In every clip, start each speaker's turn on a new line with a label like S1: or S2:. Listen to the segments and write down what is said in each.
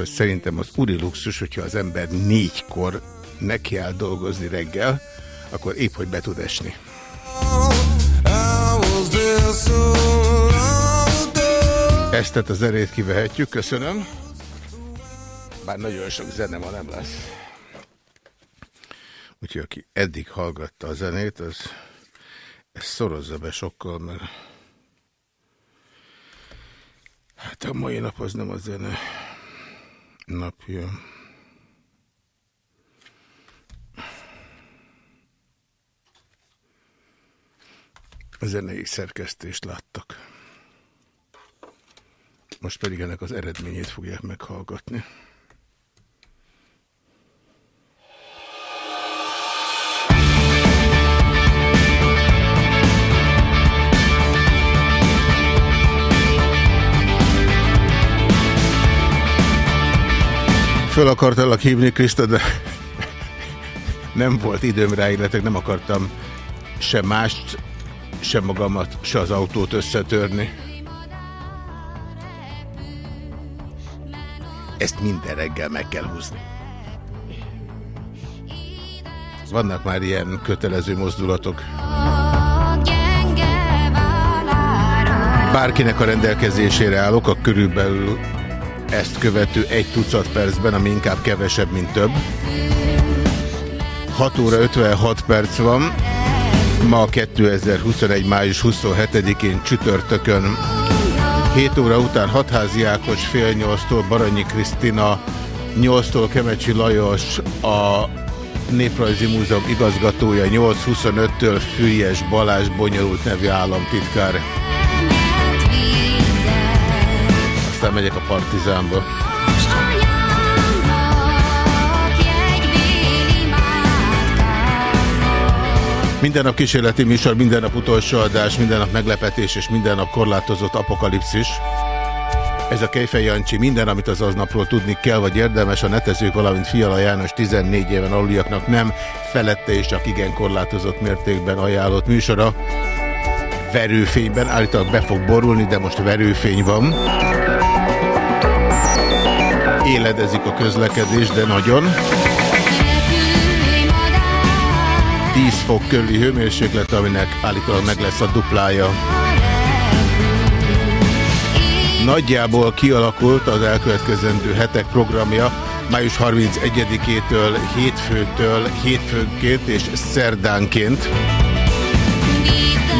S1: hogy szerintem az úri luxus, hogyha az ember négykor neki áll dolgozni reggel, akkor épp, hogy be tud esni. Ezt tehát az erét kivehetjük, köszönöm. Bár nagyon sok zene ma nem lesz. Úgyhogy aki eddig hallgatta a zenét, az ezt szorozza be sokkal, mert hát a mai nap az nem a zene napja. A zenei szerkesztést láttak. Most pedig ennek az eredményét fogják meghallgatni. Föl akartalak hívni Kriszta, de nem volt időm rá, illetve nem akartam se mást, se magamat, se az autót összetörni. Ezt minden reggel meg kell húzni. Vannak már ilyen kötelező mozdulatok. Bárkinek a rendelkezésére állok, a körülbelül ezt követő egy tucat percben, ami inkább kevesebb, mint több. 6 óra 56 perc van. Ma 2021. május 27-én csütörtökön 7 óra után Hatházi Ákos fél 8-tól Baranyi Krisztina, 8-tól Kemecsi Lajos, a Néprajzi Múzeum igazgatója, 8.25-től Fűjes Balázs bonyolult nevű államtitkár. Aztán megyek a Partizánba. Minden nap kísérleti műsor, minden nap utolsó adás, minden nap meglepetés és minden nap korlátozott apokalipszis. Ez a Kejfej Jancsi minden, amit az aznapról tudni kell, vagy érdemes a netezők, valamint Fiala János 14 éven aluliaknak nem felette és csak igen korlátozott mértékben ajánlott műsora. Verőfényben állítólag be fog borulni, de most verőfény van. Éledezik a közlekedés, de nagyon. 10 fok körüli hőmérséklet, aminek állítólag meg lesz a duplája. Nagyjából kialakult az elkövetkezendő hetek programja, május 31-től, hétfőtől, hétfőnként és szerdánként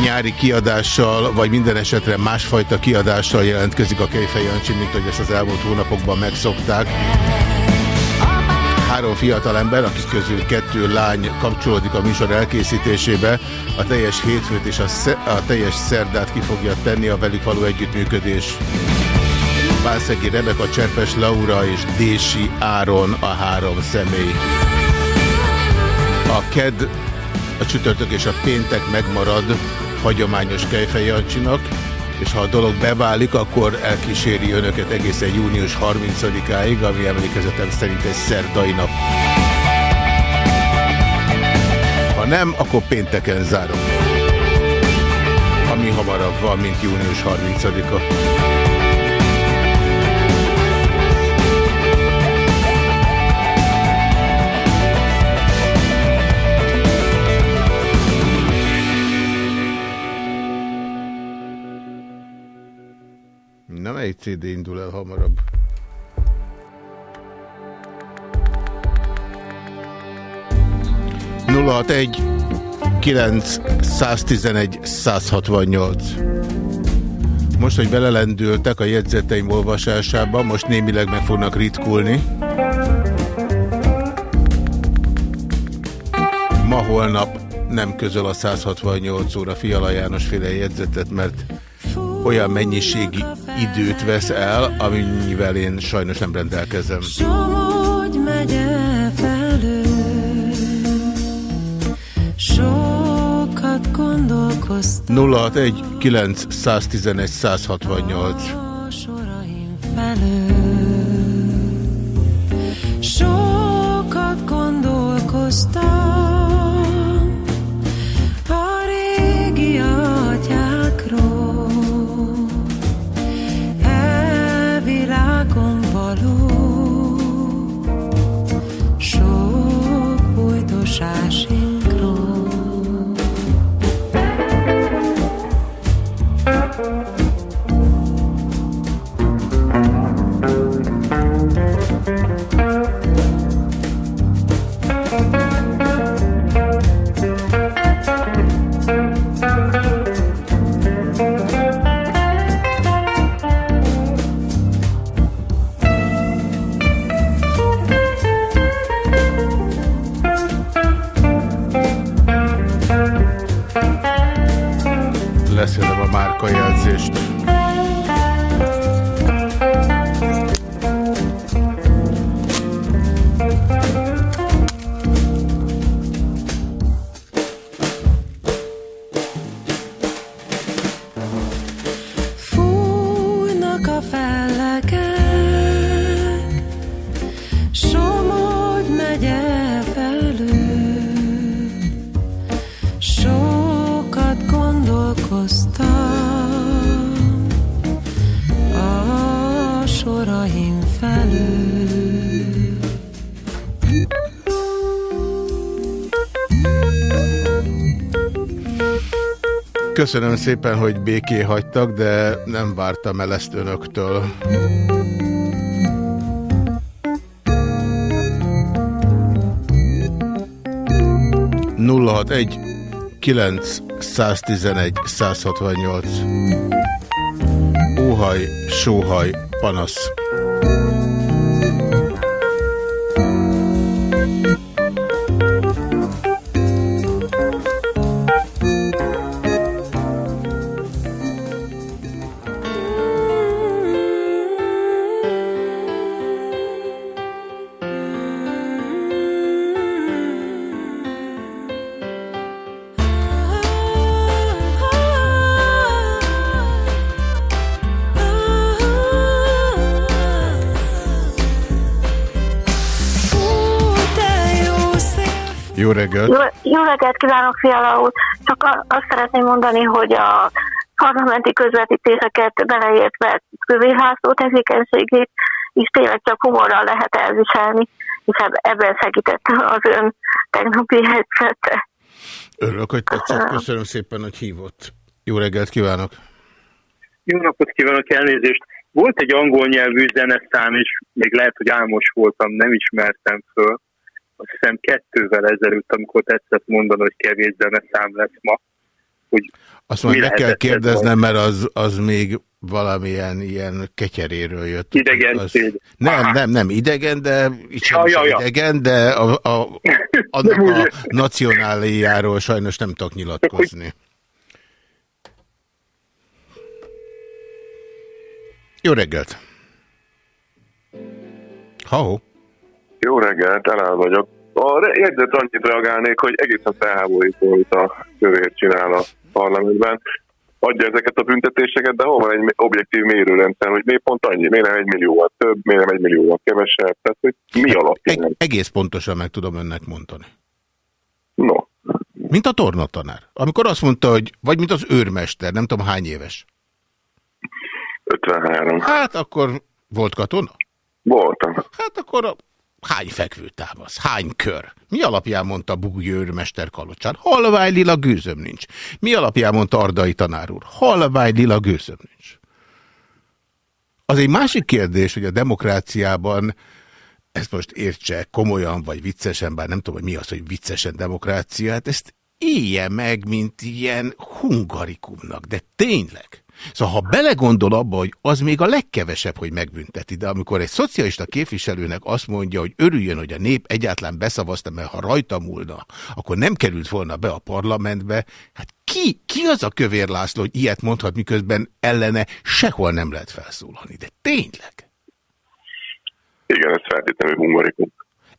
S1: nyári kiadással, vagy minden esetre másfajta kiadással jelentkezik a Kejfej Jancsi, mint hogy ezt az elmúlt hónapokban megszokták. Három fiatal ember, akik közül kettő lány kapcsolódik a műsor elkészítésébe, a teljes hétfőt és a, a teljes szerdát ki fogja tenni a velük való együttműködés. Bánszegi Rebeka, Cserpes Laura és Dési Áron a három személy. A KED, a csütörtök és a péntek megmarad hagyományos Kejfej Jancsinak, és ha a dolog beválik, akkor elkíséri önöket egészen június 30-áig, ami emlékezetem szerint egy szerdai nap. Ha nem, akkor pénteken zárom. Ami hamarabb van, mint június 30-a. CD indul el hamarabb? Nulla egy 9 111 168 Most, hogy belelendültek a jegyzeteim olvasásába, most némileg meg fognak ritkulni. Ma holnap nem közöl a 168 óra Fiala János féle jegyzetet, mert olyan mennyiségi időt vesz el, amivel én sajnos nem rendelkezem.
S2: Somogy megye felő, sokat gondolkoztam
S1: 061 911 168
S2: a soraim.
S1: Köszönöm szépen, hogy béké hagytak, de nem vártam el ezt önöktől. Nulla egy 9 111 168 Óhaj, sóhaj, panasz. Reggelt!
S3: Jó, jó reggelt kívánok, Fiala úr! Csak azt szeretném mondani, hogy a parlamenti közvetítéseket beleértve László tevékenységét is tényleg csak humorral lehet elviselni, és ebben segített az ön tegnapi helyzete.
S1: Örülök, hogy tetszett. Köszönöm szépen, hogy hívott. Jó reggelt kívánok!
S4: Jó napot kívánok, elnézést! Volt egy angol nyelvű zeneszám, és még lehet, hogy álmos voltam, nem ismertem föl azt hiszem kettővel ezelőtt, amikor tetszett mondani, hogy kevés zeneszám lesz ma. Hogy
S1: azt majd meg kell kérdeznem, mert az, az még valamilyen ilyen ketyeréről jött.
S4: Idegen
S1: az... Nem, nem, nem idegen, de itt ja, ja, ja. idegen, de a, a, annak a nacionáliáról sajnos nem tudok nyilatkozni. Jó reggelt! Ha-ho!
S5: Jó reggelt, Elál vagyok. A jegyzet annyit reagálnék, hogy egészen felháborító, amit a kövér csinál a parlamentben. Adja ezeket a büntetéseket, de hol van egy objektív mérőrendszer, hogy miért pont annyi, miért nem egy millióval több, miért nem egy millióval kevesebb, tehát hogy mi alapján.
S1: Eg egész pontosan meg tudom önnek mondani.
S5: No.
S1: Mint a tornatanár. Amikor azt mondta, hogy vagy mint az őrmester, nem tudom hány éves.
S5: 53.
S1: Hát akkor volt katona?
S5: Voltam.
S1: Hát akkor Hány fekvőtámasz? Hány kör? Mi alapján mondta Buggy őrmester Kalocsán? Halvány lila gőzöm nincs. Mi alapján mondta Ardai tanár úr? Halvány lila gőzöm nincs. Az egy másik kérdés, hogy a demokráciában ezt most értse komolyan vagy viccesen, bár nem tudom, hogy mi az, hogy viccesen demokrácia, hát ezt élje meg, mint ilyen hungarikumnak, de tényleg. Szóval ha belegondol abba, hogy az még a legkevesebb, hogy megbünteti, de amikor egy szocialista képviselőnek azt mondja, hogy örüljön, hogy a nép egyáltalán beszavazta, mert ha rajta múlna, akkor nem került volna be a parlamentbe, hát ki, ki az a kövér László, hogy ilyet mondhat, miközben ellene sehol nem lehet felszólalni, de tényleg?
S5: Igen, ez feltétlenül hungarikum.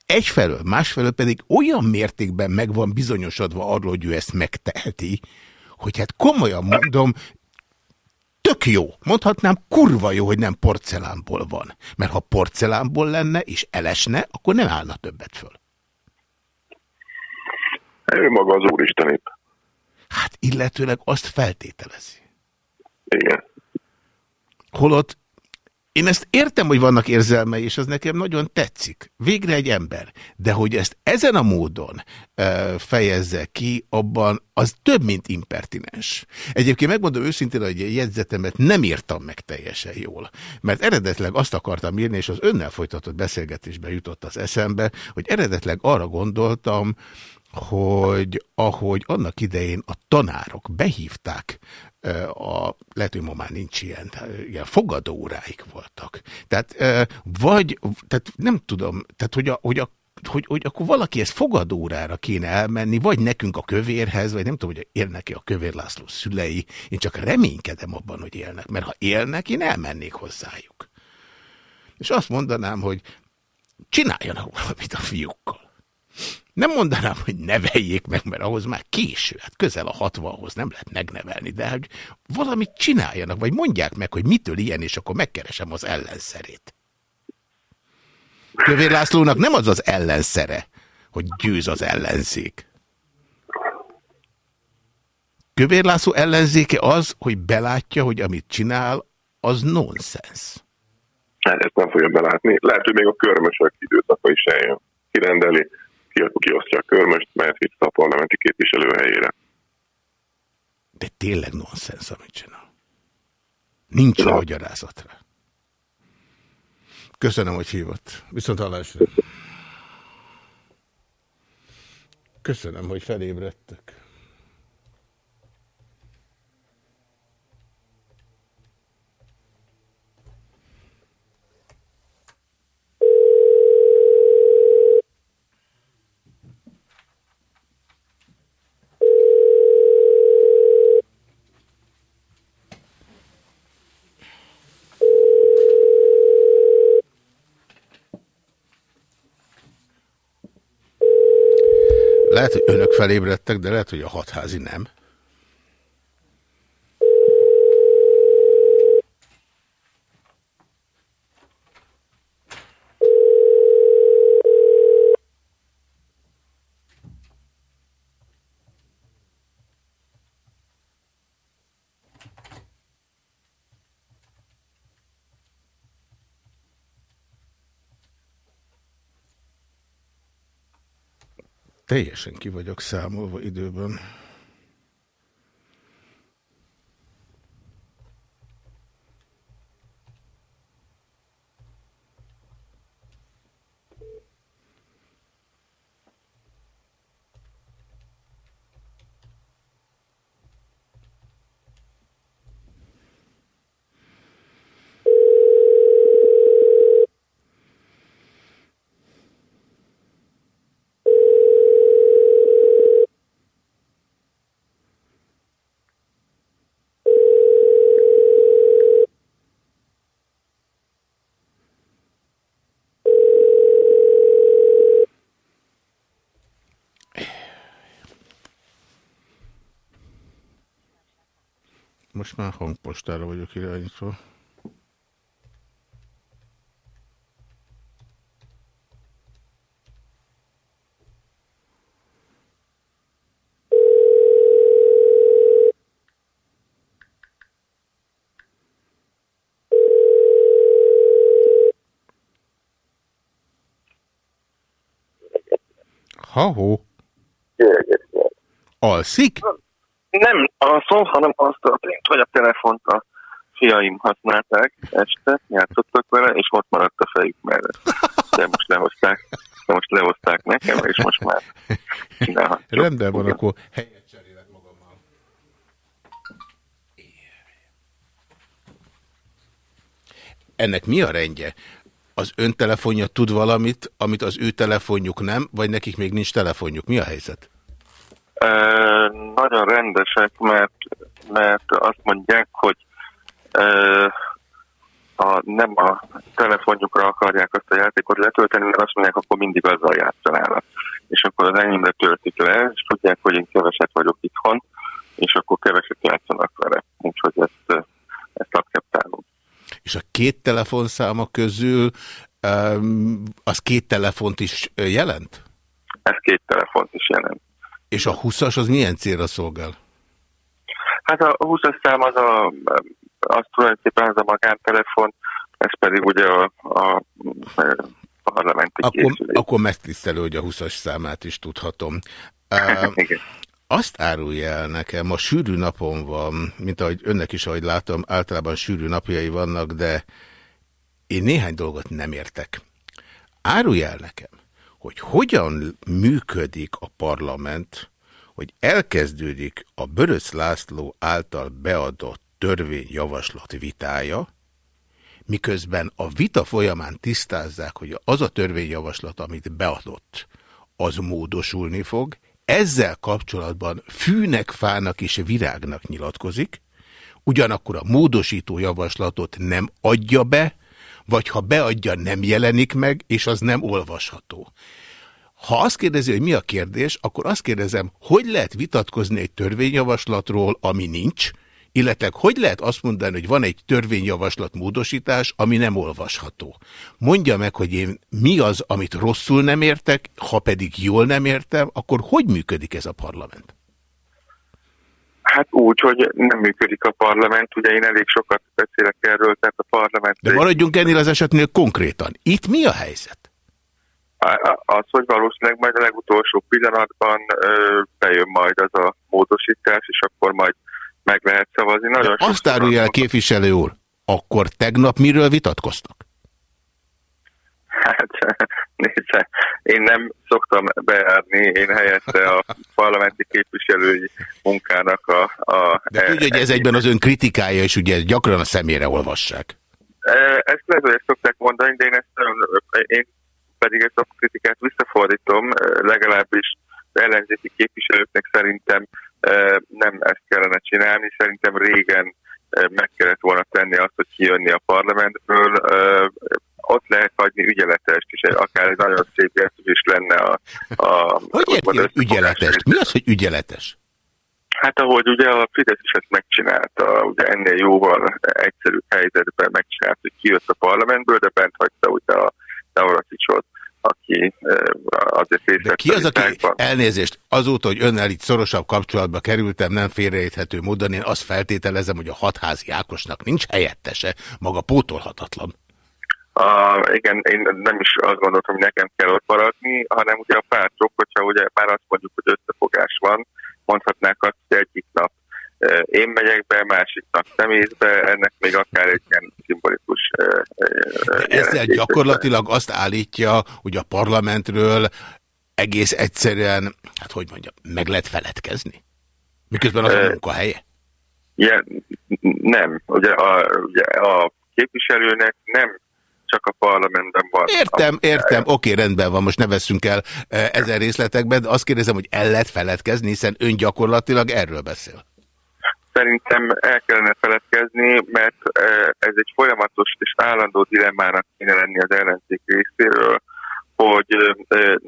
S1: Egyfelől, másfelől pedig olyan mértékben meg van bizonyosodva arról, hogy ő ezt megteheti, hogy hát komolyan mondom, tök jó. Mondhatnám, kurva jó, hogy nem porcelánból van. Mert ha porcelánból lenne és elesne, akkor nem állna többet föl.
S5: Ő maga az Úristenét.
S1: Hát illetőleg azt feltételezi.
S5: Igen.
S1: Holott én ezt értem, hogy vannak érzelmei, és az nekem nagyon tetszik. Végre egy ember. De hogy ezt ezen a módon e, fejezze ki, abban az több, mint impertinens. Egyébként megmondom őszintén, hogy a jegyzetemet nem írtam meg teljesen jól. Mert eredetleg azt akartam írni, és az önnel folytatott beszélgetésben jutott az eszembe, hogy eredetleg arra gondoltam, hogy ahogy annak idején a tanárok behívták a, lehet, hogy ma már nincs ilyen, ilyen fogadóóráik voltak. Tehát, vagy, tehát nem tudom, tehát hogy, a, hogy, a, hogy, hogy akkor valaki ezt fogadórára kéne elmenni, vagy nekünk a kövérhez, vagy nem tudom, hogy élnek-e a kövér László szülei. Én csak reménykedem abban, hogy élnek, mert ha élnek, én elmennék hozzájuk. És azt mondanám, hogy csináljanak valamit a fiúkkal. Nem mondanám, hogy neveljék meg, mert ahhoz már késő. Hát közel a hatvanhoz nem lehet megnevelni, de hogy valamit csináljanak, vagy mondják meg, hogy mitől ilyen, és akkor megkeresem az ellenszerét. Kövér Lászlónak nem az az ellenszere, hogy győz az ellenzék. Kövér László ellenzéke az, hogy belátja, hogy amit csinál, az nonsens.
S5: Hát ezt nem fogja belátni. Lehet, hogy még a körmösök időszaka is eljön. Kirendeli kiosztja a körmöst, mehet vissza a parlamenti képviselő helyére.
S1: De tényleg nonsens, amit csinál. Nincs a magyarázatra. Köszönöm, hogy hívott. Viszont hallásra. Köszönöm, hogy felébredtek. Lehet, hogy önök felébredtek, de lehet, hogy a hatházi nem. Teljesen ki vagyok számolva időben. Most már hangpostára vagyok irányítva. Ha-ho. Alszik?
S5: Nem a szó, hanem az történt, hogy a telefont a fiaim használták este, játszottak vele, és ott maradt a fejük mellett. De most lehozták, de most lehozták nekem, és most már csinálhatjuk.
S1: Rendben van, akkor helyet cserélek magammal. Ennek mi a rendje? Az ön telefonja tud valamit, amit az ő telefonjuk nem, vagy nekik még nincs telefonjuk? Mi a helyzet?
S5: Nagyon rendesek, mert, mert azt mondják, hogy a, nem a telefonjukra akarják azt a játékot letölteni, mert azt mondják, akkor mindig azzal játszanának. És akkor az enyémre töltik le, és tudják, hogy én keveset vagyok itthon, és akkor keveset játszanak vele. Úgyhogy ezt, ezt akceptálom.
S1: És a két telefonszáma közül az két telefont is jelent?
S5: Ez két telefont is jelent.
S1: És a 20-as az milyen célra szolgál?
S5: Hát a 20-as szám az, a, az tulajdonképpen az a magántelefon, ez pedig ugye a, a, a parlamenti
S1: Akkor,
S5: készülék.
S1: akkor megtisztelő, hogy a 20-as számát is tudhatom. Uh,
S5: Igen.
S1: azt árulja el nekem, a sűrű napon van, mint ahogy önnek is, ahogy látom, általában sűrű napjai vannak, de én néhány dolgot nem értek. Árulja el nekem, hogy hogyan működik a parlament, hogy elkezdődik a Börös László által beadott törvényjavaslat vitája, miközben a vita folyamán tisztázzák, hogy az a törvényjavaslat, amit beadott, az módosulni fog, ezzel kapcsolatban fűnek, fának és virágnak nyilatkozik, ugyanakkor a módosító javaslatot nem adja be, vagy ha beadja, nem jelenik meg, és az nem olvasható. Ha azt kérdezi, hogy mi a kérdés, akkor azt kérdezem, hogy lehet vitatkozni egy törvényjavaslatról, ami nincs, illetve hogy lehet azt mondani, hogy van egy törvényjavaslat módosítás, ami nem olvasható. Mondja meg, hogy én mi az, amit rosszul nem értek, ha pedig jól nem értem, akkor hogy működik ez a parlament?
S5: Hát úgy, hogy nem működik a parlament, ugye én elég sokat beszélek erről, tehát a parlament...
S1: De maradjunk ennél az esetnél konkrétan. Itt mi a helyzet?
S5: Az, hogy valószínűleg majd a legutolsó pillanatban ö, bejön majd az a módosítás, és akkor majd meg lehet szavazni. Nagyon
S1: De azt árulja el képviselő úr, akkor tegnap miről vitatkoztak?
S5: Hát nézze, én nem szoktam beárni, én helyette a parlamenti képviselői munkának a... a
S1: De tudja, hogy ez egyben az ön kritikája, és ugye gyakran a szemére olvassák.
S5: Ezt lehet, hogy ezt szokták mondani, de én, ezt, én pedig ezt a kritikát visszafordítom, legalábbis ellenzéki képviselőknek szerintem nem ezt kellene csinálni, szerintem régen meg kellett volna tenni azt, hogy kijönni a parlamentből, ott lehet hagyni ügyeletest, és akár egy nagyon szép gesztus is lenne a... a
S1: hogy érti ügyeletes? Mi az, hogy ügyeletes?
S5: Hát ahogy ugye a Fidesz is ezt megcsinálta, ugye ennél jóval egyszerűbb helyzetben megcsinálta, hogy kijött a parlamentből, de bent hagyta ugye a Navracsicsot aki azért részt
S1: De ki az, aki elnézést azóta, hogy önnel itt szorosabb kapcsolatba kerültem, nem félreérthető módon, én azt feltételezem, hogy a hatházi Ákosnak nincs helyettese, maga pótolhatatlan.
S5: A, igen, én nem is azt gondoltam, hogy nekem kell ott maradni, hanem ugye a pártok, hogyha ugye már azt mondjuk, hogy összefogás van, mondhatnák azt, hogy egyik nap én megyek be, másik nap személybe, ennek még akár egy ilyen szimbolikus
S1: Ezzel gyakorlatilag azt állítja, hogy a parlamentről egész egyszerűen, hát hogy mondjam, meg lehet feledkezni? Miközben az a munkahelye?
S5: Ja, nem. Ugye a, ugye a képviselőnek nem csak a parlamentben van.
S1: Értem, értem, oké, rendben van, most ne veszünk el ezen részletekben, de azt kérdezem, hogy el lehet feledkezni, hiszen ön gyakorlatilag erről beszél.
S5: Szerintem el kellene feledkezni, mert ez egy folyamatos és állandó dilemmának kéne lenni az ellenzék részéről, hogy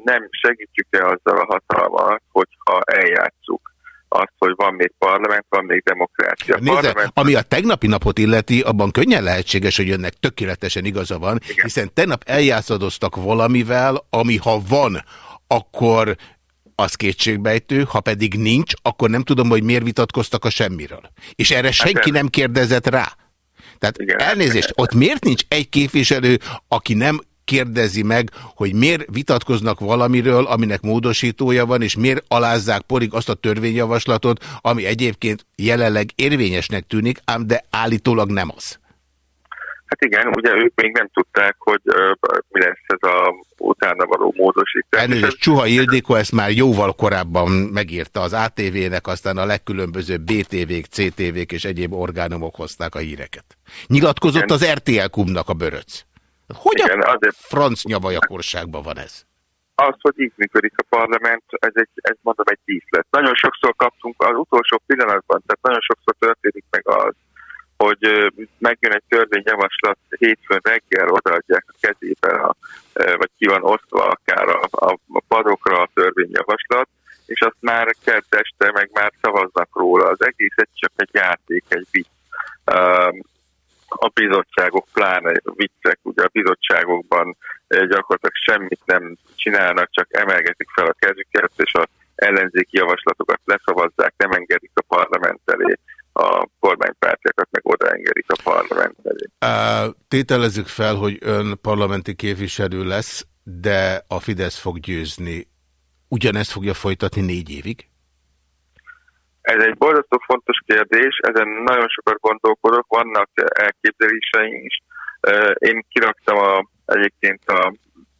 S5: nem segítjük-e azzal a hatalmat, hogyha eljátszuk azt, hogy van még parlament, van még demokrácia.
S1: Nézze, parlament... ami a tegnapi napot illeti, abban könnyen lehetséges, hogy önnek tökéletesen igaza van, Igen. hiszen tegnap eljátszadoztak valamivel, ami ha van, akkor az kétségbejtő, ha pedig nincs, akkor nem tudom, hogy miért vitatkoztak a semmiről. És erre hát senki nem kérdezett rá. Tehát Igen, elnézést, ott miért nincs egy képviselő, aki nem kérdezi meg, hogy miért vitatkoznak valamiről, aminek módosítója van, és miért alázzák porig azt a törvényjavaslatot, ami egyébként jelenleg érvényesnek tűnik, ám de állítólag nem az.
S5: Hát igen, ugye ők még nem tudták, hogy uh, mi lesz ez a utána való módosítás.
S1: Elnézést, Csuha Ildikó ezt már jóval korábban megírta az ATV-nek, aztán a legkülönbözőbb BTV-k, CTV-k és egyéb orgánumok hozták a híreket. Nyilatkozott igen. az RTL Kumnak a böröc. Hogy igen, a azért... franc nyavajakorságban van ez?
S5: Az, hogy így működik a parlament, ez, egy, ez mondom egy díszlet. Nagyon sokszor kaptunk az utolsó pillanatban, tehát nagyon sokszor történik meg az, hogy megjön egy törvényjavaslat, hétfőn reggel odaadják a kezébe, a, vagy ki van osztva akár a, a, a padokra a törvényjavaslat, és azt már kert este meg már szavaznak róla. Az egész egy csak egy játék, egy vicc. A bizottságok, pláne viccek, ugye a bizottságokban gyakorlatilag semmit nem csinálnak, csak emelgetik fel a kezüket, és a ellenzéki javaslatokat leszavazzák, nem engedik a parlament elé a kormánypártiakat meg odaengedik a parlament elé.
S1: Tételezzük fel, hogy ön parlamenti képviselő lesz, de a Fidesz fog győzni. Ugyanezt fogja folytatni négy évig?
S5: Ez egy borzasztó fontos kérdés, ezen nagyon sokat gondolkodok, vannak elképzeléseim is. Én kiraktam a, egyébként a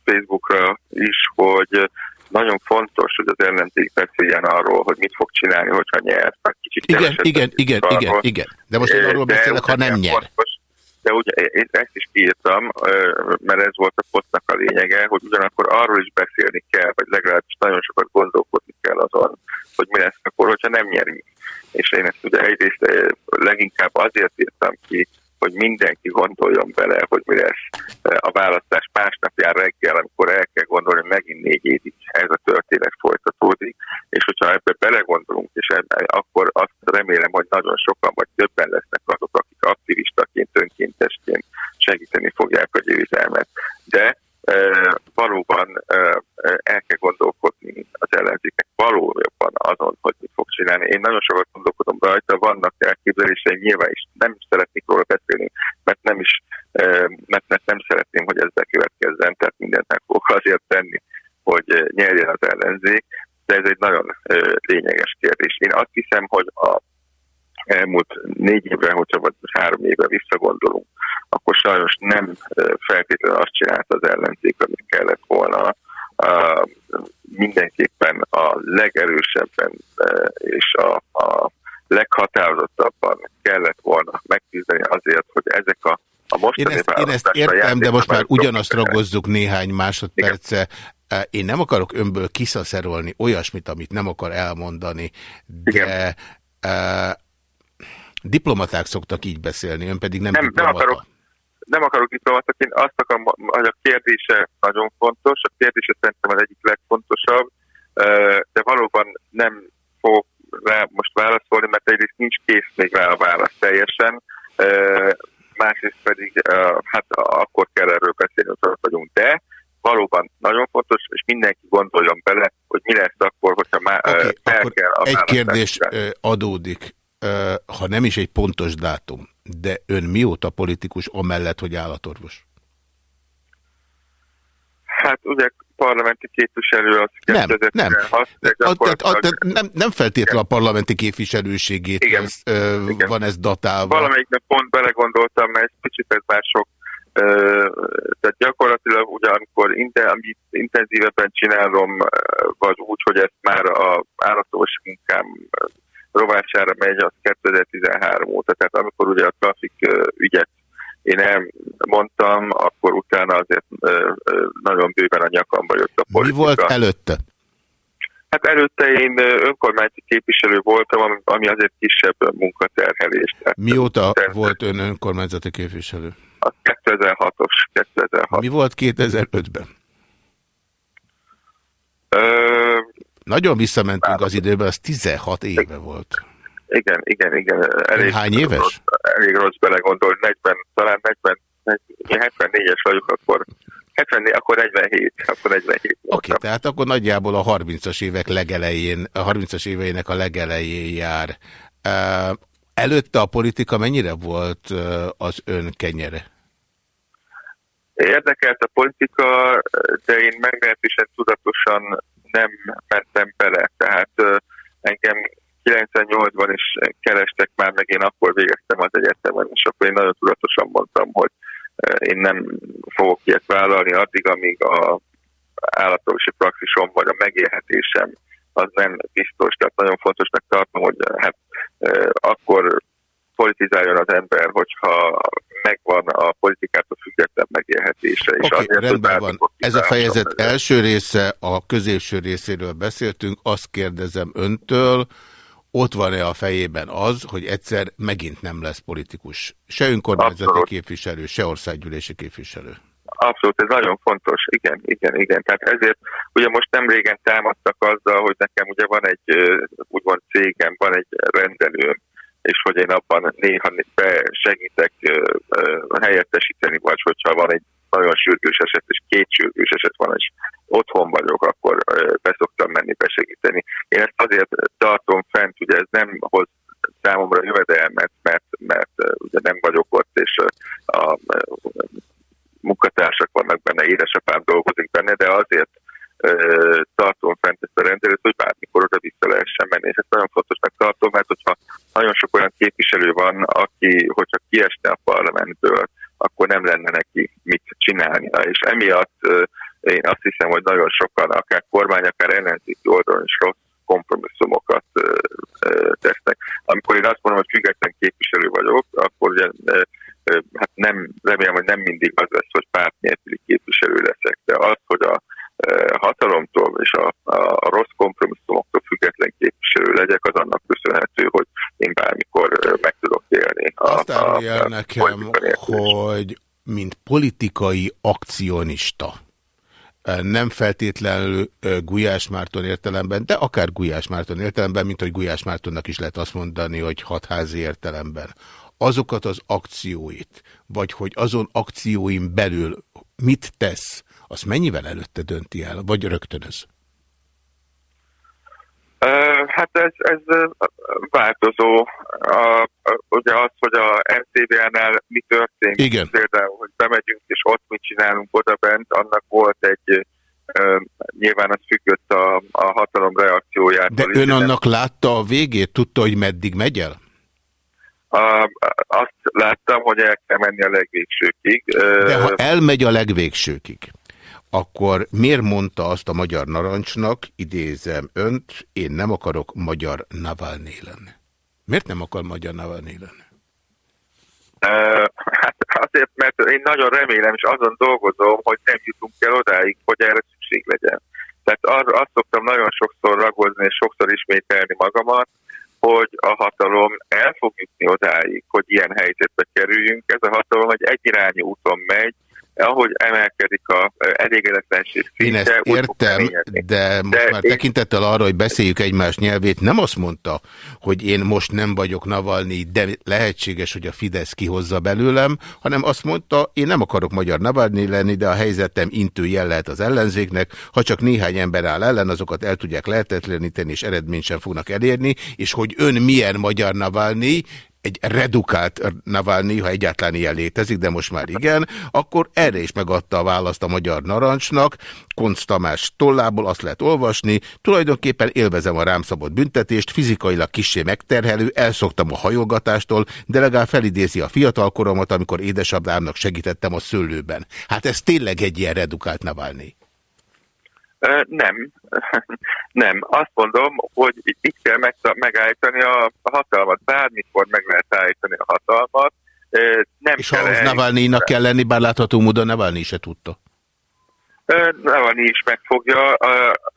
S5: Facebookra is, hogy nagyon fontos, hogy az ellenzék beszéljen arról, hogy mit fog csinálni, hogyha nyer.
S1: Kicsit igen, igen, igen, igen, igen. De most én arról beszélek, ha nem nyer. Fontos,
S5: de ugye én ezt is írtam, mert ez volt a posztnak a lényege, hogy ugyanakkor arról is beszélni kell, vagy legalábbis nagyon sokat gondolkodni kell azon, hogy mi lesz hogyha nem nyerünk. És én ezt ugye egyrészt leginkább azért írtam ki, hogy mindenki gondoljon bele, hogy mi lesz a választás másnapján reggel, amikor el kell gondolni, hogy megint négy évig ez a történet folytatódik, és hogyha ebbe belegondolunk, és ebbe, akkor azt remélem, hogy nagyon sokan vagy többen lesznek azok, akik aktivistaként, önkéntesként segíteni fogják a győzelmet. De valóban el kell gondolkodni az ellenzéknek valójában azon, hogy mit csinálni. Én nagyon sokat gondolkodom rajta, vannak elképzeléseim, nyilván is nem is szeretnék róla beszélni, mert nem is, mert, mert nem szeretném, hogy ez bekövetkezzen, tehát mindent meg fogok azért tenni, hogy nyerjen az ellenzék, de ez egy nagyon lényeges kérdés. Én azt hiszem, hogy a elmúlt négy évre, hogyha vagy három évre visszagondolunk, akkor sajnos nem feltétlenül azt csinálta az ellenzék, amit kellett volna. Mindenképpen a legerősebben és a, a leghatározottabban kellett volna megküzdeni azért, hogy ezek a a
S1: én ezt, én ezt értem, de most már ugyanazt ragozzuk néhány másodperce. Igen. Én nem akarok önből kiszaszerolni olyasmit, amit nem akar elmondani, de uh, diplomaták szoktak így beszélni, ön pedig nem, nem diplomata.
S5: Nem akarok, nem akarok diplomatak, én azt akarom, hogy a kérdése nagyon fontos, a kérdése szerintem az egyik legfontosabb, de valóban nem fogok rá most válaszolni, mert egyrészt nincs kész még rá a válasz teljesen, másrészt pedig hát akkor kell erről beszélni, hogy vagyunk, de valóban nagyon fontos, és mindenki gondoljon bele, hogy mi lesz akkor, hogyha már okay, fel
S1: akkor kell a Egy kérdés adódik, ha nem is egy pontos dátum, de ön mióta politikus amellett, hogy állatorvos?
S5: Hát ugye parlamenti képviselő az
S1: nem, nem. A, tehát, a, tehát nem, nem feltétlenül a parlamenti képviselőségét igen, ez, ö, igen. van ez datálva.
S5: Valamelyiknek pont belegondoltam, mert ez kicsit ez már sok tehát gyakorlatilag ugyanankor amit intenzívebben csinálom, vagy úgy, hogy ezt már a állatos munkám rovására megy, az 2013 óta, tehát amikor ugye a trafik ügyet én elmondtam, akkor utána azért nagyon bőven a nyakamba jött a politika.
S1: Mi volt előtte?
S5: Hát előtte én önkormányzati képviselő voltam, ami azért kisebb munkaterhelés.
S1: Mióta terhelés. volt ön önkormányzati képviselő?
S5: A 2006-os. 2006.
S1: Mi volt 2005-ben? Ö... Nagyon visszamentünk az időben, az 16 éve volt.
S5: Igen, igen, igen.
S1: Elég hány éves?
S5: Rossz, elég rossz belegondolni, 40, talán 40, 74-es vagyok, akkor 74, akkor 47, akkor 47
S1: Oké, okay, tehát akkor nagyjából a 30-as évek legelején, a 30-as éveinek a legelején jár. Előtte a politika mennyire volt az ön kenyere?
S5: Érdekelt a politika, de én meglehetősen tudatosan nem mentem bele. Tehát engem 98-ban is kerestek már, meg én akkor végeztem az egyetemen, és akkor én nagyon tudatosan mondtam, hogy én nem fogok ilyet vállalni addig, amíg a állatorvosi praxisom vagy a megélhetésem az nem biztos. Tehát nagyon fontosnak tartom, hogy hát akkor politizáljon az ember, hogyha megvan a politikától független megélhetése.
S1: És okay, azért rendben van. Ez a fejezet első része, a középső részéről beszéltünk, azt kérdezem öntől, ott van-e a fejében az, hogy egyszer megint nem lesz politikus. Se önkormányzati Abszolút. képviselő, se országgyűlési képviselő.
S5: Abszolút, ez nagyon fontos. Igen, igen, igen. Tehát ezért ugye most nem régen támadtak azzal, hogy nekem ugye van egy úgymond cégem, van egy rendelőm, és hogy én abban néha segítek helyettesíteni, vagy hogyha van egy nagyon sürgős eset, és két sürgős eset van, és otthon vagyok, akkor beszoktam menni besegíteni. Én ezt azért tartom fent, ugye ez nem hoz számomra jövedelmet, mert, mert ugye nem vagyok ott, és a munkatársak vannak benne, édesapám dolgozik benne, de azért tartom fent ezt a rendelőt, hogy bármikor oda vissza lehessen menni. És ezt nagyon fontosnak tartom, mert hogyha nagyon sok olyan képviselő van, aki, hogyha kiesne a parlamentből, akkor nem lenne neki mit csinálni. És emiatt én azt hiszem, hogy nagyon sokan, akár kormány, akár ellenzéki oldalon is rossz kompromisszumokat tesznek. Amikor én azt mondom, hogy független képviselő vagyok, akkor ugye hát nem, remélem, hogy nem mindig az lesz, hogy párt nélküli képviselő leszek, de az, hogy a hatalomtól és a, a rossz kompromisszumoktól független képviselő legyek, az annak köszönhető, hogy én bármikor meg tudok élni.
S1: Azt árulja el nekem, hogy mint politikai akcionista, nem feltétlenül Gulyás Márton értelemben, de akár Gulyás Márton értelemben, mint hogy Gulyás Mártonnak is lehet azt mondani, hogy hatházi értelemben. Azokat az akcióit, vagy hogy azon akcióim belül mit tesz, azt mennyivel előtte dönti el, vagy rögtönöz?
S5: Hát ez, ez változó. A, ugye az, hogy a MTV-nál mi történt,
S1: Igen.
S5: például, hogy bemegyünk és ott mit csinálunk oda bent, annak volt egy nyilván az függött a, a hatalom reakciójától.
S1: De ön annak látta a végét? Tudta, hogy meddig megy el?
S5: A, azt láttam, hogy el kell menni a legvégsőkig.
S1: De ha elmegy a legvégsőkig, akkor miért mondta azt a magyar narancsnak, idézem önt, én nem akarok magyar Navalnyi lenni? Miért nem akar magyar Navalnyi lenni?
S5: Hát azért, mert én nagyon remélem, és azon dolgozom, hogy nem jutunk el odáig, hogy erre szükség legyen. Tehát arra azt szoktam nagyon sokszor ragozni, és sokszor ismételni magamat, hogy a hatalom el fog jutni odáig, hogy ilyen helyzetbe kerüljünk. Ez a hatalom egy egyirányú úton megy, ahogy emelkedik a elégedetlenség szintje.
S1: Én ezt értem, de most de már én... tekintettel arra, hogy beszéljük egymás nyelvét, nem azt mondta, hogy én most nem vagyok Navalnyi, de lehetséges, hogy a Fidesz kihozza belőlem, hanem azt mondta, én nem akarok magyar Navalnyi lenni, de a helyzetem intő jel lehet az ellenzéknek, ha csak néhány ember áll ellen, azokat el tudják lehetetleníteni, és eredményt sem fognak elérni, és hogy ön milyen magyar Navalnyi, egy redukált Navalnyi, ha egyáltalán ilyen létezik, de most már igen, akkor erre is megadta a választ a Magyar Narancsnak, Konc Tamás tollából azt lehet olvasni, tulajdonképpen élvezem a rám szabott büntetést, fizikailag kissé megterhelő, elszoktam a hajogatástól, de legalább felidézi a fiatalkoromat, amikor édesapámnak segítettem a szőlőben. Hát ez tényleg egy ilyen redukált Navalnyi.
S5: Nem, nem. Azt mondom, hogy itt kell megállítani a hatalmat. Bármikor meg lehet állítani a hatalmat. Nem
S1: És ahhoz Navalnyi-nak kell lenni, bár látható módon Navalnyi se tudta.
S5: Navalnyi is megfogja.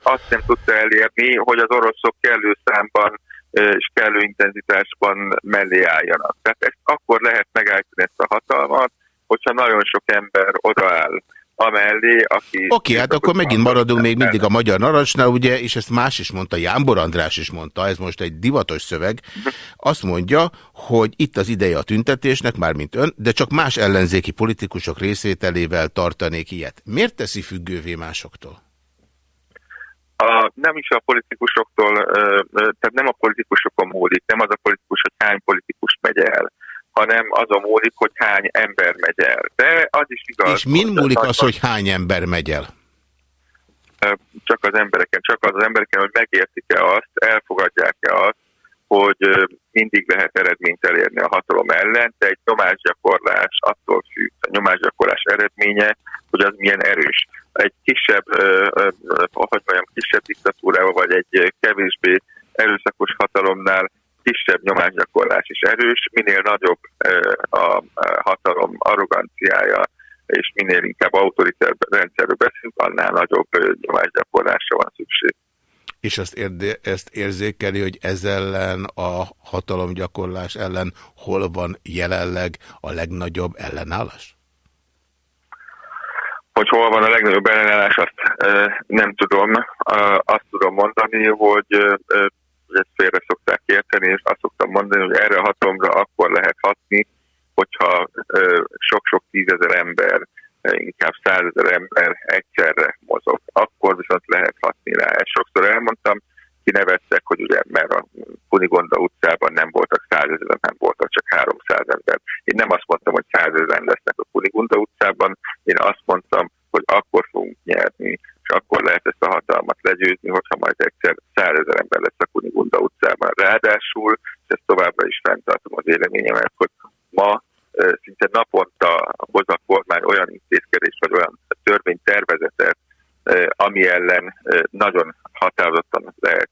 S5: Azt nem tudta elérni, hogy az oroszok kellő számban és kellő intenzitásban mellé álljanak. Tehát ezt akkor lehet megállítani ezt a hatalmat, hogyha nagyon sok ember odaáll amellé, aki...
S1: Oké, okay, hát akkor megint maradunk még mindig a Magyar Narancsnál, ugye, és ezt más is mondta, Jánbor András is mondta, ez most egy divatos szöveg, azt mondja, hogy itt az ideje a tüntetésnek, mármint ön, de csak más ellenzéki politikusok részvételével tartanék ilyet. Miért teszi függővé másoktól?
S5: A, nem is a politikusoktól, tehát nem a politikusokon múlik, nem az a politikus, hogy hány politikus megy el hanem azon múlik, hogy hány ember megy el. De az is igaz.
S1: És min múlik az, hogy hány ember megy el?
S5: Csak az embereken, csak az, az embereken, hogy megértik-e azt, elfogadják-e azt, hogy mindig lehet eredményt elérni a hatalom ellen, de egy nyomásgyakorlás attól függ, a nyomásgyakorlás eredménye, hogy az milyen erős. Egy kisebb, hogy mondjam, kisebb diktatúrával, vagy egy kevésbé erőszakos hatalomnál kisebb nyomásgyakorlás is erős, minél nagyobb a hatalom arroganciája, és minél inkább autoritár rendszerről beszélünk, annál nagyobb nyomásgyakorlásra van szükség.
S1: És azt érde, ezt érzékeli, hogy ez ellen a hatalomgyakorlás ellen hol van jelenleg a legnagyobb ellenállás?
S5: Hogy hol van a legnagyobb ellenállás, azt nem tudom. Azt tudom mondani, hogy hogy ezt félre szokták érteni, és azt szoktam mondani, hogy erre a hatalomra akkor lehet hatni, hogyha sok-sok tízezer ember, inkább százezer ember egyszerre mozog. Akkor viszont lehet hatni rá. Ezt sokszor elmondtam, kinevettek, hogy ugye, mert a Kunigonda utcában nem voltak százezeren, nem voltak csak 300 ember. Én nem azt mondtam, hogy százezeren lesznek a Kunigonda utcában, én azt mondtam, hogy akkor fogunk nyerni, és akkor lehet ezt a hatalmat legyőzni, hogyha majd egyszer százezer ember lesz a Kunigunda utcában. Ráadásul, és ezt továbbra is fenntartom az éleményemet, hogy ma szinte naponta hoz a kormány olyan intézkedés, vagy olyan törvénytervezetet, ami ellen nagyon határozottan lehet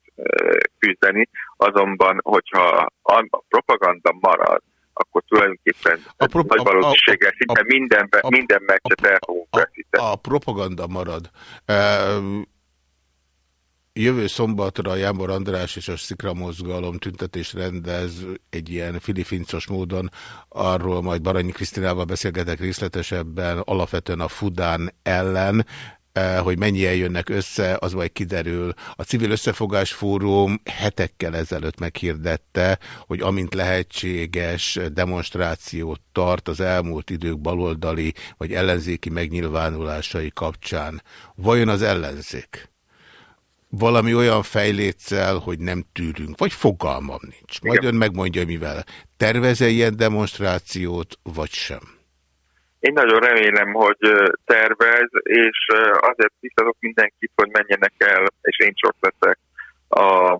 S5: küzdeni, azonban, hogyha a propaganda marad, akkor tulajdonképpen a pro, nagy valószínűséggel szinte a, minden, a, minden meccset el fogunk veszíteni.
S1: A, a propaganda marad. Jövő szombatra Jámbor András és a Szikra Mozgalom tüntetés rendez egy ilyen filifincos módon. Arról majd Baranyi Krisztinával beszélgetek részletesebben, alapvetően a Fudán ellen. Eh, hogy mennyien jönnek össze, az majd kiderül. A Civil Összefogás Fórum hetekkel ezelőtt meghirdette, hogy amint lehetséges demonstrációt tart az elmúlt idők baloldali vagy ellenzéki megnyilvánulásai kapcsán. Vajon az ellenzék? valami olyan fejléccel, hogy nem tűrünk, vagy fogalmam nincs. Majd Igen. ön megmondja, mivel. Tervez-e ilyen demonstrációt, vagy sem?
S5: Én nagyon remélem, hogy tervez, és azért biztatok mindenkit, hogy menjenek el, és én csak leszek a,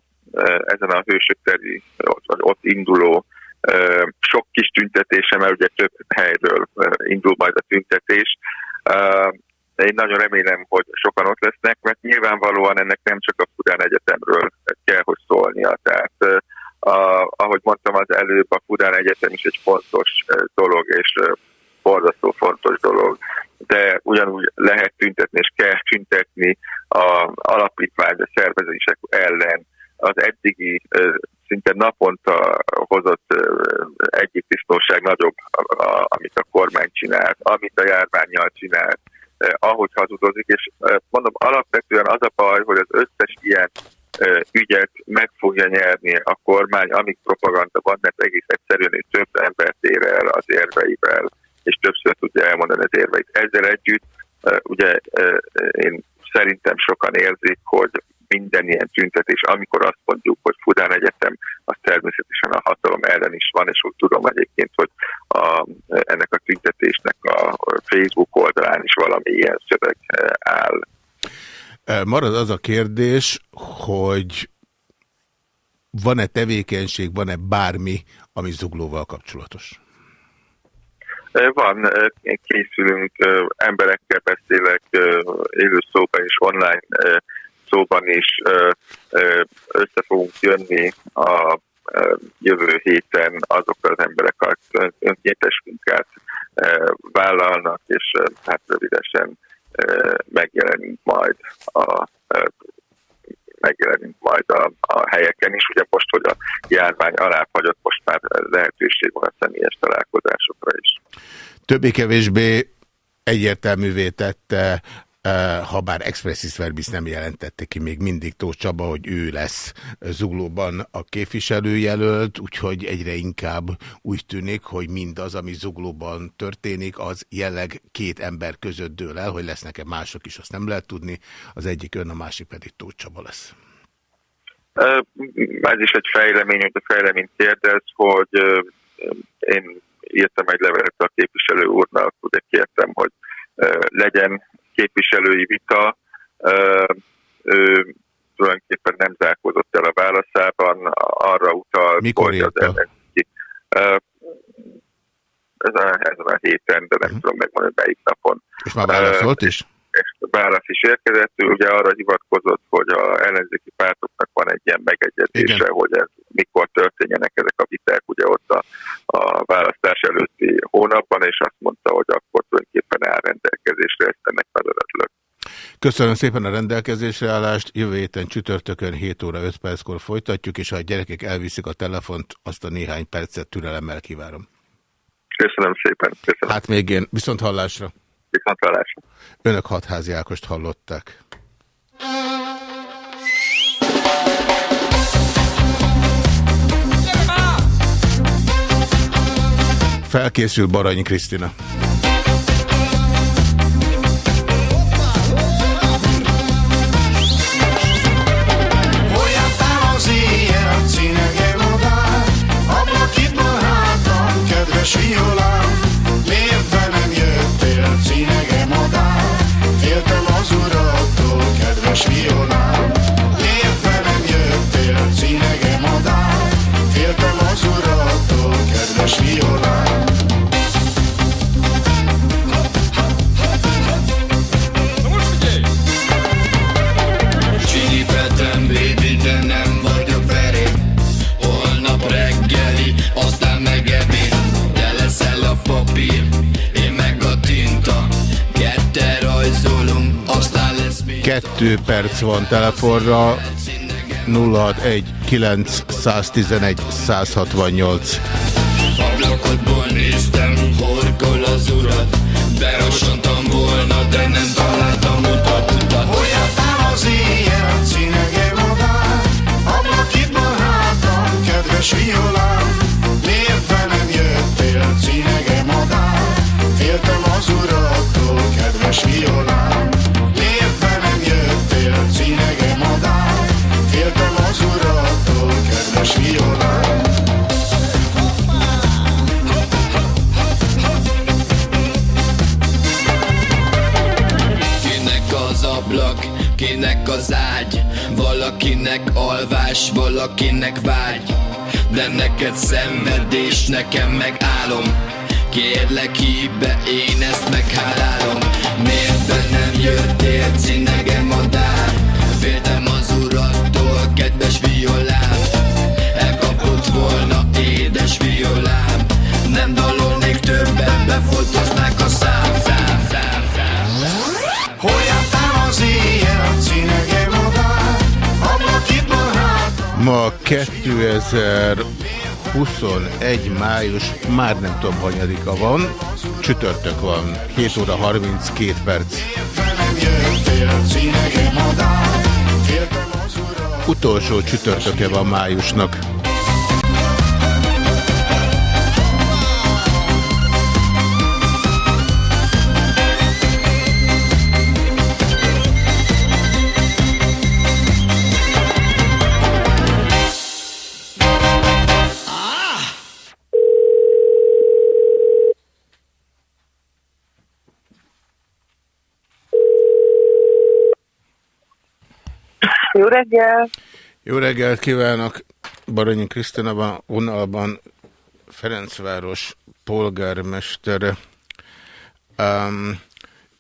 S5: ezen a hősök teri, ott, ott induló sok kis tüntetésem, mert ugye több helyről indul majd a tüntetés. Én nagyon remélem, hogy sokan ott lesznek, mert nyilvánvalóan ennek nem csak a Fudán Egyetemről kell, hogy szólnia. Tehát a, ahogy mondtam az előbb, a Fudán Egyetem is egy fontos dolog, és borzasztó fontos dolog, de ugyanúgy lehet tüntetni, és kell tüntetni a alapítvány, a szervezések ellen, az eddigi szinte naponta hozott egyik biztonság nagyobb, amit a kormány csinált, amit a járványjal csinált, ahogy hazudozik, és mondom, alapvetően az a baj, hogy az összes ilyen ügyet meg fogja nyerni a kormány, amik propaganda van, mert egész egyszerűen több embert ér el az érveivel, és többször tudja elmondani az érveit. Ezzel együtt ugye én szerintem sokan érzik, hogy minden ilyen tüntetés, amikor azt mondjuk, hogy Fudán Egyetem, az természetesen a hatalom ellen is van, és úgy tudom egyébként, hogy a, ennek a tüntetésnek a Facebook oldalán is valami ilyen szöveg áll.
S1: Marad az a kérdés, hogy van-e tevékenység, van-e bármi, ami zuglóval kapcsolatos?
S5: Van, készülünk, emberekkel beszélek, élő szóban és online szóban is össze fogunk jönni a jövő héten azok az emberek, akik önkéntes munkát vállalnak, és hát rövidesen megjelenünk majd a megjelenünk majd a, a helyeken is. Ugye most, hogy a járvány aláfagyott, most már lehetőség van a személyes találkozásokra is.
S1: Többé-kevésbé egyértelművé tette ha bár expressis verbis nem jelentette ki még mindig Tóth Csaba, hogy ő lesz Zuglóban a képviselőjelölt, úgyhogy egyre inkább úgy tűnik, hogy mindaz, ami Zuglóban történik, az jelleg két ember között dől el, hogy lesznek-e mások is, azt nem lehet tudni, az egyik ön, a másik pedig Tóth Csaba lesz.
S5: Ez is egy fejlemény, hogy a fejleményt kérdez, hogy én írtam egy levelet a képviselő úrnak, ugye kértem, hogy legyen képviselői vita, ő tulajdonképpen nem zárkózott el a válaszában, arra utal,
S1: Mikor hogy az ellenzéki,
S5: ezen, ezen a héten, de nem uh-huh. tudom megmondani, melyik napon.
S1: És már válaszolt is?
S5: Válasz is érkezett, ő ugye arra hivatkozott, hogy a ellenzéki pártoknak van egy ilyen megegyezése, Igen. hogy ez mikor történjenek ezek a viták, ugye ott a, a választás előtti hónapban, és azt mondta, hogy akkor tulajdonképpen áll rendelkezésre, ezt ennek örülök.
S1: Köszönöm szépen a rendelkezésre állást. Jövő héten csütörtökön 7 óra 5 perckor folytatjuk, és ha a gyerekek elviszik a telefont, azt a néhány percet türelemmel kívárom.
S5: Köszönöm szépen. Köszönöm.
S1: Hát még én. Viszont hallásra.
S5: Viszont hallásra.
S1: Önök hatházi Ákost hallották. Felkészül Baranyi Krisztina. kedves violám, miért be nem jöttél? Féltem az urattól, kedves violám, miért be nem jöttél, cínege madár? Féltem az urattól, kedves violám. 2 perc van telefonra, 061 911 168. Ablakotból néztem, horkol az urat, berosontam miért nem jöttél, cinege magát, féltem az urattól, kedves violám. Kinek az ablak, kinek az ágy, valakinek alvás, valakinek vágy.
S6: De neked szenvedés, nekem meg álom. Kérlek hívd be, én ezt meghálálom. Miért be nem jöttél, cinegem madár Féltem az urattól,
S1: Ma 2021 május, már nem tudom hanyadika van, csütörtök van, 7 óra 32 perc. Utolsó csütörtöke van májusnak.
S7: Jó reggel!
S1: Jó reggelt kívánok! Baranyi Krisztina van vonalban Ferencváros polgármestere. Um,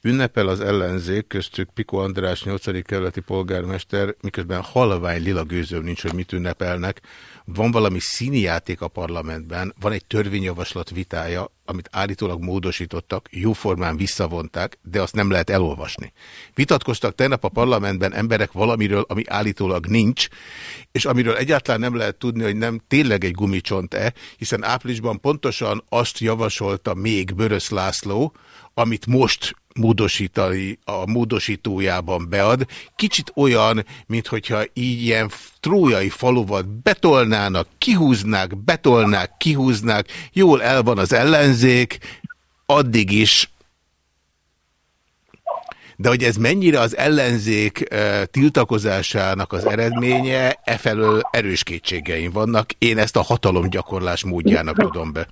S1: ünnepel az ellenzék, köztük Piko András 8. kerületi polgármester, miközben halvány lila gőzöm nincs, hogy mit ünnepelnek. Van valami színi játék a parlamentben, van egy törvényjavaslat vitája, amit állítólag módosítottak, jóformán visszavonták, de azt nem lehet elolvasni. Vitatkoztak tegnap a parlamentben emberek valamiről, ami állítólag nincs, és amiről egyáltalán nem lehet tudni, hogy nem tényleg egy gumicsont-e, hiszen áprilisban pontosan azt javasolta még Börös László, amit most módosítani a módosítójában bead. Kicsit olyan, mintha így ilyen trójai faluvat betolnának, kihúznák, betolnák, kihúznák, jól el van az ellenzék, addig is de hogy ez mennyire az ellenzék eh, tiltakozásának az eredménye, e felől erős kétségeim vannak. Én ezt a hatalomgyakorlás módjának tudom be.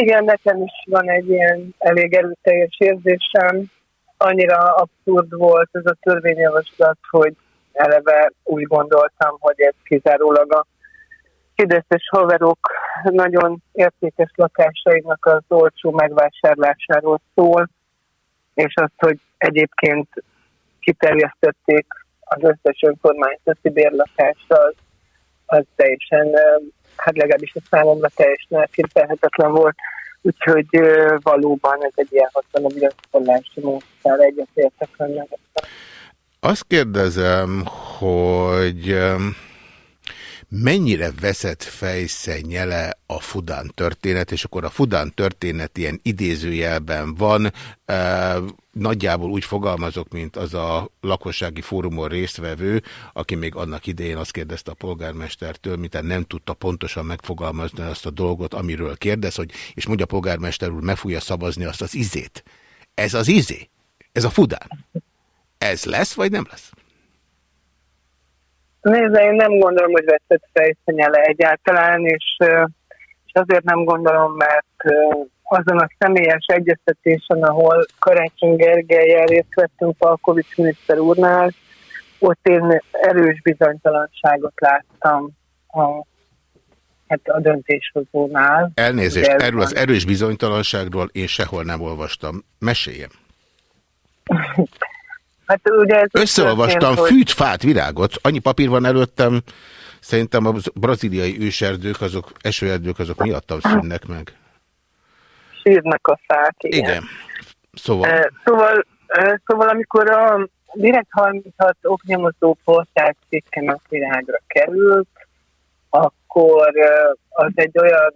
S7: Igen, nekem is van egy ilyen elég erőteljes érzésem. Annyira abszurd volt ez a törvényjavaslat, hogy eleve úgy gondoltam, hogy ez kizárólag a fideszes haverok nagyon értékes lakásainak az olcsó megvásárlásáról szól, és azt, hogy egyébként kiterjesztették az összes önkormányzati bérlakásra, az, az teljesen, hát legalábbis a számomra teljesen elképzelhetetlen volt. Úgyhogy valóban ez egy ilyen hatalom gyakorlási módszer, egyetértek önnek.
S1: Azt kérdezem, hogy mennyire veszett fejszennyele a Fudán történet, és akkor a Fudán történet ilyen idézőjelben van, e, nagyjából úgy fogalmazok, mint az a lakossági fórumon résztvevő, aki még annak idején azt kérdezte a polgármestertől, mint nem tudta pontosan megfogalmazni azt a dolgot, amiről kérdez, hogy, és mondja a polgármester úr, meg fogja szavazni azt az izét. Ez az izé? Ez a Fudán? Ez lesz, vagy nem lesz?
S7: Nézd, én nem gondolom, hogy veszett fejszennyele egyáltalán, és, és azért nem gondolom, mert azon a személyes egyeztetésen, ahol Karácsony Gergelyel részt vettünk Palkovics miniszter úrnál, ott én erős bizonytalanságot láttam a, hát a döntéshozónál.
S1: Elnézést,
S7: ez
S1: erről az
S7: van.
S1: erős bizonytalanságról én sehol nem olvastam. Meséljem.
S7: Hát ugye ez
S1: Összeolvastam
S7: történt, hogy-
S1: fűt, fát, virágot. Annyi papír van előttem, szerintem a braziliai őserdők, azok, esőerdők, azok miattam szűnnek meg.
S7: sírnak a fák. Igen.
S1: Igen. Szóval,
S7: Szóval, szóval amikor a Direkt 36 oknyomozó portál cikke napvilágra került, akkor az egy olyan,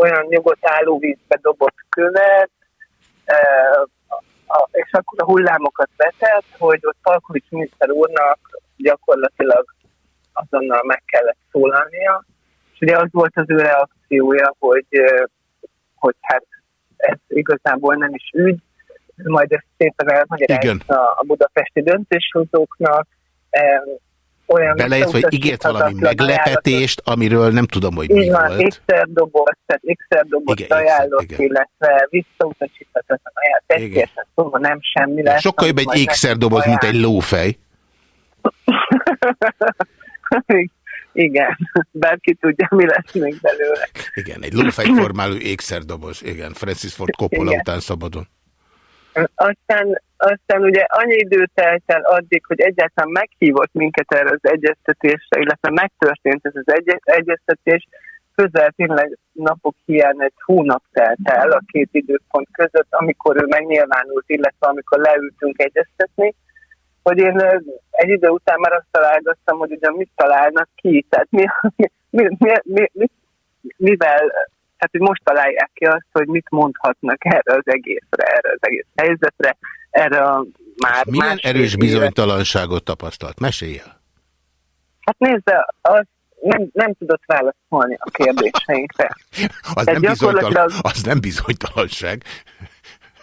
S7: olyan nyugodt állóvízbe dobott követ, a, és akkor a hullámokat vetett, hogy ott Palkovics miniszter úrnak gyakorlatilag azonnal meg kellett szólalnia. És ugye az volt az ő reakciója, hogy, hogy hát ez igazából nem is ügy, majd ezt szépen elmagyarázta a budapesti döntéshozóknak. Olyan
S1: beleért, hogy ígért valami meglepetést, amiről nem tudom, hogy mi
S7: van,
S1: volt.
S7: ékszer doboz, tehát doboz
S1: Igen,
S7: ajánlott,
S1: igen.
S7: illetve visszautasíthatatlan ajánlott.
S1: Igen.
S7: Egy szóval nem semmi lesz.
S1: Sokkal jobb egy
S7: majd
S1: ékszerdoboz, mint egy lófej.
S7: Igen, bárki tudja, mi lesz még belőle.
S1: Igen, egy lófejformáló ékszerdoboz. Igen, Francis Ford Coppola
S7: Igen.
S1: után szabadon.
S7: Aztán, aztán ugye annyi idő telt el addig, hogy egyáltalán meghívott minket erre az egyeztetésre, illetve megtörtént ez az egy egyeztetés, közel tényleg napok hiány egy hónap telt el a két időpont között, amikor ő megnyilvánult, illetve amikor leültünk egyeztetni, hogy én ö, egy idő után már azt találgattam, hogy ugye mit találnak ki, tehát mi, mi, mi, mi, mi, mivel, tehát hogy most találják ki azt, hogy mit mondhatnak erre az egészre, erre az egész helyzetre, erre a már
S1: Milyen erős
S7: éve-
S1: bizonytalanságot tapasztalt? Mesélj el.
S7: Hát nézze, az nem, nem tudott válaszolni a kérdéseinkre.
S1: Az
S7: Tehát
S1: nem,
S7: gyakorlatilag-
S1: az nem bizonytalanság.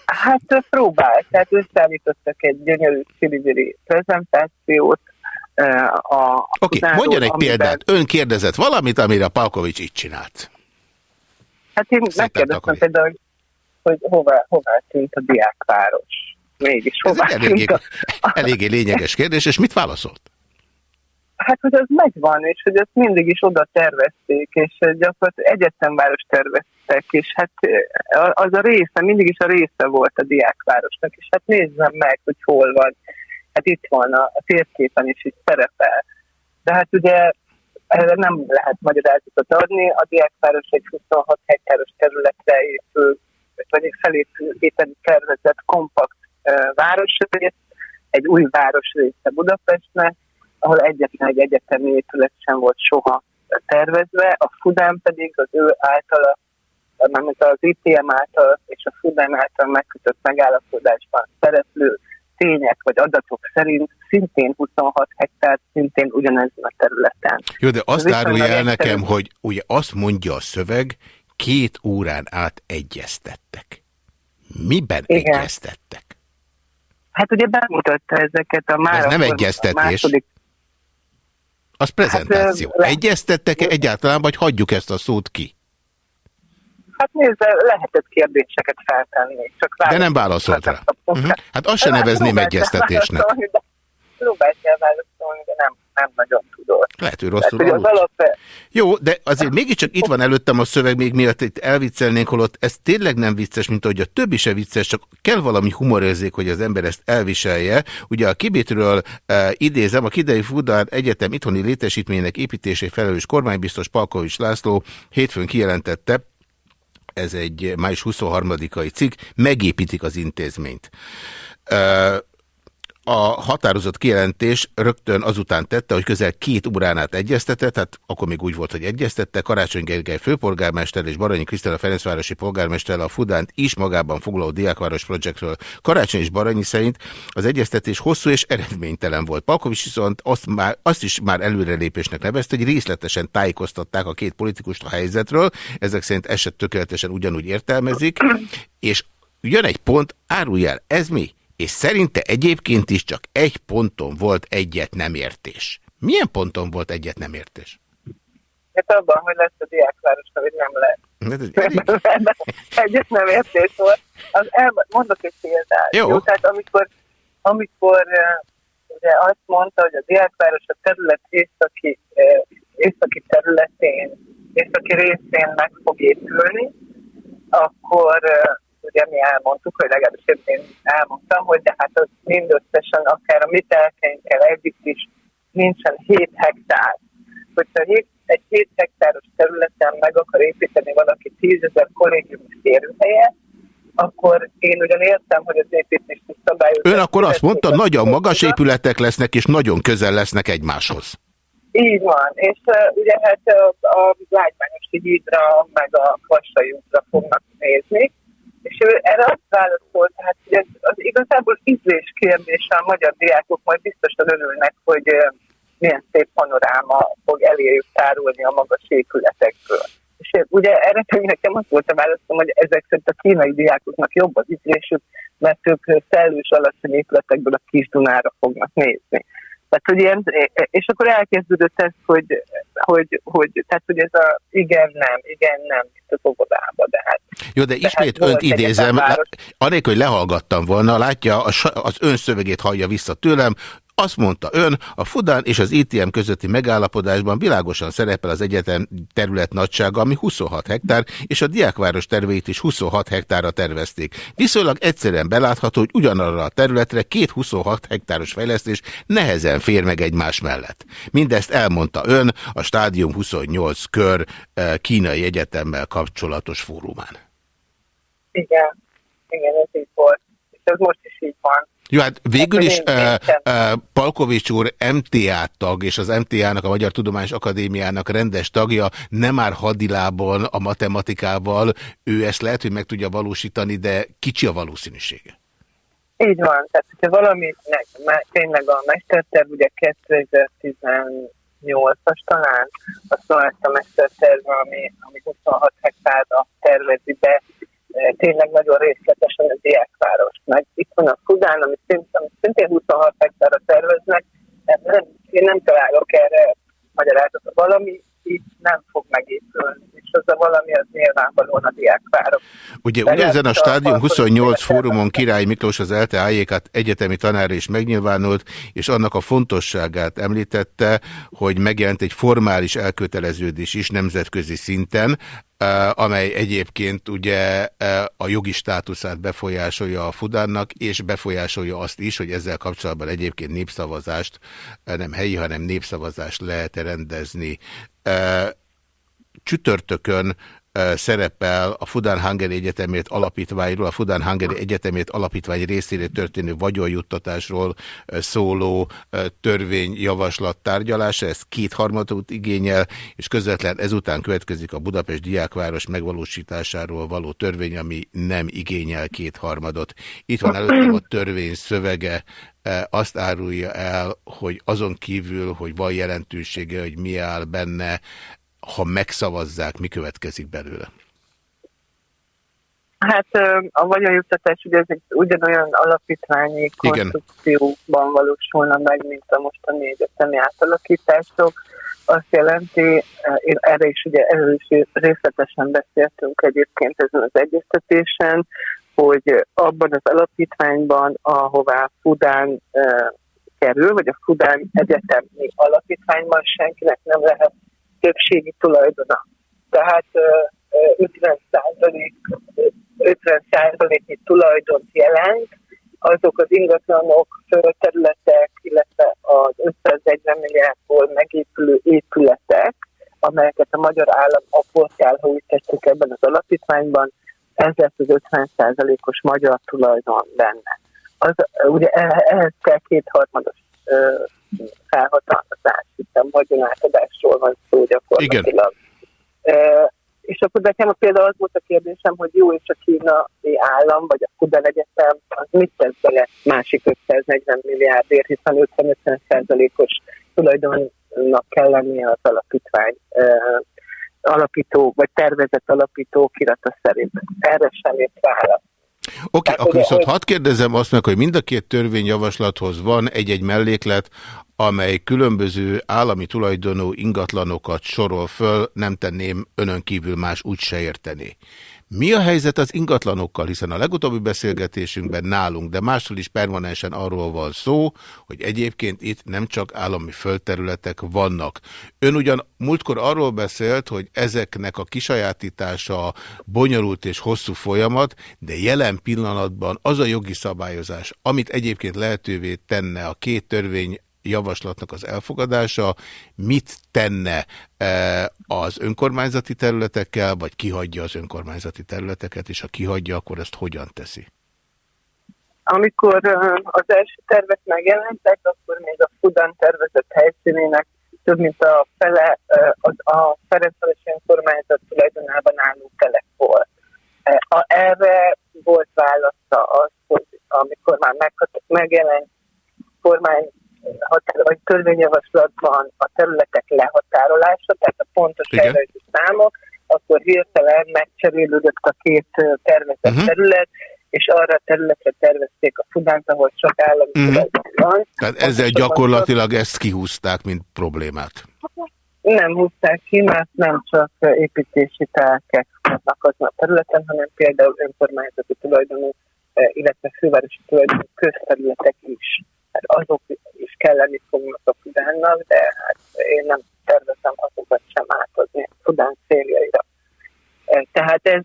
S7: Hát próbált, tehát összeállítottak egy gyönyörű sziliviri prezentációt. eh, A,
S1: Oké, okay, mondjon egy
S7: amiben-
S1: példát. Ön kérdezett valamit, amire Palkovics így csinált.
S7: Hát én
S1: Szépen
S7: megkérdeztem például, hogy, hogy hová, hová tűnt a diákváros. Mégis
S1: Ez
S7: hová
S1: egy eléggé, eléggé lényeges kérdés, és mit válaszolt?
S7: Hát, hogy az megvan, és hogy ezt mindig is oda tervezték, és eh, gyakorlatilag egyetemváros terveztek, és hát eh, az a része, mindig is a része volt a diákvárosnak, és hát nézzem meg, hogy hol van. Hát itt van a, a térképen is itt szerepel. De hát ugye erre nem lehet magyarázatot adni. A diákváros egy 26 hektáros területre épül, vagy felépíteni tervezett kompakt városrész, egy új városrésze Budapestnek, ahol egyetlen egy egyetemi épület sem volt soha tervezve, a Fudán pedig az ő általa, mármint az ITM által és a Fudán által megkötött megállapodásban szereplő tények vagy adatok szerint szintén 26 hektár, szintén ugyanezen a területen.
S1: Jó, de azt árulja el nekem, hogy ugye azt mondja a szöveg, két órán át egyeztettek. Miben
S7: Igen.
S1: egyeztettek?
S7: Hát ugye bemutatta ezeket a már
S1: Ez nem egyeztetés.
S7: második
S1: Az prezentáció.
S7: Hát,
S1: Egyeztettek-e egyáltalán, vagy hagyjuk ezt a szót ki?
S7: Hát nézze, lehetett kérdéseket feltenni. Csak
S1: De nem válaszolt rá.
S7: kaptunk.
S1: Uh-huh. Hát azt se
S7: Hát
S1: nevezném egyeztetésnek.
S7: válaszolni, de- Próbált el válaszolni, de nem, nem nagyon tudott.
S1: Lehet, hogy
S7: Tehát,
S1: rosszul
S7: hogy az
S1: aludt.
S7: alap,
S1: Jó, de azért mégiscsak itt van előttem a szöveg, még miatt itt elviccelnénk, holott ez tényleg nem vicces, mint ahogy a többi se vicces, csak kell valami humorérzék, hogy az ember ezt elviselje. Ugye a Kibitről e, idézem, a Kidei Fudár Egyetem itthoni létesítménynek építésé felelős kormánybiztos Palkovics László hétfőn kijelentette, ez egy május 23-ai cikk, megépítik az intézményt. E, a határozott kijelentés rögtön azután tette, hogy közel két órán át egyeztetett, tehát akkor még úgy volt, hogy egyeztette, Karácsony Gergely főpolgármester és Baranyi Krisztina Ferencvárosi polgármester a Fudánt is magában foglaló Diákváros projektről. Karácsony és Baranyi szerint az egyeztetés hosszú és eredménytelen volt. Palkovics viszont azt, már, azt is már előrelépésnek nevezte, hogy részletesen tájékoztatták a két politikust a helyzetről, ezek szerint eset tökéletesen ugyanúgy értelmezik, és jön egy pont, árulj el, ez mi? És szerinte egyébként is csak egy ponton volt egyet nem értés. Milyen ponton volt egyet nem értés?
S7: hát abban, hogy lesz a diákváros, hogy nem lesz.
S1: Hát
S7: Egyet nem értés volt. Az el, mondok egy példát.
S1: Jó.
S7: Tehát amikor, amikor eh, ugye azt mondta, hogy a diákváros a terület északi, eh, északi területén, északi részén meg fog épülni, akkor eh, ugye mi elmondtuk, hogy legalábbis én elmondtam, hogy de hát az mindösszesen akár a mi telkeinkkel együtt is nincsen 7 hektár. Hogyha egy 7 hektáros területen meg akar építeni valaki 10 ezer kollégiumi férőhelyet, akkor én ugyan értem, hogy az építési szabályozás...
S1: Ön akkor azt mondta, nagyon magas épületek lesznek, és nagyon közel lesznek egymáshoz.
S7: Így van, és uh, ugye hát uh, a lágymányos hídra, meg a Vassai útra fognak nézni, és ő erre azt válaszolt, hát hogy ez az igazából ízlés kérdése, a magyar diákok majd biztosan örülnek, hogy milyen szép panoráma fog eléjük tárulni a magas épületekből. És ugye erre pedig nekem az volt a válaszom, hogy ezek szerint a kínai diákoknak jobb az ízlésük, mert ők szellős alacsony épületekből a kis Dunára fognak nézni. Tehát, hogy ilyen, és akkor elkezdődött ez, hogy, hogy, hogy, tehát, hogy ez a igen, nem, igen, nem, itt az óvodába, de hát
S1: Jó, de
S7: hát
S1: ismét önt idézem, anélkül, hogy lehallgattam volna, látja, az ön szövegét hallja vissza tőlem, Azt mondta ön, a Fudán és az ITM közötti megállapodásban világosan szerepel az egyetem terület nagysága, ami 26 hektár, és a diákváros terveit is 26 hektárra tervezték. Viszonylag egyszerűen belátható, hogy ugyanarra a területre két 26 hektáros fejlesztés nehezen fér meg egymás mellett. Mindezt elmondta ön a Stádium 28 kör eh, kínai egyetemmel kapcsolatos fórumán.
S7: Igen, igen, ez így volt. És ez most is így van.
S1: Jó, hát végül
S7: Akkor
S1: is uh, uh, Palkovics úr MTA tag, és az MTA-nak, a Magyar Tudományos Akadémiának rendes tagja, nem már hadilában a matematikával, ő ezt lehet, hogy meg tudja valósítani, de kicsi a valószínűsége.
S7: Így van, tehát hogyha valaminek már tényleg a mesterterv, ugye 2018-as talán, a mesterterv, ami, ami 26 hektárra tervezi be, tényleg nagyon részletesen a diákváros. Meg itt van a Fudán, ami szint- ami szintén 26 hektárra terveznek, nem, én nem találok erre magyarázatot. Valami itt nem fog megépülni, és az a valami az nyilvánvalóan a diákváros.
S1: Ugye
S7: De
S1: ugyanezen a Stádium
S7: akkor
S1: 28
S7: tényleg
S1: fórumon Király Miklós az ELTE egyetemi tanára is megnyilvánult, és annak a fontosságát említette, hogy megjelent egy formális elköteleződés is nemzetközi szinten, eh, amely egyébként ugye eh, a jogi státuszát befolyásolja a Fudánnak, és befolyásolja azt is, hogy ezzel kapcsolatban egyébként népszavazást, eh, nem helyi, hanem népszavazást lehet rendezni. Csütörtökön szerepel a Fudán Hungary Egyetemért alapítványról, a Fudán Hungary Egyetemért alapítvány részére történő vagyonjuttatásról szóló törvényjavaslat tárgyalása, ez kétharmadot igényel, és közvetlen ezután következik a Budapest Diákváros megvalósításáról való törvény, ami nem igényel kétharmadot. Itt van előttem a törvény szövege, azt árulja el, hogy azon kívül, hogy van jelentősége, hogy mi áll benne, ha megszavazzák, mi következik belőle?
S7: Hát a vagyonjuttatás ugye ez egy ugyanolyan alapítványi konstrukcióban valósulna meg, mint a mostani egyetemi átalakítások. Azt jelenti, én erre is ugye erről is részletesen beszéltünk egyébként ezen az egyeztetésen, hogy abban az alapítványban, ahová Fudán kerül, vagy a Fudán Egyetemi Alapítványban senkinek nem lehet többségi tulajdona. Tehát ö, ö, 50 50 százaléknyi tulajdont jelent, azok az ingatlanok, földterületek, illetve az 540 milliárdból megépülő épületek, amelyeket a magyar állam apportálha úgy tettük ebben az alapítványban, ez lesz az 50 százalékos magyar tulajdon benne. Az, ugye eh- ehhez kell kétharmados felhatalmazás, hiszen vagyonátadásról van szó gyakorlatilag. Ö, és akkor nekem például az volt a kérdésem, hogy jó, és a kínai állam, vagy a Fudan Egyetem, az mit tesz bele másik 540 milliárdért, hiszen 50-50 százalékos tulajdonnak kell lennie az alapítvány alapító, vagy tervezett alapító kirata szerint. Erre sem ért válasz.
S1: Oké, okay,
S7: Tehát,
S1: akkor viszont hadd kérdezem azt meg, hogy mind a két törvényjavaslathoz van egy-egy melléklet, amely különböző állami tulajdonú ingatlanokat sorol föl, nem tenném önön kívül más úgy se érteni. Mi a helyzet az ingatlanokkal, hiszen a legutóbbi beszélgetésünkben nálunk, de máshol is permanensen arról van szó, hogy egyébként itt nem csak állami földterületek vannak. Ön ugyan múltkor arról beszélt, hogy ezeknek a kisajátítása bonyolult és hosszú folyamat, de jelen pillanatban az a jogi szabályozás, amit egyébként lehetővé tenne a két törvény javaslatnak az elfogadása, mit tenne e, az önkormányzati területekkel, vagy kihagyja az önkormányzati területeket, és ha kihagyja, akkor ezt hogyan teszi?
S7: Amikor az első tervek megjelentek, akkor még a Fudan tervezett helyszínének több mint a fele az a Ferencváros önkormányzat tulajdonában álló telek volt. E, erre volt válasza az, hogy amikor már megjelent kormány határ, vagy törvényjavaslatban a területek lehatárolása, tehát a pontos tervező számok, akkor hirtelen megcserélődött a két tervezett
S1: Mhm.
S7: uh-huh. terület, és arra a területre tervezték a Fudánt, ahol csak állami
S1: Mhm.
S7: tulajdon van.
S1: Tehát ezzel gyakorlatilag ezt kihúzták, mint problémát.
S7: Nem húzták ki, mert nem csak építési telkek vannak azon a területen, hanem például önkormányzati tulajdonú, illetve fővárosi tulajdonú közterületek is. Hát azok is kell vannak, de hát én nem tervezem azokat sem átadni Fudán céljaira. Tehát ez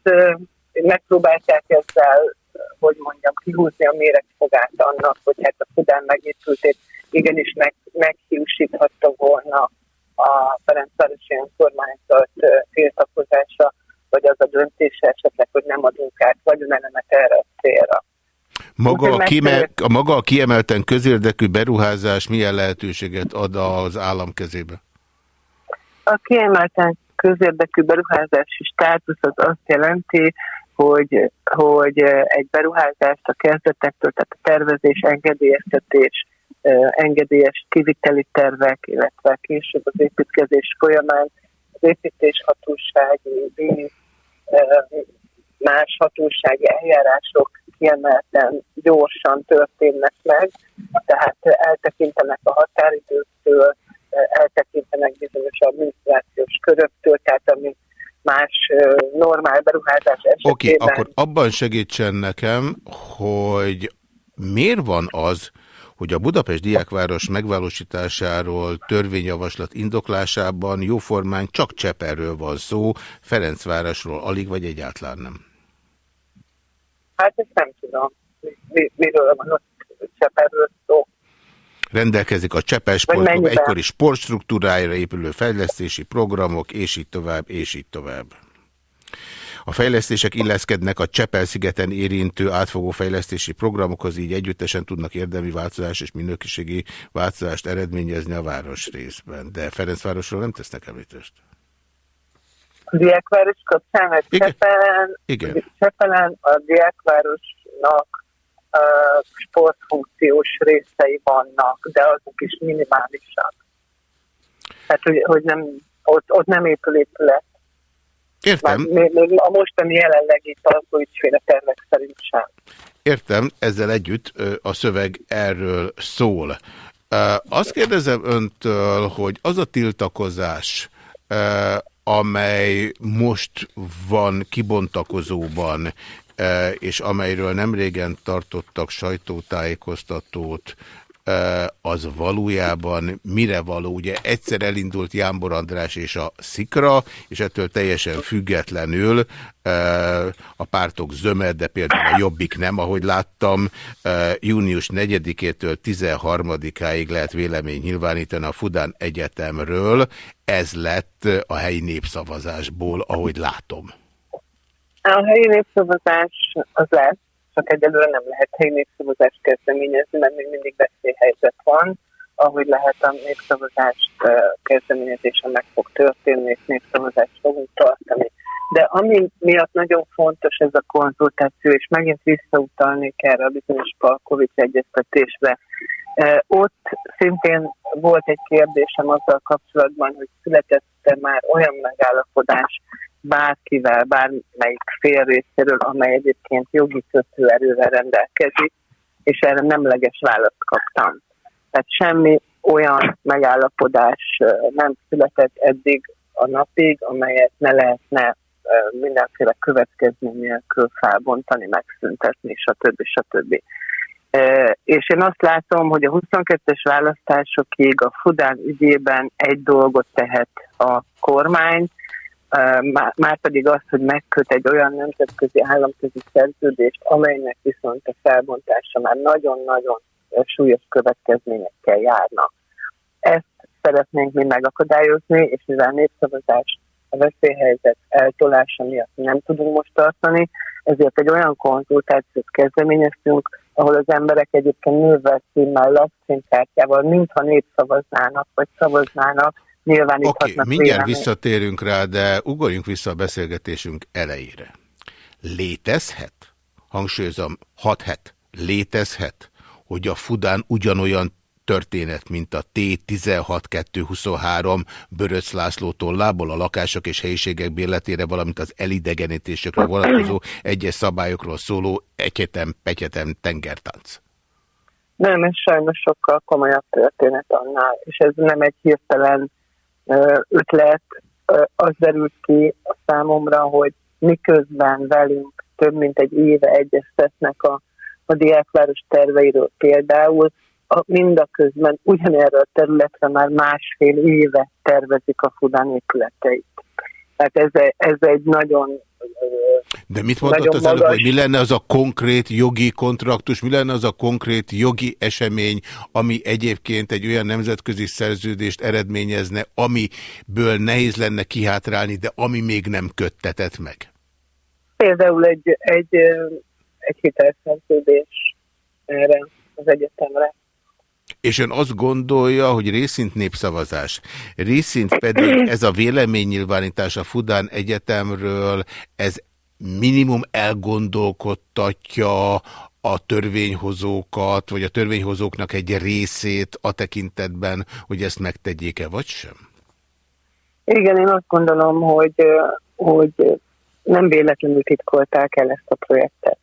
S7: megpróbálták ezzel, hogy mondjam, kihúzni a méregfogát annak, hogy hát a Fudán megépültét igenis meg, meghiúsíthatta volna a Ferencvárosi önkormányzat tiltakozása, vagy az a döntése esetleg, hogy nem adunk át vagyonelemet erre a célra.
S1: Maga a,
S7: megfelelő-
S1: a maga a kiemelten közérdekű beruházás milyen lehetőséget ad az állam kezébe?
S7: A kiemelten közérdekű beruházási státusz az azt jelenti, hogy, hogy egy beruházást a kezdetektől, tehát a tervezés, engedélyeztetés, engedélyes kiviteli tervek, illetve később az építkezés folyamán az építéshatósági, más hatósági eljárások kiemelten gyorsan történnek meg, tehát eltekintenek a határidőktől, eltekintenek bizonyos adminisztrációs köröktől, tehát ami más normál beruházás
S1: Oké,
S7: esetében.
S1: akkor abban segítsen nekem, hogy miért van az, hogy a Budapest Diákváros megvalósításáról törvényjavaslat indoklásában jóformán csak Cseperről van szó, Ferencvárosról alig vagy egyáltalán nem.
S7: Hát ezt nem tudom, mi, miről van ott Cseperről szó.
S1: Rendelkezik a Csepel Sportklub egykori sportstruktúrájára épülő fejlesztési programok, és így tovább, és így tovább. A fejlesztések illeszkednek a Csepel-szigeten érintő átfogó fejlesztési programokhoz, így együttesen tudnak érdemi változás és minőségi változást eredményezni a városrészben. De Ferencvárosról nem tesznek említést.
S7: Diákváros kapcsán. Csepelen,
S1: Igen.
S7: Csepelen a diákvárosnak uh, sportfunkciós részei vannak, de azok is minimálisak. Tehát, hogy, hogy nem, ott, ott nem épül épület. Már
S1: Értem,
S7: még, még a mostani jelenlegi talpóügyféle tervek szerint sem.
S1: értem, ezzel együtt a szöveg erről szól. Azt kérdezem öntől, hogy az a tiltakozás, amely most van kibontakozóban, ö, és amelyről nem régen tartottak sajtótájékoztatót, az valójában mire való? Ugye egyszer elindult Jámbor András és a Szikra, és ettől teljesen függetlenül a pártok zöme, de például a Jobbik nem, ahogy láttam, június 4-től 13-áig lehet vélemény nyilvánítani a Fudán Egyetemről. Ez lett a helyi népszavazásból, ahogy látom.
S7: A helyi népszavazás az lesz, csak egyelőre nem lehet helyi népszavazást kezdeményezni, mert még mindig veszélyhelyzet van. Ahogy lehet a népszavazást kezdeményezése meg fog történni, és népszavazást fogunk tartani. De ami miatt nagyon fontos ez a konzultáció, és megint visszautalnék erre a bizonyos Palkovics egyeztetésre, Ott szintén volt egy kérdésem azzal kapcsolatban, hogy született már olyan megállapodás bárkivel, bármelyik fél részéről, amely egyébként jogi kötőerővel rendelkezik, és erre nemleges választ kaptam. Tehát semmi olyan megállapodás nem született eddig a napig, amelyet ne lehetne eh, mindenféle következmény nélkül felbontani, megszüntetni, stb. stb. És én azt látom, hogy a 22-es választásokig a Fudán ügyében egy dolgot tehet a kormány, má- már pedig az, hogy megköt egy olyan nemzetközi államközi szerződést, amelynek viszont a felbontása már nagyon-nagyon súlyos következményekkel járna. Ezt szeretnénk mi megakadályozni, és mivel népszavazás a veszélyhelyzet eltolása miatt nem tudunk most tartani, ezért egy olyan konzultációt kezdeményeztünk, ahol az emberek egyébként nővel, címmel, lakcímkártyával, mintha népszavaznának, vagy szavaznának, nyilváníthatnak
S1: okay, mindjárt
S7: véleményt.
S1: visszatérünk rá, de ugorjunk vissza a beszélgetésünk elejére. Létezhet, hangsúlyozom, hathet, létezhet, hogy a Fudán ugyanolyan történet, mint a T16223 Böröc László tollából a lakások és helyiségek bérletére, valamint az elidegenítésekre vonatkozó egyes szabályokról szóló egyetem-pegyetem tengertánc.
S7: Nem, ez sajnos sokkal komolyabb történet annál, és ez nem egy hirtelen ötlet, az derült ki a számomra, hogy miközben velünk több mint egy éve egyeztetnek a, a diákváros terveiről például, a, mindaközben ugyanerre a területre már másfél éve tervezik a Fudán épületeit. Tehát ez, ez egy nagyon
S1: de mit mondott az előbb, hogy mi lenne az a konkrét jogi kontraktus, mi lenne az a konkrét jogi esemény, ami egyébként egy olyan nemzetközi szerződést eredményezne, amiből nehéz lenne kihátrálni, de ami még nem köttetett meg?
S7: például egy, egy, egy hitelszerződés erre az egyetemre.
S1: És ön azt gondolja, hogy részint népszavazás, részint pedig ez a véleménynyilvánítás a Fudán Egyetemről, ez minimum elgondolkodtatja a törvényhozókat, vagy a törvényhozóknak egy részét a tekintetben, hogy ezt megtegyék-e, vagy sem?
S7: Igen, én azt gondolom, hogy, hogy nem véletlenül titkolták el ezt a projektet.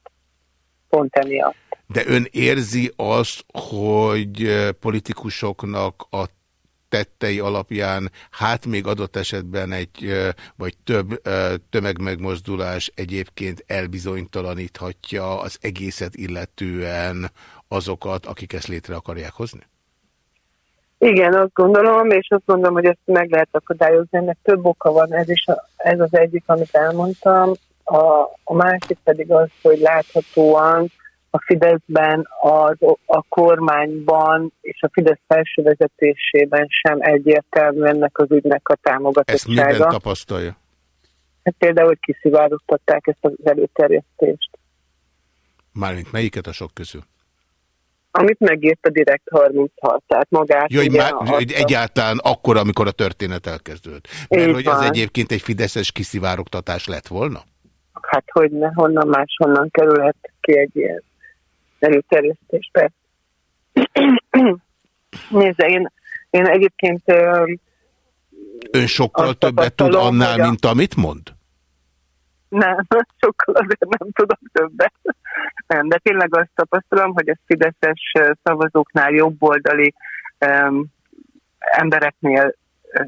S7: Pont emiatt.
S1: De ön érzi azt, hogy eh, politikusoknak a tettei alapján, hát még adott esetben egy eh, vagy több eh, tömegmegmozdulás egyébként elbizonytalaníthatja az egészet illetően azokat, akik ezt létre akarják hozni?
S7: Igen, azt gondolom, és azt gondolom, hogy ezt meg lehet akadályozni. Ennek több oka van, ez is a, ez az egyik, amit elmondtam. A, a másik pedig az, hogy láthatóan a Fideszben, az, a kormányban és a Fidesz felső vezetésében sem egyértelmű ennek az ügynek a
S1: Ezt minden
S7: támogatottsága.
S1: tapasztalja?
S7: Hát például, hogy kiszivárogtatták ezt az előterjesztést.
S1: Mármint melyiket a sok közül?
S7: Amit megírt a Direkt 36, tehát magát. Ugye
S1: már, hogy egyáltalán akkor, amikor a történet elkezdődött. Mert
S7: Így
S1: hogy az egyébként egy fideszes kiszivárogtatás lett volna?
S7: Hát hogy ne, honnan máshonnan kerülhet ki egy ilyen előterjesztés, persze. Nézze, én, én egyébként
S1: Ön sokkal többet tud annál,
S7: a-
S1: mint amit mond?
S7: nem, sokkal azért nem tudok többet. Nem, de tényleg azt tapasztalom, hogy a fideszes szavazóknál jobboldali um, embereknél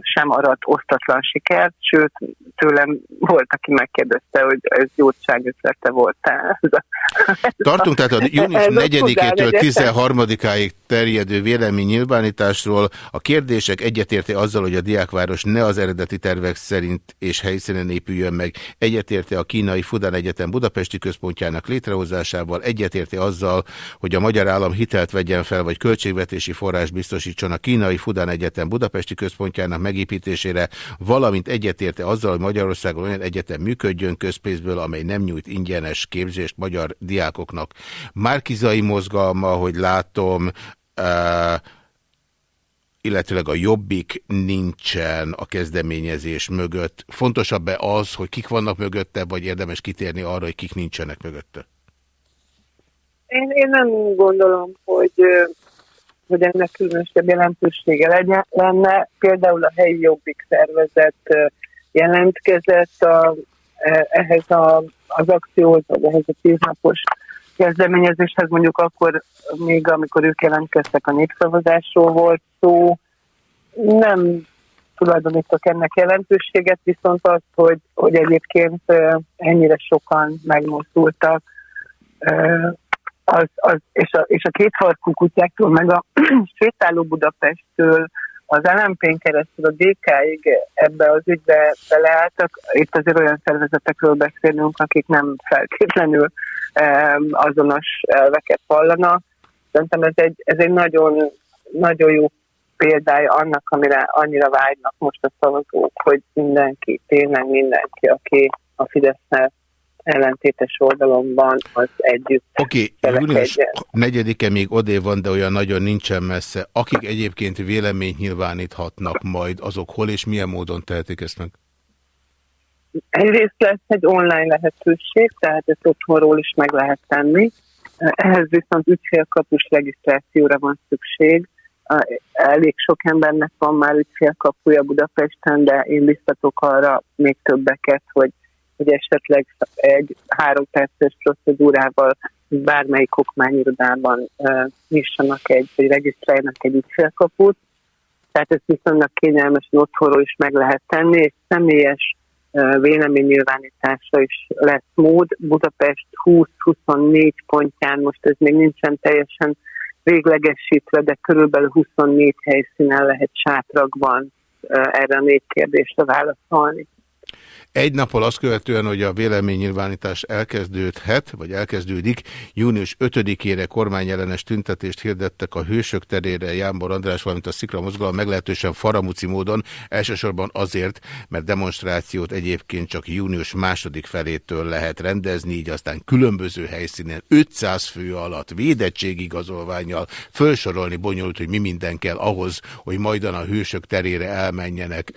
S7: sem arat osztatlan sikert, sőt, tőlem volt, aki megkérdezte, hogy ez jótság ötlete volt ez
S1: Tartunk tehát a június
S7: Ez a
S1: 4-től
S7: Fudán Egyetem.
S1: 13-áig terjedő véleménynyilvánításról. A kérdések egyetérte azzal, hogy a diákváros ne az eredeti tervek szerint és helyszínen épüljön meg. Egyetérte a kínai Fudán Egyetem budapesti központjának létrehozásával. Egyetérte azzal, hogy a magyar állam hitelt vegyen fel, vagy költségvetési forrás biztosítson a kínai Fudán Egyetem budapesti központjának megépítésére, valamint egyetérte azzal, hogy Magyarországon olyan egyetem működjön közpénzből, amely nem nyújt ingyenes képzést magyar diákoknak. Márkizai mozgalma, hogy látom, uh, illetőleg a jobbik nincsen a kezdeményezés mögött. Fontosabb-e az, hogy kik vannak mögötte, vagy érdemes kitérni arra, hogy kik nincsenek mögötte?
S7: Én, én nem gondolom, hogy, hogy ennek különösebb jelentősége legyen, lenne. Például a helyi jobbik szervezet jelentkezett a, e- ehhez a, az akcióhoz, vagy ehhez a tíznapos kezdeményezéshez, mondjuk akkor még, amikor ők jelentkeztek a népszavazásról volt szó, nem tulajdonítok ennek jelentőséget, viszont az, hogy, hogy egyébként ennyire sokan megmozdultak, az, az, és, a, és a kétfarkú kutyáktól, meg a sétáló Budapesttől, az LMP-n keresztül a DK-ig ebbe az ügybe beleálltak. Itt azért olyan szervezetekről beszélünk, akik nem feltétlenül um, azonos elveket vallanak. Szerintem ez egy, ez egy nagyon, nagyon jó példája annak, amire annyira vágynak most a szavazók, hogy mindenki, tényleg mindenki, aki a Fidesznek ellentétes oldalon az együtt
S1: Oké, okay, június. 4-e még odé van, de olyan nagyon nincsen messze. Akik egyébként véleményt nyilváníthatnak majd, azok hol és milyen módon tehetik ezt meg?
S7: Egyrészt lesz egy online lehetőség, tehát ezt otthonról is meg lehet tenni. Ehhez viszont ügyfélkapus regisztrációra van szükség. Elég sok embernek van már ügyfélkapuja Budapesten, de én biztatok arra még többeket, hogy, hogy esetleg egy három perces procedúrával bármelyik okmányirodában uh, nyissanak egy, vagy regisztráljanak egy ügyfélkaput. Tehát ezt viszonylag kényelmesen otthonról is meg lehet tenni, és személyes véleménynyilvánításra is lesz mód. Budapest 20-24 pontján, most ez még nincsen teljesen véglegesítve, de körülbelül 24 helyszínen lehet sátrakban erre a négy kérdésre válaszolni.
S1: Egy nappal azt követően, hogy a véleménynyilvánítás elkezdődhet, vagy elkezdődik, június 5-ére kormányellenes tüntetést hirdettek a Hősök terére Jámbor András, valamint a Szikra mozgalom meglehetősen faramuci módon, elsősorban azért, mert demonstrációt egyébként csak június második felétől lehet rendezni, így aztán különböző helyszínen 500 fő alatt védettségigazolványjal felsorolni bonyolult, hogy mi minden kell ahhoz, hogy majdan a Hősök terére elmenjenek.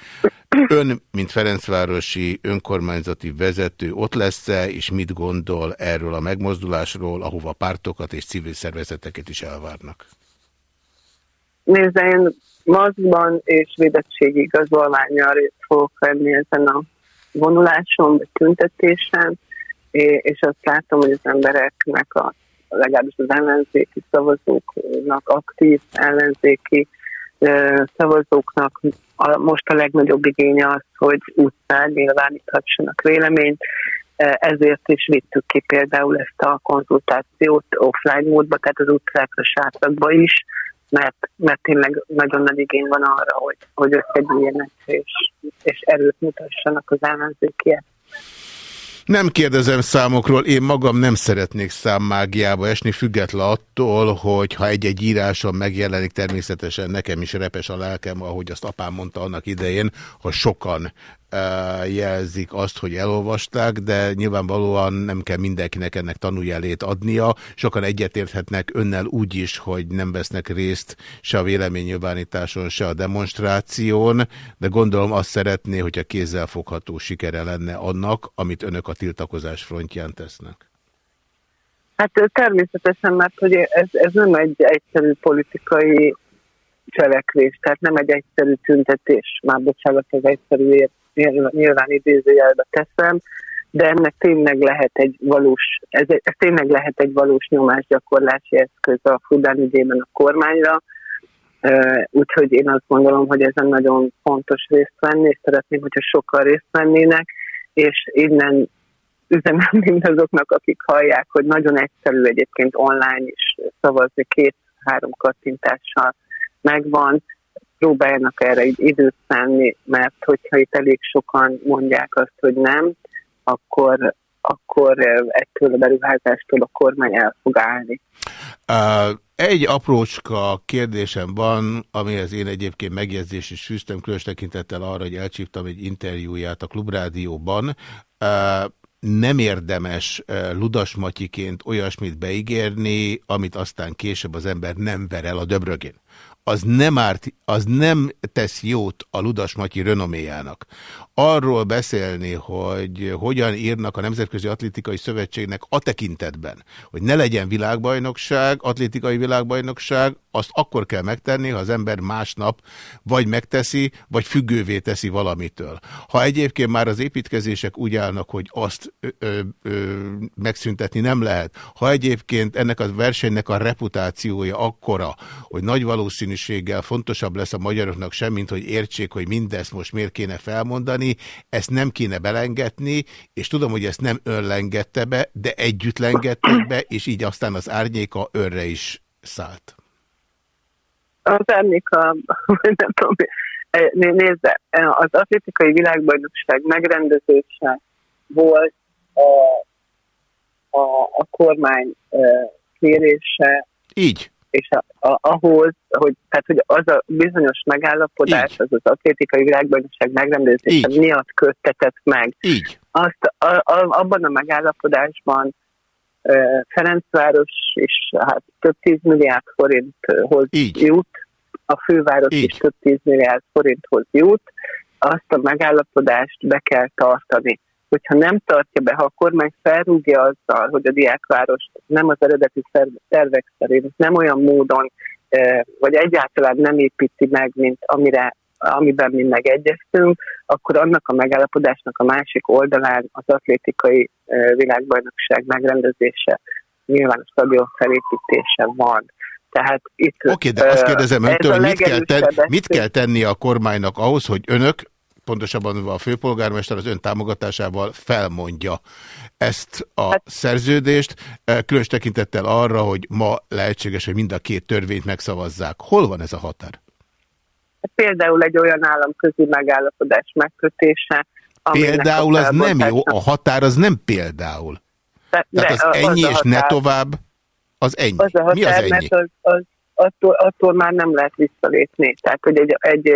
S1: Ön, mint Ferencvárosi önkormányzati vezető ott lesz-e, és mit gondol erről a megmozdulásról, ahova pártokat és civil szervezeteket is elvárnak?
S7: Nézd, én mazban és védettségi igazolványjal fogok venni ezen a vonuláson, vagy tüntetésen, és azt látom, hogy az embereknek, a, legalábbis az ellenzéki szavazóknak, aktív ellenzéki szavazóknak a, most a legnagyobb igénye az, hogy utcán nyilváníthassanak véleményt, ezért is vittük ki például ezt a konzultációt offline módba, tehát az utcákra, sátrakba is, mert, mert tényleg nagyon nagy igény van arra, hogy, hogy összegyűjjenek és, és erőt mutassanak az ellenzékiek.
S1: Nem kérdezem számokról, én magam nem szeretnék számmágiába esni, független attól, hogy ha egy-egy íráson megjelenik, természetesen nekem is repes a lelkem, ahogy azt apám mondta annak idején, hogy sokan jelzik azt, hogy elolvasták, de nyilvánvalóan nem kell mindenkinek ennek tanújelét adnia. Sokan egyetérthetnek önnel úgy is, hogy nem vesznek részt se a véleménynyilvánításon, se a demonstráción, de gondolom azt szeretné, hogy a kézzelfogható sikere lenne annak, amit önök a tiltakozás frontján tesznek.
S7: Hát természetesen, mert hogy ez, ez nem egy egyszerű politikai cselekvés, tehát nem egy egyszerű tüntetés, már bocsánat, az egyszerű nyilván idézőjelbe teszem, de ennek tényleg lehet egy valós, ez, ez tényleg lehet egy valós nyomásgyakorlási eszköz a Fudán ügyében a kormányra, úgyhogy én azt gondolom, hogy ezen nagyon fontos részt venni, és szeretném, hogyha sokkal részt vennének, és innen üzenem mindazoknak, akik hallják, hogy nagyon egyszerű egyébként online is szavazni két-három kattintással megvan, próbáljanak erre időt szánni, mert hogyha itt elég sokan mondják azt, hogy nem, akkor, akkor ettől a beruházástól a kormány el fog állni.
S1: Uh, egy aprócska kérdésem van, amihez én egyébként megjegyzés is fűztem, különös tekintettel arra, hogy elcsíptam egy interjúját a Klubrádióban. Uh, nem érdemes Ludas Matyiként olyasmit beígérni, amit aztán később az ember nem ver el a döbrögén az nem, árt, az nem tesz jót a Ludas Matyi renoméjának. Arról beszélni, hogy hogyan írnak a Nemzetközi Atlétikai Szövetségnek a tekintetben, hogy ne legyen világbajnokság, atlétikai világbajnokság, azt akkor kell megtenni, ha az ember másnap vagy megteszi, vagy függővé teszi valamitől. Ha egyébként már az építkezések úgy állnak, hogy azt ö, ö, ö, megszüntetni nem lehet, ha egyébként ennek a versenynek a reputációja akkora, hogy nagy valószínűséggel fontosabb lesz a magyaroknak sem, mint hogy értsék, hogy mindezt most miért kéne felmondani, ezt nem kéne belengetni, és tudom, hogy ezt nem ön lengette be, de együtt lengettek be, és így aztán az árnyéka önre is szállt
S7: az árnyéka, nem tudom, nézze, az atlétikai világbajnokság megrendezése volt a, a, a kormány kérése.
S1: Így.
S7: És a, a, ahhoz, hogy, tehát, hogy az a bizonyos megállapodás, Így. az az atlétikai világbajnokság megrendezése Így. miatt köttetett meg.
S1: Így.
S7: Azt, a, a, abban a megállapodásban Ferencváros is hát több tízmilliárd forinthoz Így. jut, a főváros Így. is több tízmilliárd forinthoz jut, azt a megállapodást be kell tartani. Hogyha nem tartja be, ha a kormány felrúgja azzal, hogy a diákvárost nem az eredeti tervek szerint, nem olyan módon, vagy egyáltalán nem építi meg, mint amire amiben mi megegyeztünk, akkor annak a megállapodásnak a másik oldalán az atlétikai világbajnokság megrendezése, nyilván a stadion felépítése van. Tehát itt...
S1: Oké, okay, de azt kérdezem öntől, hogy mit kell, ten, mit kell tenni a kormánynak ahhoz, hogy önök pontosabban a főpolgármester az ön támogatásával felmondja ezt a szerződést, eh, különös tekintettel arra, hogy ma lehetséges, hogy mind a két törvényt megszavazzák. Hol van ez a határ?
S7: Például egy olyan államközi megállapodás megkötése,
S1: Például az nem jó, a határ az nem például.
S7: De-
S1: Tehát
S7: de
S1: az
S7: a-
S1: ennyi
S7: a
S1: és ne
S7: határ-
S1: tovább, az ennyi.
S7: Az a
S1: Mi az
S7: határ,
S1: ennyi?
S7: mert az, az, attól, attól már nem lehet visszalépni. Tehát, hogy egy, egy,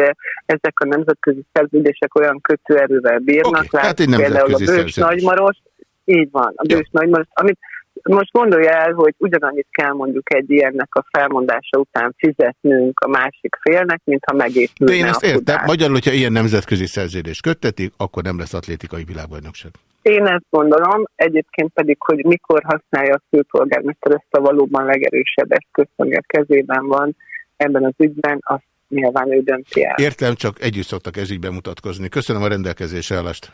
S7: ezek a nemzetközi szerződések olyan kötőerővel bírnak, okay,
S1: hát egy
S7: például a bős nagymaros, így van, a bős nagymaros, amit most gondolja el, hogy ugyanannyit kell mondjuk egy ilyennek a felmondása után fizetnünk a másik félnek, mintha megépülne
S1: De én ezt értem. Magyarul, hogyha ilyen nemzetközi szerződést köttetik, akkor nem lesz atlétikai világbajnokság.
S7: Én ezt gondolom, egyébként pedig, hogy mikor használja a főpolgármester ezt a valóban legerősebb eszközt, ami a kezében van ebben az ügyben, azt nyilván ő dönti el.
S1: Értem, csak együtt szoktak ezügyben mutatkozni. Köszönöm a rendelkezésre állást.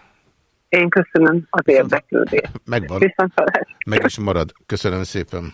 S7: Én köszönöm az érdeklődést.
S1: Megvan.
S7: Viszont.
S1: Meg is marad. Köszönöm szépen.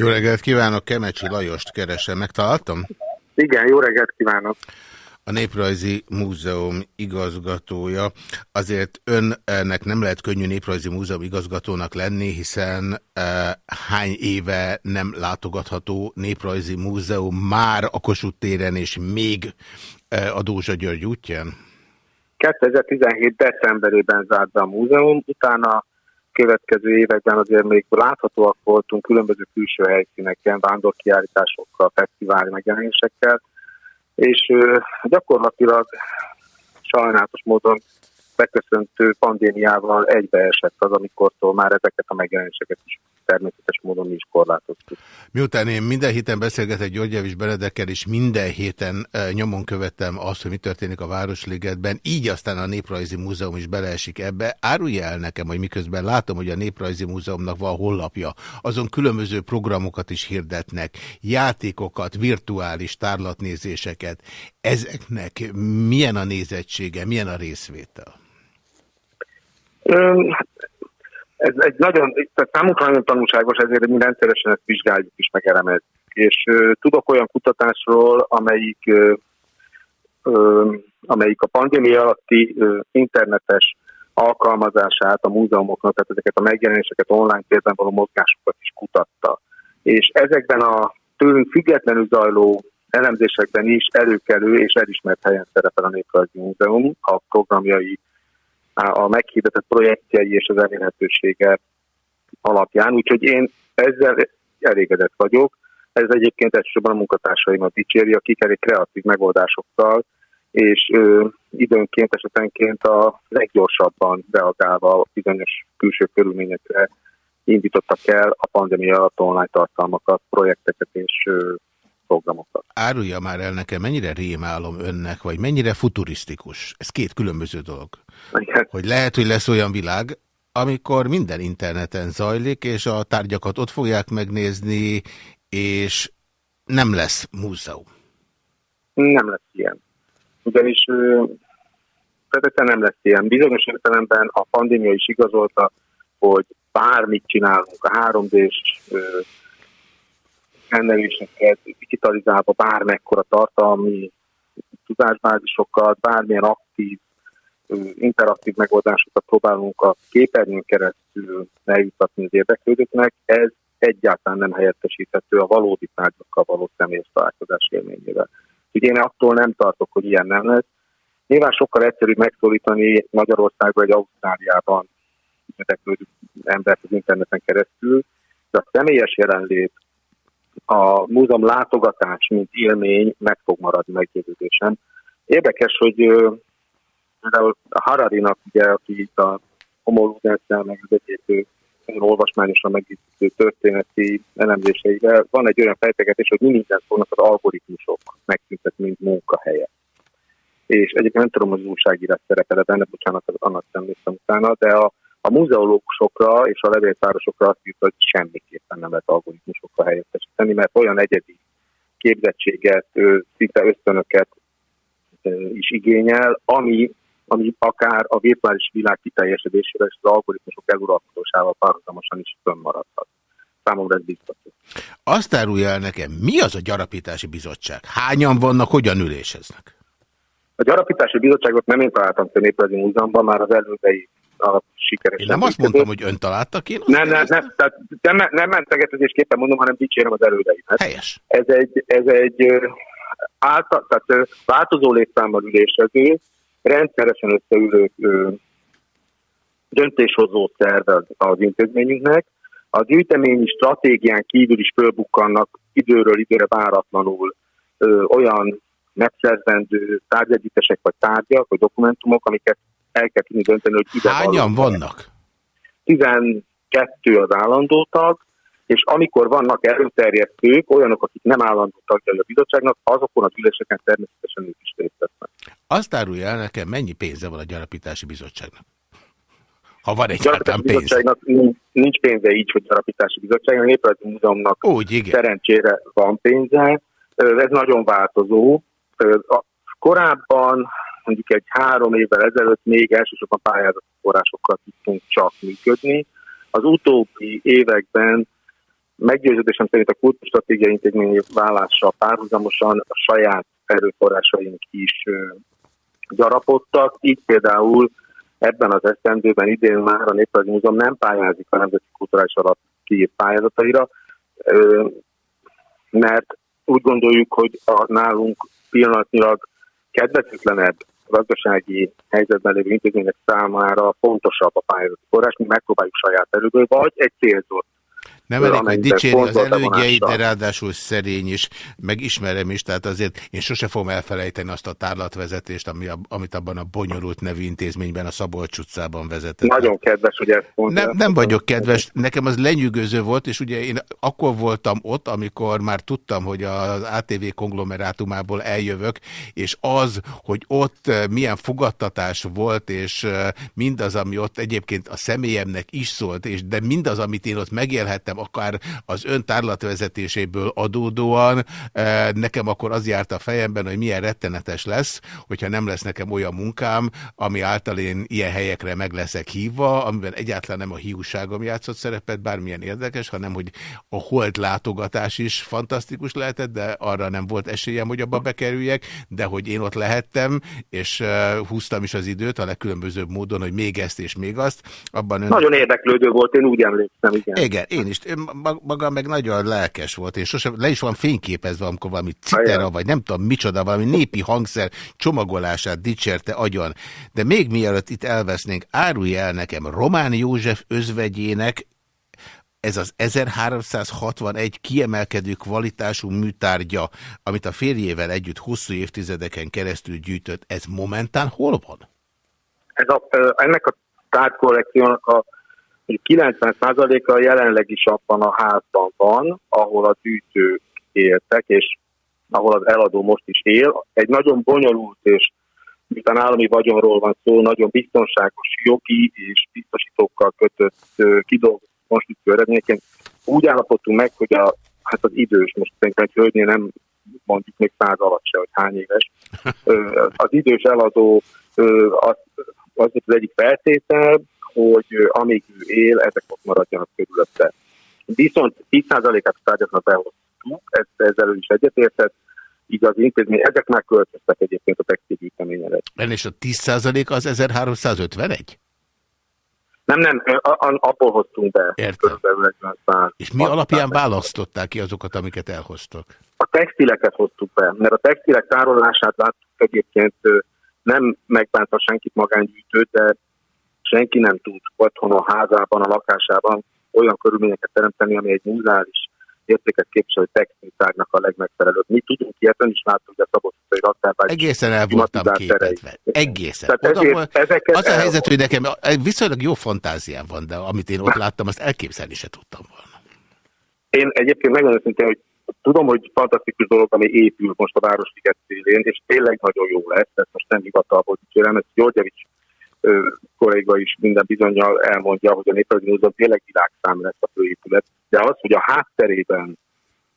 S1: Jó reggelt kívánok, Kemecsi Lajost keresem. Megtaláltam?
S8: Igen, jó reggelt kívánok.
S1: A Néprajzi Múzeum igazgatója. Azért önnek nem lehet könnyű Néprajzi Múzeum igazgatónak lenni, hiszen eh, hány éve nem látogatható Néprajzi Múzeum már a Kossuth téren és még eh, a Dózsa György útján?
S8: 2017. decemberében zárt be a múzeum, utána következő években azért még láthatóak voltunk különböző külső helyszíneken, vándorkiállításokkal, fesztivál megjelenésekkel, és gyakorlatilag sajnálatos módon beköszöntő pandémiával egybeesett az, amikortól már ezeket a megjelenéseket is természetes módon mi is korlátoztuk.
S1: Miután én minden héten beszélgetek György Javis Benedekkel, és minden héten e, nyomon követtem azt, hogy mi történik a Városligetben, így aztán a Néprajzi Múzeum is beleesik ebbe. Árulja el nekem, hogy miközben látom, hogy a Néprajzi Múzeumnak van hollapja, azon különböző programokat is hirdetnek, játékokat, virtuális tárlatnézéseket. Ezeknek milyen a nézettsége, milyen a részvétel?
S8: Ez egy nagyon, tehát számunkra nagyon tanulságos, ezért mi rendszeresen ezt vizsgáljuk is, meg elemezzük. És ö, tudok olyan kutatásról, amelyik, ö, ö, amelyik a pandémia alatti ö, internetes alkalmazását a múzeumoknak, tehát ezeket a megjelenéseket, online térben való mozgásokat is kutatta. És ezekben a tőlünk függetlenül zajló elemzésekben is előkelő és elismert helyen szerepel a Néprajzi Múzeum, a programjai a meghirdetett projektjei és az elérhetősége alapján, úgyhogy én ezzel elégedett vagyok. Ez egyébként elsősorban a munkatársaimat dicséri, akik elég kreatív megoldásokkal és ö, időnként, esetenként a leggyorsabban reagálva a bizonyos külső körülményekre indítottak el a pandémia alatt online tartalmakat, projekteket és ö, programokat.
S1: Árulja már el nekem, mennyire rémálom önnek, vagy mennyire futurisztikus. Ez két különböző dolog. Hogy lehet, hogy lesz olyan világ, amikor minden interneten zajlik, és a tárgyakat ott fogják megnézni, és nem lesz múzeum.
S8: Nem lesz ilyen. Ugyanis feltétlenül nem lesz ilyen. Bizonyos értelemben a pandémia is igazolta, hogy bármit csinálunk, a 3D-s ö, rendeléseket digitalizálva bármekkora tartalmi tudásbázisokat, bármilyen aktív, interaktív megoldásokat próbálunk a képernyőn keresztül eljutatni az érdeklődőknek, ez egyáltalán nem helyettesíthető a valódi tárgyakkal való személyes találkozás élményével. Úgyhogy én attól nem tartok, hogy ilyen nem lesz. Nyilván sokkal egyszerűbb megszólítani Magyarországban vagy Ausztráliában érdeklődő embert az interneten keresztül, de a személyes jelenlét a múzeum látogatás, mint élmény meg fog maradni meggyőződésem. Érdekes, hogy például a Hararinak, ugye, aki itt a Homo Ludenszel, meg az egyéb olvasmányosan megítő történeti elemzéseivel van egy olyan fejtegetés, hogy mi mindent fognak az algoritmusok megszüntetni, mint munkahelye. És egyébként nem tudom, hogy az újságírás szerepele benne, bocsánat, annak sem néztem utána, de a, a muzeológusokra és a levéltárosokra azt írta, hogy semmiképpen nem lehet algoritmusokkal helyettesíteni, mert olyan egyedi képzettséget, szinte ösztönöket is igényel, ami, ami akár a virtuális világ kiteljesedésére és az algoritmusok eluralkodásával párhuzamosan is fönnmaradhat. Számomra ez biztató.
S1: Azt árulja el nekem, mi az a gyarapítási bizottság? Hányan vannak, hogyan üléseznek?
S8: A gyarapítási bizottságot nem én találtam Néprajzi Múzeumban, már az elődei a sikeres.
S1: Én nem azt mondtam, hogy ön találta ki, én
S8: Nem, nem, nem, tehát nem, nem mentegetésképpen mondom, hanem dicsérem az elődeimet.
S1: Helyes.
S8: Ez egy, ez egy által, tehát változó létszámmal ülésező, rendszeresen összeülő döntéshozó szerve az, az intézményünknek. A gyűjteményi stratégián kívül is fölbukkannak időről időre váratlanul ö, olyan megszerzendő tárgyegyítesek vagy tárgyak, vagy dokumentumok, amiket el kell tudni dönteni, hogy ide
S1: Hányan vannak?
S8: 12 az állandó tag, és amikor vannak előterjesztők, olyanok, akik nem állandó tagjai a bizottságnak, azokon az üléseken természetesen ők is részt vesznek.
S1: Azt árulja el nekem, mennyi pénze van a gyarapítási bizottságnak? Ha van
S8: A
S1: egyáltalán pénz.
S8: bizottságnak nincs, nincs pénze így, hogy gyarapítási bizottság, a Néprajzi Múzeumnak
S1: Úgy, igen.
S8: szerencsére van pénze. Ez nagyon változó. A- Korábban, mondjuk egy három évvel ezelőtt még elsősorban pályázati forrásokkal tudtunk csak működni. Az utóbbi években meggyőződésem szerint a kultúrstratégiai intézményi válással párhuzamosan a saját erőforrásaink is gyarapodtak. Így például ebben az esztendőben idén már a Néprajzi Múzeum nem pályázik a Nemzeti Kulturális Alap kiírt pályázataira, mert úgy gondoljuk, hogy a nálunk pillanatnyilag kedvezőtlenebb gazdasági helyzetben lévő intézmények számára fontosabb a pályázati forrás, mi megpróbáljuk saját erőből, vagy egy célzott
S1: Nem elég, hogy dicséri az elődjeit, de ráadásul szerény is, meg ismerem is, tehát azért én sose fogom elfelejteni azt a tárlatvezetést, ami a, amit abban a bonyolult nevű intézményben, a Szabolcs utcában vezetett.
S8: Nagyon kedves, hogy ezt mondta.
S1: Nem, nem vagyok kedves, nekem az lenyűgöző volt, és ugye én akkor voltam ott, amikor már tudtam, hogy az ATV konglomerátumából eljövök, és az, hogy ott eh, milyen fogadtatás volt, és eh, mindaz, ami ott egyébként a személyemnek is szólt, és de mindaz, amit én ott megélhettem, akár az ön tárlatvezetéséből adódóan, eh, nekem akkor az járt a fejemben, hogy milyen rettenetes lesz, hogyha nem lesz nekem olyan munkám, ami által én ilyen helyekre meg leszek hívva, amiben egyáltalán nem a hiúságom játszott szerepet, bármilyen érdekes, hanem hogy a hold látogatás is fantasztikus lehetett, de arra nem volt esélyem, hogy abba bekerüljek, de hogy én ott lehettem, és uh, húztam is az időt a legkülönbözőbb módon, hogy még ezt és még azt, abban ön...
S8: Nagyon érdeklődő volt, én úgy emlékszem, igen.
S1: Igen, én is. Maga meg nagyon lelkes volt, és sosem le is van fényképezve, amikor valami citera, vagy nem tudom micsoda, valami népi hangszer csomagolását dicsérte agyon. De még mielőtt itt elvesznénk, árulj el nekem Román József özvegyének ez az 1361 kiemelkedő kvalitású műtárgya, amit a férjével együtt hosszú évtizedeken keresztül gyűjtött, ez momentán hol van?
S8: Ez a, ennek a tárgykollekciónak a 90%-a jelenleg is abban a házban van, ahol a gyűjtők éltek, és ahol az eladó most is él. Egy nagyon bonyolult és miután állami vagyonról van szó, nagyon biztonságos jogi és biztosítókkal kötött kidolgozott konstrukció eredményeként úgy állapodtunk meg, hogy a, hát az idős, most szerintem egy hölgynél nem mondjuk még száz alatt se, hogy hány éves, az idős eladó az, az az egyik feltétel, hogy amíg ő él, ezek ott maradjanak körülötte. Viszont 10%-át a tárgyaknak behoztuk, ez, ezzel ő is egyetértett, így az intézmény, ezek már költöztek egyébként a textilgyűjteményre.
S1: És a 10% az 1351?
S8: Nem, nem, abból hoztunk be.
S1: Értem. És mi alapján választották ki azokat, amiket elhoztak?
S8: a textileket hoztuk be, mert a textilek tárolását láttuk egyébként nem megbánta senkit magángyűjtőt, de senki nem tud otthon a házában, a lakásában olyan körülményeket teremteni, ami egy múzeális értéket képviselő technikáknak a legmegfelelőbb. Mi tudunk ilyet, ön is láttuk, hogy a Szabolcs utcai raktárban
S1: Egészen el voltam képetve. Egészen.
S8: Tehát
S1: Oda,
S8: ezért ezeket
S1: az a
S8: el-
S1: helyzet, hogy nekem viszonylag jó fantáziám van, de amit én ott láttam, azt elképzelni se tudtam volna.
S8: Én egyébként megmondom őszintén, hogy tudom, hogy fantasztikus dolog, ami épül most a Városliget szélén, és tényleg nagyon jó lesz, ezt most nem hivatalból dicsérem, ezt Györgyevics kolléga is minden bizonyal elmondja, hogy a Néprajzi Múzeum tényleg világszám lesz a főépület, de az, hogy a hátterében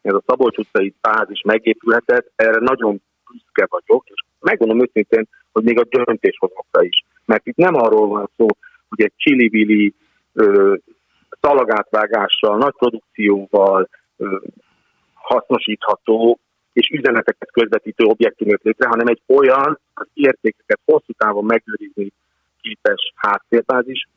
S8: ez a Szabolcs utcai bázis megépülhetett, erre nagyon büszke vagyok, és megmondom őszintén, hogy még a döntéshozókra is. Mert itt nem arról van szó, hogy egy csili ö, szalagátvágással, nagy produkcióval ö, hasznosítható és üzeneteket közvetítő objektum jött létre, hanem egy olyan az értékeket hosszú távon megőrizni képes háttérbázis,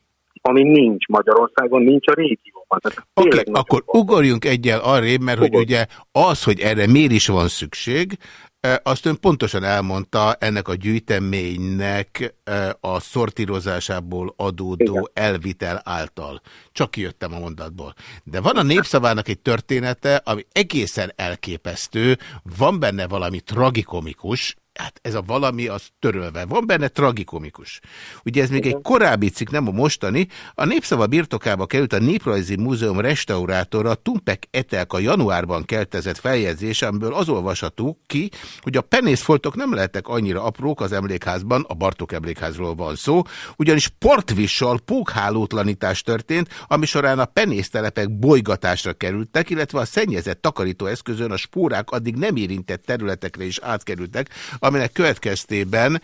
S8: ami nincs Magyarországon, nincs a régióban.
S1: Oké,
S8: nagyon
S1: akkor ugorjunk egyel arrébb, mert hogy ugye az, hogy erre miért is van szükség, eh, azt ön pontosan elmondta ennek a gyűjteménynek eh, a szortírozásából adódó
S8: Igen.
S1: elvitel által. Csak kijöttem a mondatból. De van a népszavának egy története, ami egészen elképesztő, van benne valami tragikomikus, Hát ez a valami az törölve. Van benne tragikomikus. Ugye ez még egy korábbi cikk, nem a mostani. A Népszava birtokába került a Néprajzi Múzeum restaurátora Tumpek Etelka januárban keltezett feljegyzése, amiből az olvasható ki, hogy a penészfoltok nem lehettek annyira aprók az emlékházban, a Bartók emlékházról van szó, ugyanis portvissal pókhálótlanítás történt, ami során a penésztelepek bolygatásra kerültek, illetve a szennyezett takarítóeszközön a spórák addig nem érintett területekre is átkerültek, aminek következtében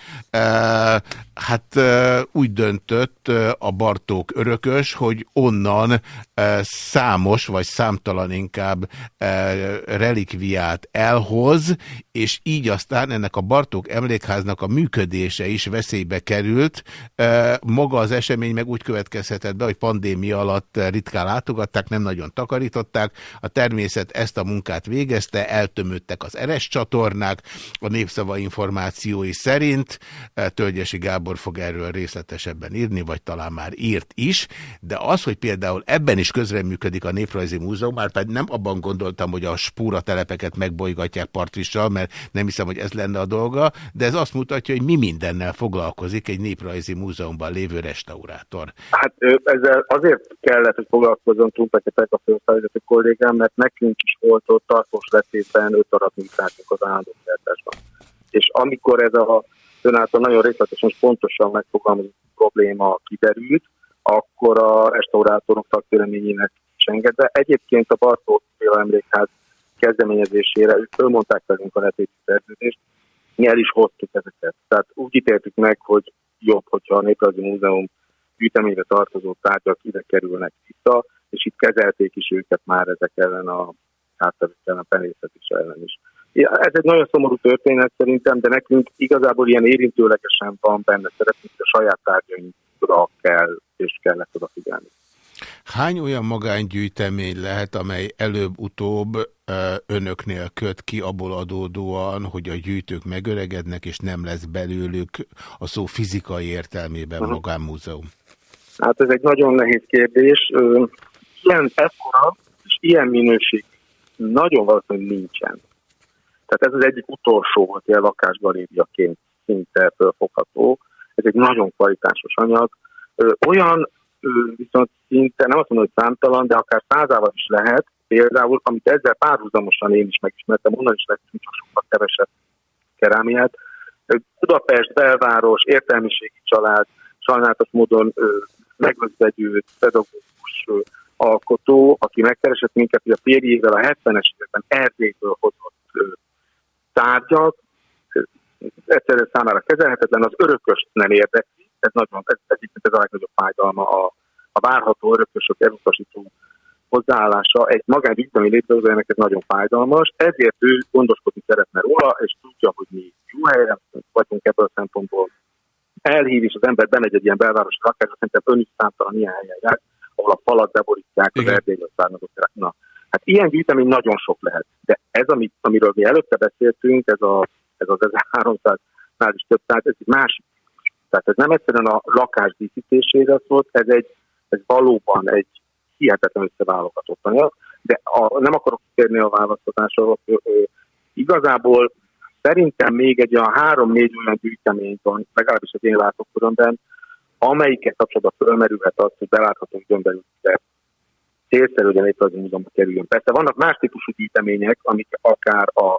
S1: hát úgy döntött a Bartók örökös, hogy onnan számos, vagy számtalan inkább relikviát elhoz, és így aztán ennek a Bartók emlékháznak a működése is veszélybe került. Maga az esemény meg úgy következhetett be, hogy pandémia alatt ritkán látogatták, nem nagyon takarították. A természet ezt a munkát végezte, eltömödtek az eres csatornák, a népszava információi szerint eh, Tölgyesi Gábor fog erről részletesebben írni, vagy talán már írt is, de az, hogy például ebben is közreműködik a Néprajzi Múzeum, már pedig nem abban gondoltam, hogy a spúra telepeket megbolygatják partvissal, mert nem hiszem, hogy ez lenne a dolga, de ez azt mutatja, hogy mi mindennel foglalkozik egy Néprajzi Múzeumban lévő restaurátor.
S8: Hát ezzel azért kellett, hogy foglalkozzon Trumpetetek a főszállítató kollégám, mert nekünk is volt ott tartós letétben öt darab műtárgyunk az állandó szertásban. És amikor ez a ön által nagyon részletesen és pontosan megfogalmazott probléma kiderült, akkor a restaurátorok szakvéleményének is engedve. Egyébként a Bartók Béla Emlékház kezdeményezésére ők fölmondták velünk a letéti szerződést, mi el is hoztuk ezeket. Tehát úgy ítéltük meg, hogy jobb, hogyha a Néprajzi Múzeum gyűjteményre tartozó tárgyak ide kerülnek vissza, és itt kezelték is őket már ezek ellen a háttevők ellen, a penészet is ellen is. Ja, Ez egy nagyon szomorú történet szerintem, de nekünk igazából ilyen érintőlegesen van benne szerepünk, a saját tárgyainkra kell és kellett odafigyelni.
S1: Hány olyan magángyűjtemény lehet, amely előbb-utóbb önöknél köt ki abból adódóan, hogy a gyűjtők megöregednek, és nem lesz belőlük a szó fizikai értelmében
S8: Aha.
S1: magánmúzeum?
S8: Hát ez egy nagyon nehéz kérdés. Ilyen ekkora és ilyen minőség nagyon valószínűleg nincsen. Tehát ez az egyik utolsó volt ilyen lakásgalériaként szinte fölfogható. Ez egy nagyon kvalitásos anyag. Olyan viszont szinte, nem azt mondom, hogy számtalan, de akár százával is lehet, például, amit ezzel párhuzamosan én is megismertem, onnan is lehet, hogy sokkal kevesebb kerámiát. Budapest, belváros, értelmiségi család, sajnálatos módon megözvegyült pedagógus alkotó, aki megkeresett minket, hogy a férjével a 70-es években Erdélyből hozott tárgyak, egyszerűen számára kezelhetetlen, az örököst nem érdekli, ez, nagyon, ez, ez, ez a legnagyobb fájdalma a, a várható örökösök elutasító hozzáállása egy magángyűjtemi létrehozójának ez nagyon fájdalmas, ezért ő gondoskodni szeretne róla, és tudja, hogy mi jó helyen vagyunk ebből a szempontból. Elhív, és az ember bemegy egy ilyen belvárosi lakásra, szerintem ön is számtalan ilyen helyen jár, ahol a falat beborítják, az
S1: Igen.
S8: erdélyből származott rá. Na, hát ilyen gyűjtemény nagyon sok lehet, de ez, amit, amiről mi előtte beszéltünk, ez, a, ez az 1300-nál is több, tehát ez egy másik. Tehát ez nem egyszerűen a lakás díszítésére szólt, ez egy ez valóban egy hihetetlen összeválogatott anyag, de a, nem akarok kérni a választásról. Igazából szerintem még egy olyan három-négy olyan gyűjtemény van, legalábbis az én látókörömben, amelyiket kapcsolatban fölmerülhet az, hogy beláthatunk gömbben, de célszerű, hogy a Néprajzi Múzeumba kerüljön. Persze vannak más típusú gyűjtemények, amik akár a,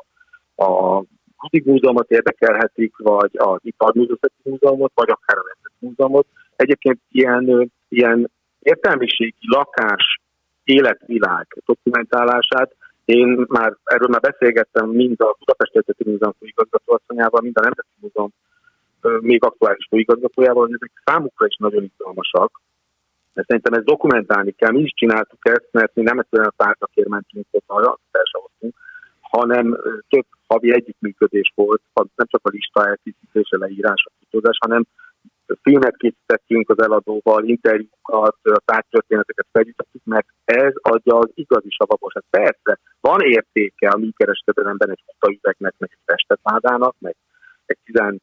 S8: a Rudik Múzeumot érdekelhetik, vagy az Iparművészeti Múzeumot, vagy akár a Nemzeti Múzeumot. Egyébként ilyen, ilyen értelmiségi lakás életvilág dokumentálását én már erről már beszélgettem mind a Budapest Egyetemi Múzeum főigazgatóasszonyával, mind a Nemzeti Múzeum még aktuális főigazgatójával, hogy ezek számukra is nagyon izgalmasak. De szerintem ezt dokumentálni kell. Mi is csináltuk ezt, mert mi nem egyszerűen a tárgyakért mentünk hoztunk, hanem több havi együttműködés volt, nem csak a lista elkészítése, leírása, kutatás, hanem filmet készítettünk az eladóval, interjúkat, a tárgytörténeteket felgyűjtöttük, mert ez adja az igazi savabosat. Persze, van értéke a mi kereskedelemben egy kutaüvegnek, meg egy festetládának, meg egy 17.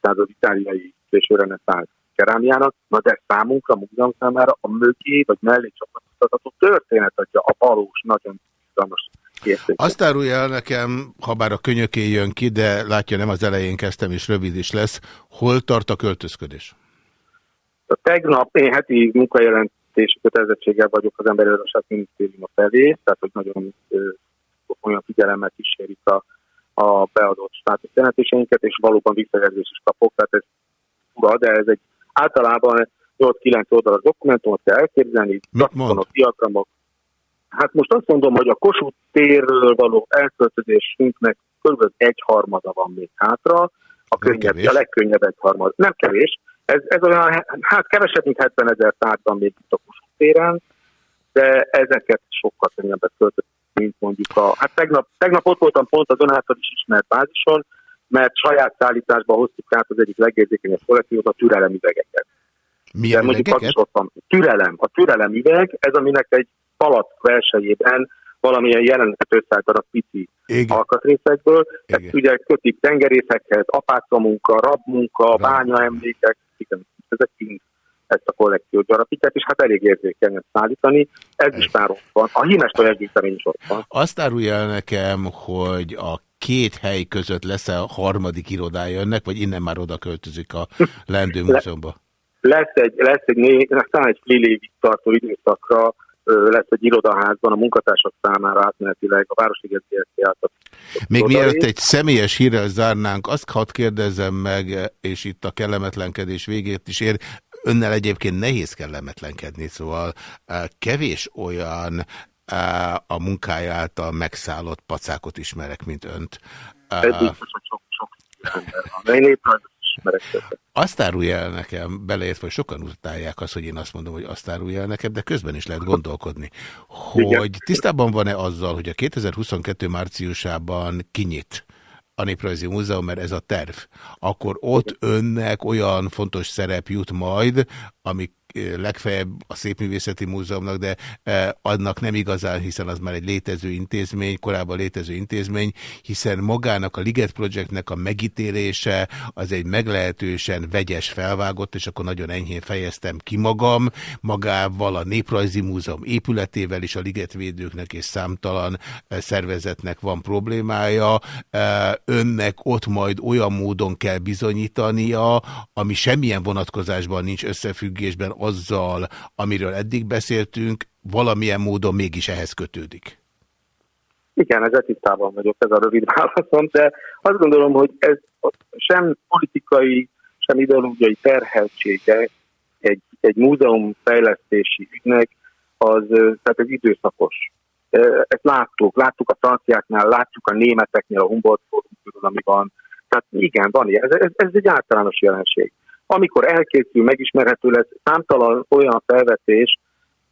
S8: század itáliai késő reneszánsz kerámiának, na de számunkra, a múzeum számára a mögé vagy mellé csatlakoztatható történet adja a valós, nagyon izgalmas
S1: Érték. Azt árulja el nekem, ha bár a könyöké jön ki, de látja, nem az elején kezdtem, és rövid is lesz. Hol tart a költözködés?
S8: A tegnap én heti munkajelentési kötelezettséggel vagyok az Emberi Örösság Minisztériuma felé, tehát hogy nagyon ö, olyan figyelemmel kísérik a, a beadott státuszjelentéseinket, és valóban visszajelzés is kapok, tehát ez ura, de ez egy általában 8-9 oldalas dokumentumot kell elképzelni, diagramok, Hát most azt mondom, hogy a Kossuth térről való elköltözésünknek kb. egy harmada van még hátra, a, könnyebb, a legkönnyebb egy harmad. Nem kevés. Ez, ez olyan, hát kevesebb, mint 70 ezer tárgyban még itt a Kossuth téren, de ezeket sokkal könnyebbet költött, mint mondjuk a... Hát tegnap, tegnap ott voltam pont az ön által is ismert bázison, mert saját szállításba hoztuk át az egyik legérzékenyebb kollektívat, a türelem üvegeket.
S1: Milyen üvegeket?
S8: Türelem. A türelem üveg, ez aminek egy palack belsejében valamilyen jelenetet összeállítanak pici Igen. alkatrészekből. Igen. Ezt ugye kötik tengerészekhez, apácamunka, rabmunka, bányaemlékek, ezek mind ezt a kollekciót gyarapítják, és hát elég érzékenyen szállítani. Ez, Ez is már ott van. A hímes tojegyűjtemény is ott van.
S1: Azt árulja el nekem, hogy a két hely között lesz -e a harmadik irodája önnek, vagy innen már oda költözik a Lendő Múzeumba?
S8: Lesz egy, lesz egy, né, talán egy fél évig tartó időszakra lesz egy irodaházban a munkatársak számára átmenetileg a Városi GZT által.
S1: Még mielőtt egy személyes hírrel zárnánk, azt hadd kérdezem meg, és itt a kellemetlenkedés végét is ér, önnel egyébként nehéz kellemetlenkedni, szóval kevés olyan a munkája által megszállott pacákot ismerek, mint önt.
S8: Ez biztos, hogy sok, sok ember van. Én éppen
S1: azt árulja el nekem, beleértve, hogy sokan utálják azt, hogy én azt mondom, hogy azt árulja el nekem, de közben is lehet gondolkodni, hogy tisztában van-e azzal, hogy a 2022 márciusában kinyit a Néprajzi Múzeum, mert ez a terv, akkor ott önnek olyan fontos szerep jut majd, ami legfeljebb a Szépművészeti Múzeumnak, de annak nem igazán, hiszen az már egy létező intézmény, korábban létező intézmény, hiszen magának a Liget Projectnek a megítélése az egy meglehetősen vegyes felvágott, és akkor nagyon enyhén fejeztem ki magam, magával a Néprajzi Múzeum épületével is a ligetvédőknek és számtalan szervezetnek van problémája. Önnek ott majd olyan módon kell bizonyítania, ami semmilyen vonatkozásban nincs összefüggésben azzal, amiről eddig beszéltünk, valamilyen módon mégis ehhez kötődik?
S8: Igen, ezzel tisztában vagyok, ez a rövid válaszom, de azt gondolom, hogy ez sem politikai, sem ideológiai terheltsége egy, egy múzeum fejlesztési ügynek, az, tehát ez időszakos. Ezt láttuk, láttuk a franciáknál, látjuk a németeknél, a Humboldt Forum ami van. Tehát igen, van ilyen. Ez, ez, ez egy általános jelenség amikor elkészül, megismerhető lesz számtalan olyan felvetés,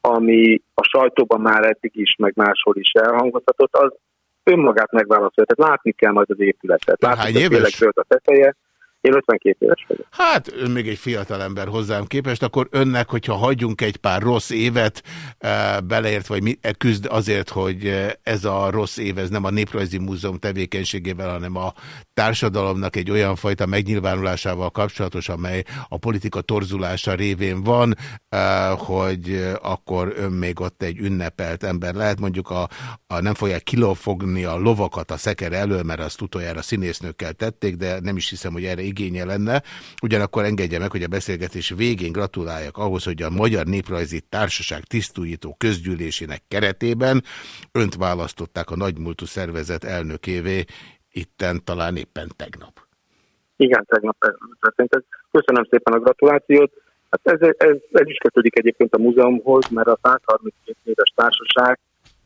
S8: ami a sajtóban már eddig is, meg máshol is elhangozhatott, az önmagát megválaszolja. Tehát látni kell majd az épületet. Látni
S1: Hány éves?
S8: a teteje. Én 52 éves vagyok.
S1: Hát ön még egy fiatal ember hozzám képest, akkor önnek, hogyha hagyjunk egy pár rossz évet, e, beleért, vagy mi, e, küzd azért, hogy eh, ez a rossz év, ez nem a Néprajzi Múzeum tevékenységével, hanem a társadalomnak egy olyan fajta megnyilvánulásával kapcsolatos, amely a politika torzulása révén van, e, hogy akkor ön még ott egy ünnepelt ember lehet. Mondjuk a, a nem fogják kilófogni a lovakat a szeker elől, mert azt utoljára színésznőkkel tették, de nem is hiszem, hogy erre igénye lenne. Ugyanakkor engedje meg, hogy a beszélgetés végén gratuláljak ahhoz, hogy a Magyar Néprajzi Társaság tisztújító közgyűlésének keretében önt választották a nagymúltú szervezet elnökévé, itten talán éppen tegnap.
S8: Igen, tegnap történt. Köszönöm szépen a gratulációt. Hát ez, ez, ez is kötődik egyébként a múzeumhoz, mert a 132 éves társaság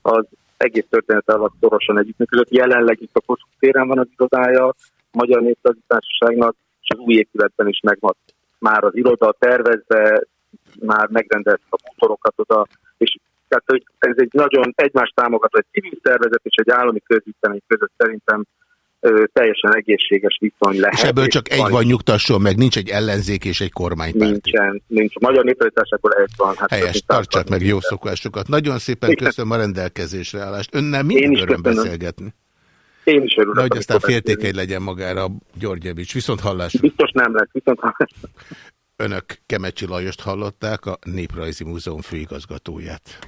S8: az egész történet alatt szorosan együttműködött. Jelenleg itt a Kossuth téren van az irodája Magyar Néptazi Társaságnak, és az új épületben is megvan már az iroda tervezve, már megrendeltük a motorokat oda, és tehát, hogy ez egy nagyon egymást támogató, egy civil szervezet és egy állami közügytemény között szerintem ö, teljesen egészséges viszony lehet.
S1: És ebből csak egy van, nyugtasson meg, nincs egy ellenzék és egy kormánypárt.
S8: Nincsen, nincs. A Magyar Néptavításából egy van. Hát
S1: Helyes, tartsák meg jó szokásokat. Nagyon szépen köszönöm a rendelkezésre állást. Önnel mindig öröm köszönöm. beszélgetni.
S8: Én is örülök.
S1: Nagy aztán féltékeny legyen magára Györgyevics. Viszont hallásra.
S8: Biztos nem lesz, viszont hallásra.
S1: Önök Kemecsi Lajost hallották, a Néprajzi Múzeum főigazgatóját.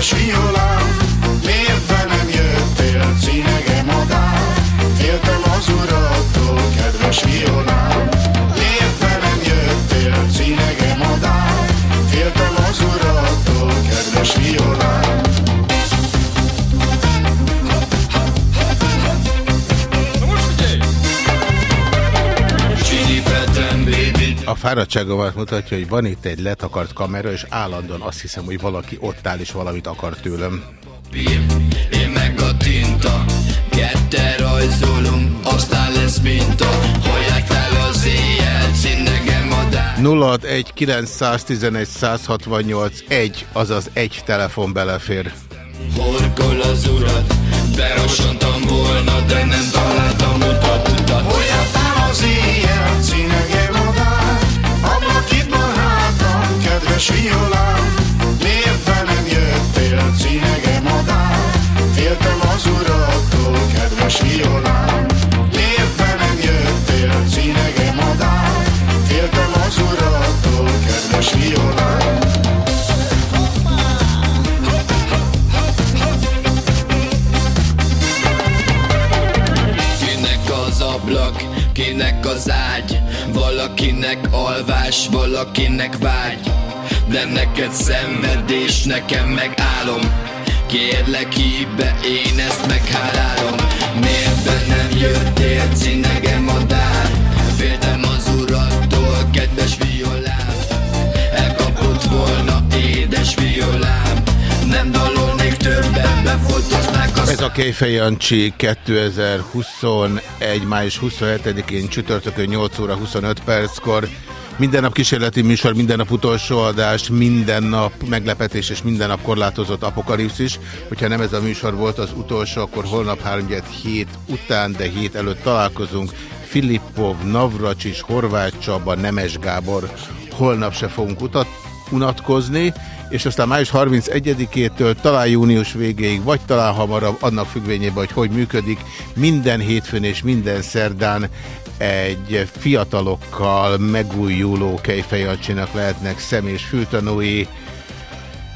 S9: Kedves violám, miért nem jöttél, cinege madár? Féltem az urattól, kedves nem jöttél, cinege madár? Féltem.
S1: A fáradtságomat mutatja, hogy van itt egy letakart kamera, és állandóan azt hiszem, hogy valaki ott áll, és valamit akar tőlem.
S6: Én meg a tinta, kette rajzolunk, aztán lesz minta, hallják fel az éjjel, színegem a dár.
S1: 061 911 168 1, azaz egy telefon belefér.
S6: Horkol az urat, berosontam volna, de nem találtam utat, utat.
S9: Hallják fel az éjjel, kedves violám, miért be nem jöttél, cinege madár? Féltem az urattól, kedves violám, miért be nem jöttél, cinege madár? Féltem az urattól, kedves violám.
S6: Ablak, kinek az ágy Valakinek alvás, valakinek vágy De neked szenvedés, nekem meg álom Kérlek hívd be, én ezt meghálálom. Miért be nem jöttél, cinegem a dár Féltem az urattól, kedves violám. Elkapott volna, édes violám. Nem dalolnék többet, befotoznák a
S1: Ez a Kejfej Jancsi 2021. május 27-én csütörtökön 8 óra 25 perckor. Minden nap kísérleti műsor, minden nap utolsó adás, minden nap meglepetés és minden nap korlátozott apokalipszis. Hogyha nem ez a műsor volt az utolsó, akkor holnap 3 hét után, de hét előtt találkozunk. Filippov, Navracsis, Horváth Csaba, Nemes Gábor. Holnap se fogunk utat, unatkozni, és aztán május 31-től talán június végéig, vagy talán hamarabb, annak függvényében, hogy hogy működik, minden hétfőn és minden szerdán egy fiatalokkal megújuló kejfejancsinak lehetnek szem- és fültanúi,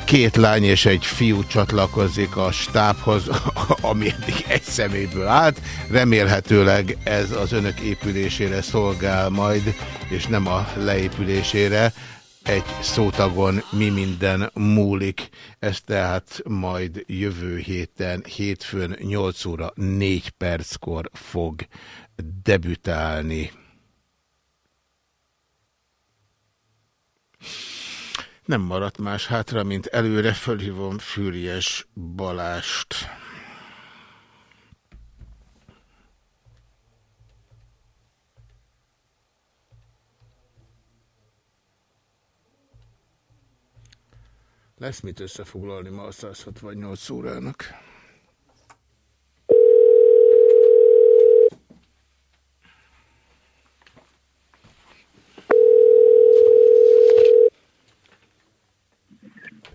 S1: két lány és egy fiú csatlakozik a stábhoz, ami eddig egy szeméből állt. Remélhetőleg ez az önök épülésére szolgál majd, és nem a leépülésére egy szótagon mi minden múlik. Ez tehát majd jövő héten, hétfőn 8 óra 4 perckor fog debütálni. Nem maradt más hátra, mint előre fölhívom Fűries Balást. Lesz mit összefoglalni ma a 168 órának.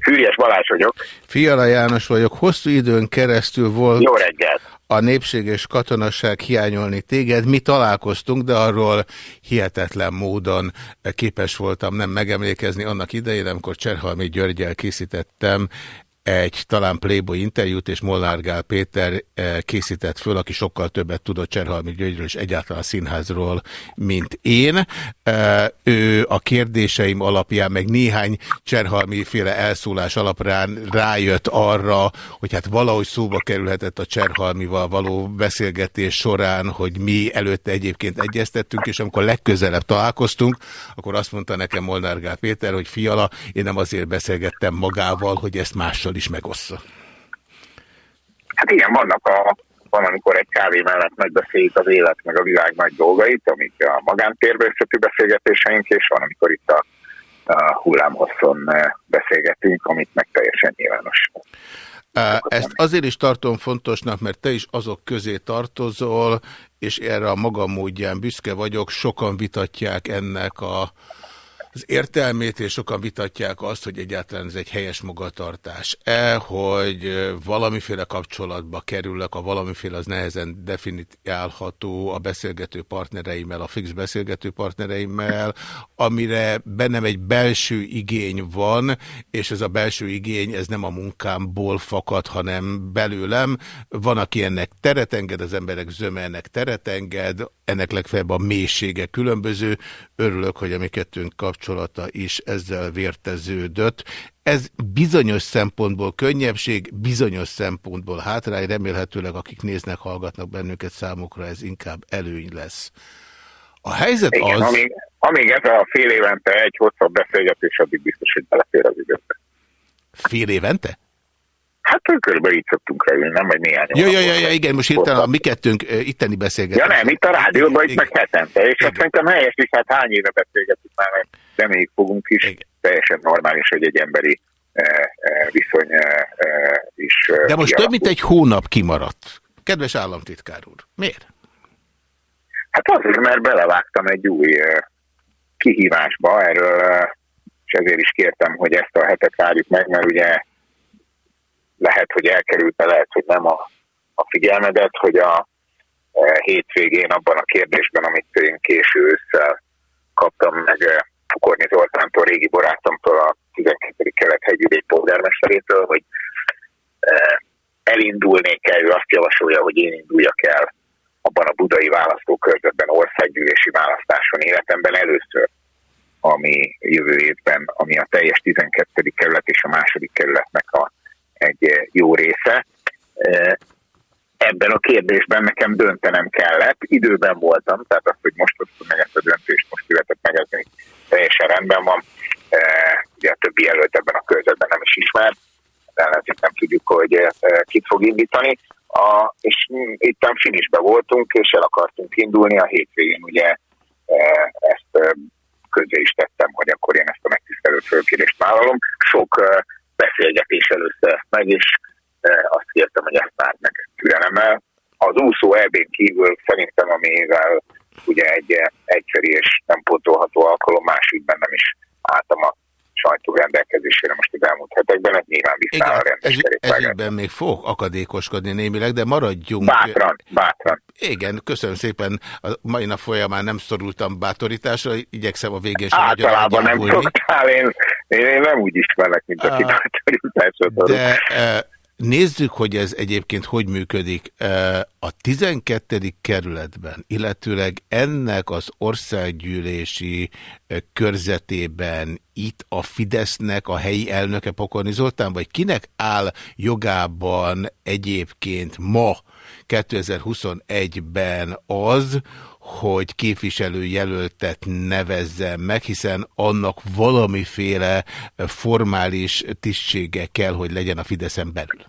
S10: Fűries Balázs vagyok.
S1: Fiala János vagyok. Hosszú időn keresztül volt
S10: Jó reggelt.
S1: a népség és katonasság hiányolni téged. Mi találkoztunk, de arról hihetetlen módon képes voltam nem megemlékezni annak idején, amikor Cserhalmi Györgyel készítettem egy talán Playboy interjút, és Molnár Gál Péter eh, készített föl, aki sokkal többet tudott Cserhalmi Györgyről és egyáltalán a színházról, mint én. Eh, Ő a kérdéseim alapján, meg néhány Cserhalmi féle elszólás alapján rájött arra, hogy hát valahogy szóba kerülhetett a Cserhalmival való beszélgetés során, hogy mi előtte egyébként egyeztettünk, és amikor legközelebb találkoztunk, akkor azt mondta nekem Molnár Gál Péter, hogy fiala, én nem azért beszélgettem magával, hogy ezt mással is megossza.
S10: Hát igen, vannak a, van, amikor egy kávé mellett megbeszéljük az élet, meg a világ nagy dolgait, amik a magántérbeösszetű beszélgetéseink, és van, amikor itt a, a hullámhosszon eh, beszélgetünk, amit meg teljesen nyilvános.
S1: Á, Ezt azért is tartom fontosnak, mert te is azok közé tartozol, és erre a maga módján büszke vagyok. Sokan vitatják ennek a, az értelmét, és sokan vitatják azt, hogy egyáltalán ez egy helyes magatartás-e, hogy valamiféle kapcsolatba kerülök, a valamiféle az nehezen definiálható a beszélgető partnereimmel, a fix beszélgető partnereimmel, amire bennem egy belső igény van, és ez a belső igény, ez nem a munkámból fakad, hanem belőlem. Van, aki ennek teret enged, az emberek zöme ennek teret enged, ennek legfeljebb a mélysége különböző. Örülök, hogy a mi kettőnk kapcsolata is ezzel vérteződött. Ez bizonyos szempontból könnyebbség, bizonyos szempontból hátrány, remélhetőleg akik néznek, hallgatnak bennünket számukra, ez inkább előny lesz. A helyzet
S10: Igen,
S1: az...
S10: amíg, amíg ez a fél évente egy hosszabb beszélgetés, addig biztos, hogy belefér az időbe.
S1: Fél évente?
S10: Hát körülbelül így szoktunk leülni, nem vagy néhány
S1: Ja, ja, ja, ja, igen, most hirtelen a mi kettőnk itteni beszélgetés.
S10: Ja nem, itt a rádióban, itt meg hetente, és azt szerintem helyes is, hát hány éve beszélgetünk már, mert reméljük fogunk is,
S1: Igen.
S10: teljesen normális, hogy egy emberi eh, eh, viszony eh, is
S1: De most
S10: kialakul.
S1: több mint egy hónap kimaradt. Kedves államtitkár úr, miért?
S10: Hát azért, mert belevágtam egy új kihívásba, erről, és ezért is kértem, hogy ezt a hetet várjuk meg, mert ugye lehet, hogy elkerült, lehet, hogy nem a, a figyelmedet, hogy a hétvégén abban a kérdésben, amit én késő ősszel kaptam meg Pokorni Zoltántól, régi barátomtól, a 12. kelet hegyvidék polgármesterétől, hogy eh, elindulnék-e, ő azt javasolja, hogy én induljak el abban a budai választókörzetben, országgyűlési választáson életemben először, ami jövő évben, ami a teljes 12. kerület és a második kerületnek a, egy jó része. Eh, Ebben a kérdésben nekem döntenem kellett, időben voltam, tehát az, hogy most hoztam meg ezt a döntést, most született meg, ez teljesen rendben van. Eh, Ugye a többi jelölt ebben a körzetben nem is ismert, de ellenzék nem tudjuk, hogy eh, kit fog indítani. A, és mm, itt a finisbe voltunk, és el akartunk indulni. A hétvégén ugye ezt közé is tettem, hogy akkor én ezt a megtisztelő fölkérést vállalom. Sok beszélgetés előtte meg, és azt kértem, hogy ezt már meg türelemmel. Az úszó elbén kívül szerintem, amivel ugye egy egyszeri és nem pótolható alkalom, másikben nem is álltam a sajtó rendelkezésére most az elmúlt hetekben, ez nyilván vissza a rendes
S1: ez, ezügyben még fog akadékoskodni némileg, de maradjunk...
S10: Bátran, bátran.
S1: Igen, köszönöm szépen. A mai nap folyamán nem szorultam bátorításra, igyekszem a végén sem
S10: Általában nem szoktál, én, én, én nem úgy ismerlek, mint aki
S1: Ah.
S10: bátorításra.
S1: De eh, nézzük, hogy ez egyébként hogy működik. Eh, A 12. kerületben, illetőleg ennek az országgyűlési eh, körzetében itt a Fidesznek a helyi elnöke Pokorni Zoltán, vagy kinek áll jogában egyébként ma 2021-ben az, hogy képviselőjelöltet nevezzen meg, hiszen annak valamiféle formális tisztsége kell, hogy legyen a Fideszen belül.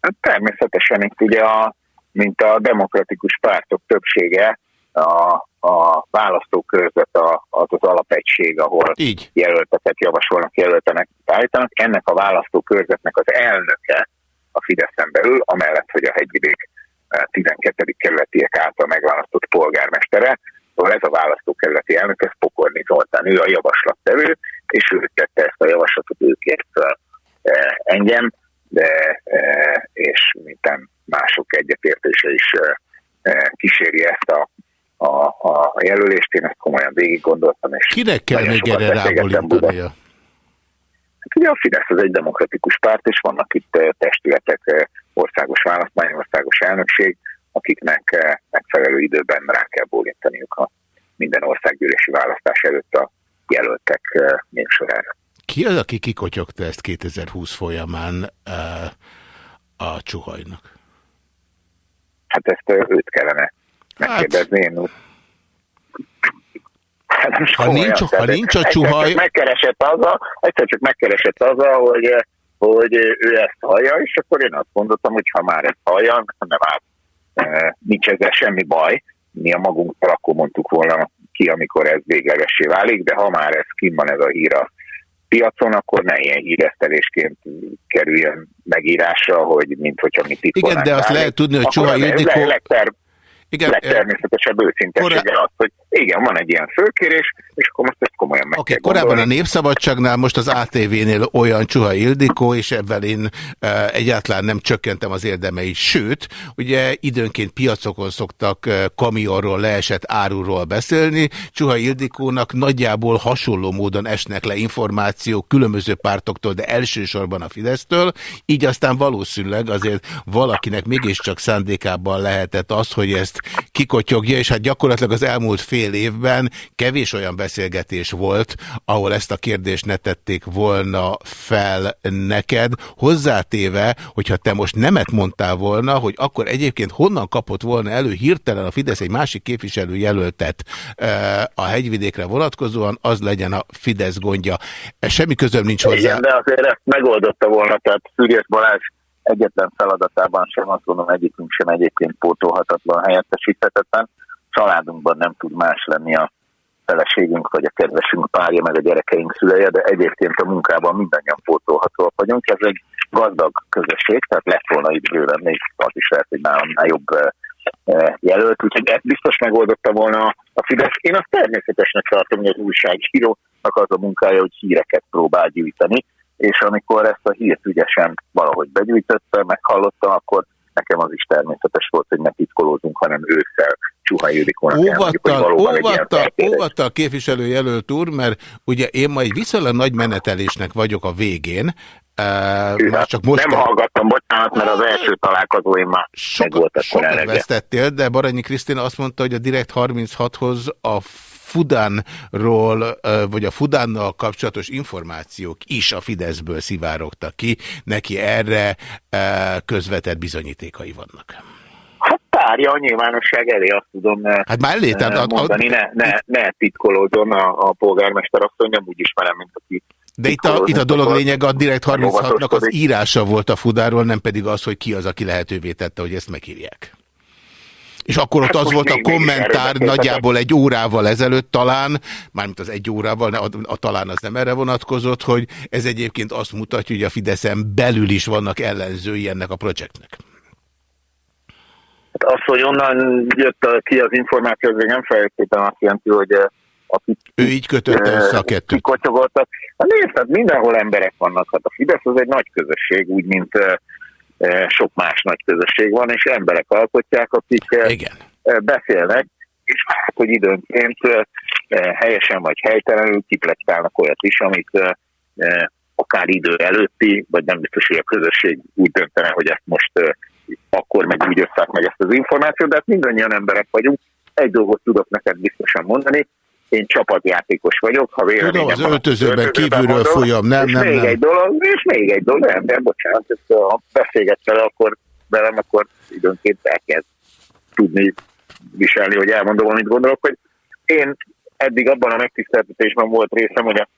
S10: Hát természetesen itt ugye, a, mint a demokratikus pártok többsége, a, a választókörzet a, az az alapegység, ahol
S1: Így.
S10: jelölteket javasolnak, jelöltenek állítanak. Ennek a választókörzetnek az elnöke a Fideszen belül, amellett, hogy a hegyvidék 12. kerületiek által megválasztott polgármestere, szóval ez a választókerületi elnök, ez Pokorni Zoltán, ő a javaslattevő, és ő tette ezt a javaslatot, ő kért fel eh, engem, de eh, és minden mások egyetértése is eh, kíséri ezt a, a, a jelölést, én ezt komolyan végig gondoltam. És
S1: Kinek kell még erre rábólintania?
S10: Hát ugye a Fidesz az egy demokratikus párt, és vannak itt testületek, országos választmány, országos elnökség, akiknek megfelelő időben rá kell bólintaniuk a minden országgyűlési választás előtt a jelöltek névsorára.
S1: Ki az, aki kikotyogta ezt 2020 folyamán a csuhajnak?
S10: Hát ezt őt kellene megkérdezni. Én Hát
S1: Ha nincs- ha nincs a
S10: egyszer
S1: csuhaj-
S10: Csak megkeresett azzal, egyszer csak megkeresett azzal, hogy, hogy ő ezt hallja, és akkor én azt mondtam, hogy ha már ezt hallja, nem áll. Eh, Nincs ezzel semmi baj. Mi a magunkról akkor mondtuk volna ki, amikor ez véglegessé válik, de ha már ez kim van ez a hír a piacon, akkor ne ilyen híresztelésként kerüljön megírásra, hogy mint hogyha mi titkolnánk
S1: Igen, de azt
S10: rá.
S1: lehet tudni, hogy
S10: ez
S1: Ildikó-
S10: le- legter-
S1: Igen,
S10: legtermészetesebb őszintesége az, hogy igen, van egy ilyen fölkérés, és akkor most ezt komolyan meg
S1: Oké,
S10: kell
S1: korábban a. Népszabadságnál, most az ATV-nél olyan Csuha Ildikó, és ebben én e, egyáltalán nem csökkentem az érdemei. Sőt, ugye időnként piacokon szoktak e, kamionról, leesett áruról beszélni. Csuha Ildikónak nagyjából hasonló módon esnek le információk különböző pártoktól, de elsősorban a Fidesztől. Így aztán valószínűleg azért valakinek mégiscsak szándékában lehetett az, hogy ezt kikotyogja, és hát gyakorlatilag az elmúlt fél évben kevés olyan beszélgetés volt, ahol ezt a kérdést ne tették volna fel neked, hozzátéve, hogyha te most nemet mondtál volna, hogy akkor egyébként honnan kapott volna elő hirtelen a Fidesz egy másik képviselő jelöltet eh, a hegyvidékre vonatkozóan, az legyen a Fidesz gondja. Ez semmi közöm nincs hozzá.
S10: Igen, de azért ezt megoldotta volna, tehát Szűrjes Balázs egyetlen feladatában sem, azt gondolom egyikünk sem egyébként pótolhatatlan, helyettesíthetetlen. Családunkban nem tud más lenni a feleségünk, vagy a kedvesünk párja, meg a gyerekeink szüleje, de egyébként a munkában mindannyian pótolhatóak vagyunk. Ez egy gazdag közösség, tehát lett volna itt bőven, még az is lehet, hogy nálamnál jobb eh, eh, jelölt, úgyhogy ezt biztos megoldotta volna a Fidesz. Én azt természetesnek tartom, hogy az újságírónak az a munkája, hogy híreket próbál gyűjteni, és amikor ezt a hírt ügyesen valahogy begyűjtötte, meghallotta, akkor nekem az is természetes volt, hogy ne titkolózunk, hanem ősszel Csuha Ildikónak
S1: Óvattal, óvattal, óvattal képviselőjelölt úr, mert ugye én ma egy viszonylag nagy menetelésnek vagyok a végén, Uh, már csak most
S10: Nem hallgattam, bocsánat, mert az első találkozóim már meg volt akkor
S1: sokat vesztettél, de Baranyi Krisztina azt mondta, hogy a Direkt 36-hoz a Fudánról, vagy a Fudánnal kapcsolatos információk is a Fideszből szivárogtak ki. Neki erre közvetett bizonyítékai vannak.
S10: Hát tárja a nyilvánosság elé, azt tudom
S1: hát már elé, tehát
S10: mondani, ne, ne, ne titkolódjon a, a polgármester asszony, nem úgy ismerem, mint aki
S1: De itt a, itt a dolog lényege a Direkt 36-nak az írása volt a Fudáról, nem pedig az, hogy ki az, aki lehetővé tette, hogy ezt megírják. És akkor ott
S10: Hát
S1: az volt a kommentár nagyjából egy órával ezelőtt talán, mármint az egy órával, ne, a, a talán az nem erre vonatkozott, hogy ez egyébként azt mutatja, hogy a Fideszen belül is vannak ellenzői ennek a projektnek.
S10: Hát az, hogy onnan jött ki az információ, az még nem feltétlenül azt jelenti, hogy eh, akik
S1: Ő így kötötte össze a kettőt.
S10: kikotyogoltak. Hát nézd, hát mindenhol emberek vannak. Hát a Fidesz az egy nagy közösség, úgy, mint eh, eh, sok más nagy közösség van, és emberek alkotják, akik eh,
S1: Igen.
S10: eh, beszélnek, és hát, hogy időnként helyesen vagy helytelenül kiplektálnak olyat is, amit akár idő előtti, vagy nem biztos, hogy a közösség úgy döntene, hogy ezt most akkor meg úgy osszák meg ezt az információt, de hát mindannyian emberek vagyunk. Egy dolgot tudok neked biztosan mondani, én csapatjátékos vagyok, ha véleményem
S1: Tudom, az öltözőben kívülről
S10: mondom,
S1: folyam, nem,
S10: és
S1: nem,
S10: még
S1: nem.
S10: egy dolog, és még egy dolog, nem, de bocsánat, ezt, ha beszélgetsz vele, akkor velem, akkor időnként elkezd tudni viselni, hogy elmondom, amit gondolok, hogy én eddig abban a megtiszteltetésben volt részem, hogy az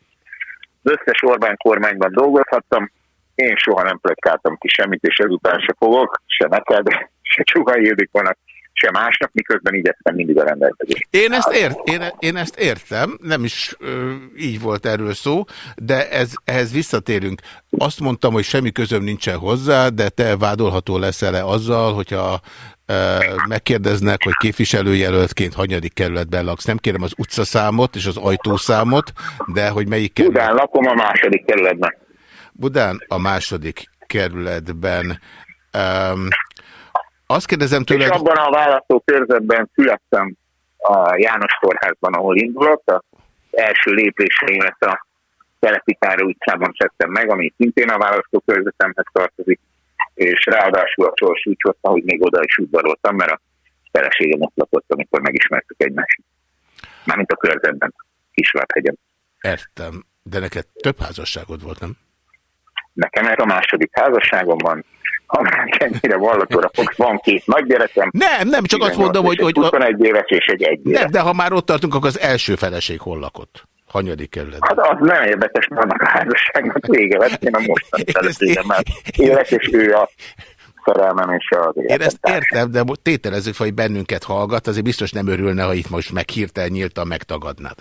S10: összes Orbán kormányban dolgozhattam, én soha nem pletykáltam ki semmit, és ezután se fogok, se neked, se Csuhai Ildikónak, se másnak, miközben igyekszem mindig a rendelkezést.
S1: Én ezt, ért, én, én ezt értem, nem is ö, így volt erről szó, de ez, ehhez visszatérünk. Azt mondtam, hogy semmi közöm nincsen hozzá, de te vádolható leszel-e azzal, hogyha ö, megkérdeznek, hogy képviselőjelöltként hanyadik kerületben laksz. Nem kérem az utcaszámot és az ajtószámot, de hogy melyik kerület...
S10: Budán lakom a második kerületben.
S1: Budán a második kerületben. Um, azt kérdezem tőled...
S10: És abban a választókörzetben születtem a János Kórházban, ahol indulok. Az első lépéseimet a Telepitára utcában tettem meg, ami szintén a választókörzetemhez tartozik, és ráadásul a sors úgy hozta, hogy még oda is udvaroltam, mert a feleségem ott lakott, amikor megismertük egymást. Mármint a körzetben, Kisvárhegyen.
S1: Értem, de neked több házasságod volt, nem?
S10: Nekem ez a második házasságom van, ennyire vallatóra fogsz, van két nagygyerekem.
S1: Nem, nem, csak azt mondom, hogy... hogy
S10: 21 éves és egy egy.
S1: Nem, de ha már ott tartunk, akkor az első feleség hol lakott? Hanyadik kerületben?
S10: Hát az nem érdekes, mert annak a házasságnak vége lett, én a mostani feleségemmel élek, és ő a szerelmem és az
S1: Én ezt értem, de tételezzük, hogy bennünket hallgat, azért biztos nem örülne, ha itt most meg hirtelen nyíltan megtagadnád.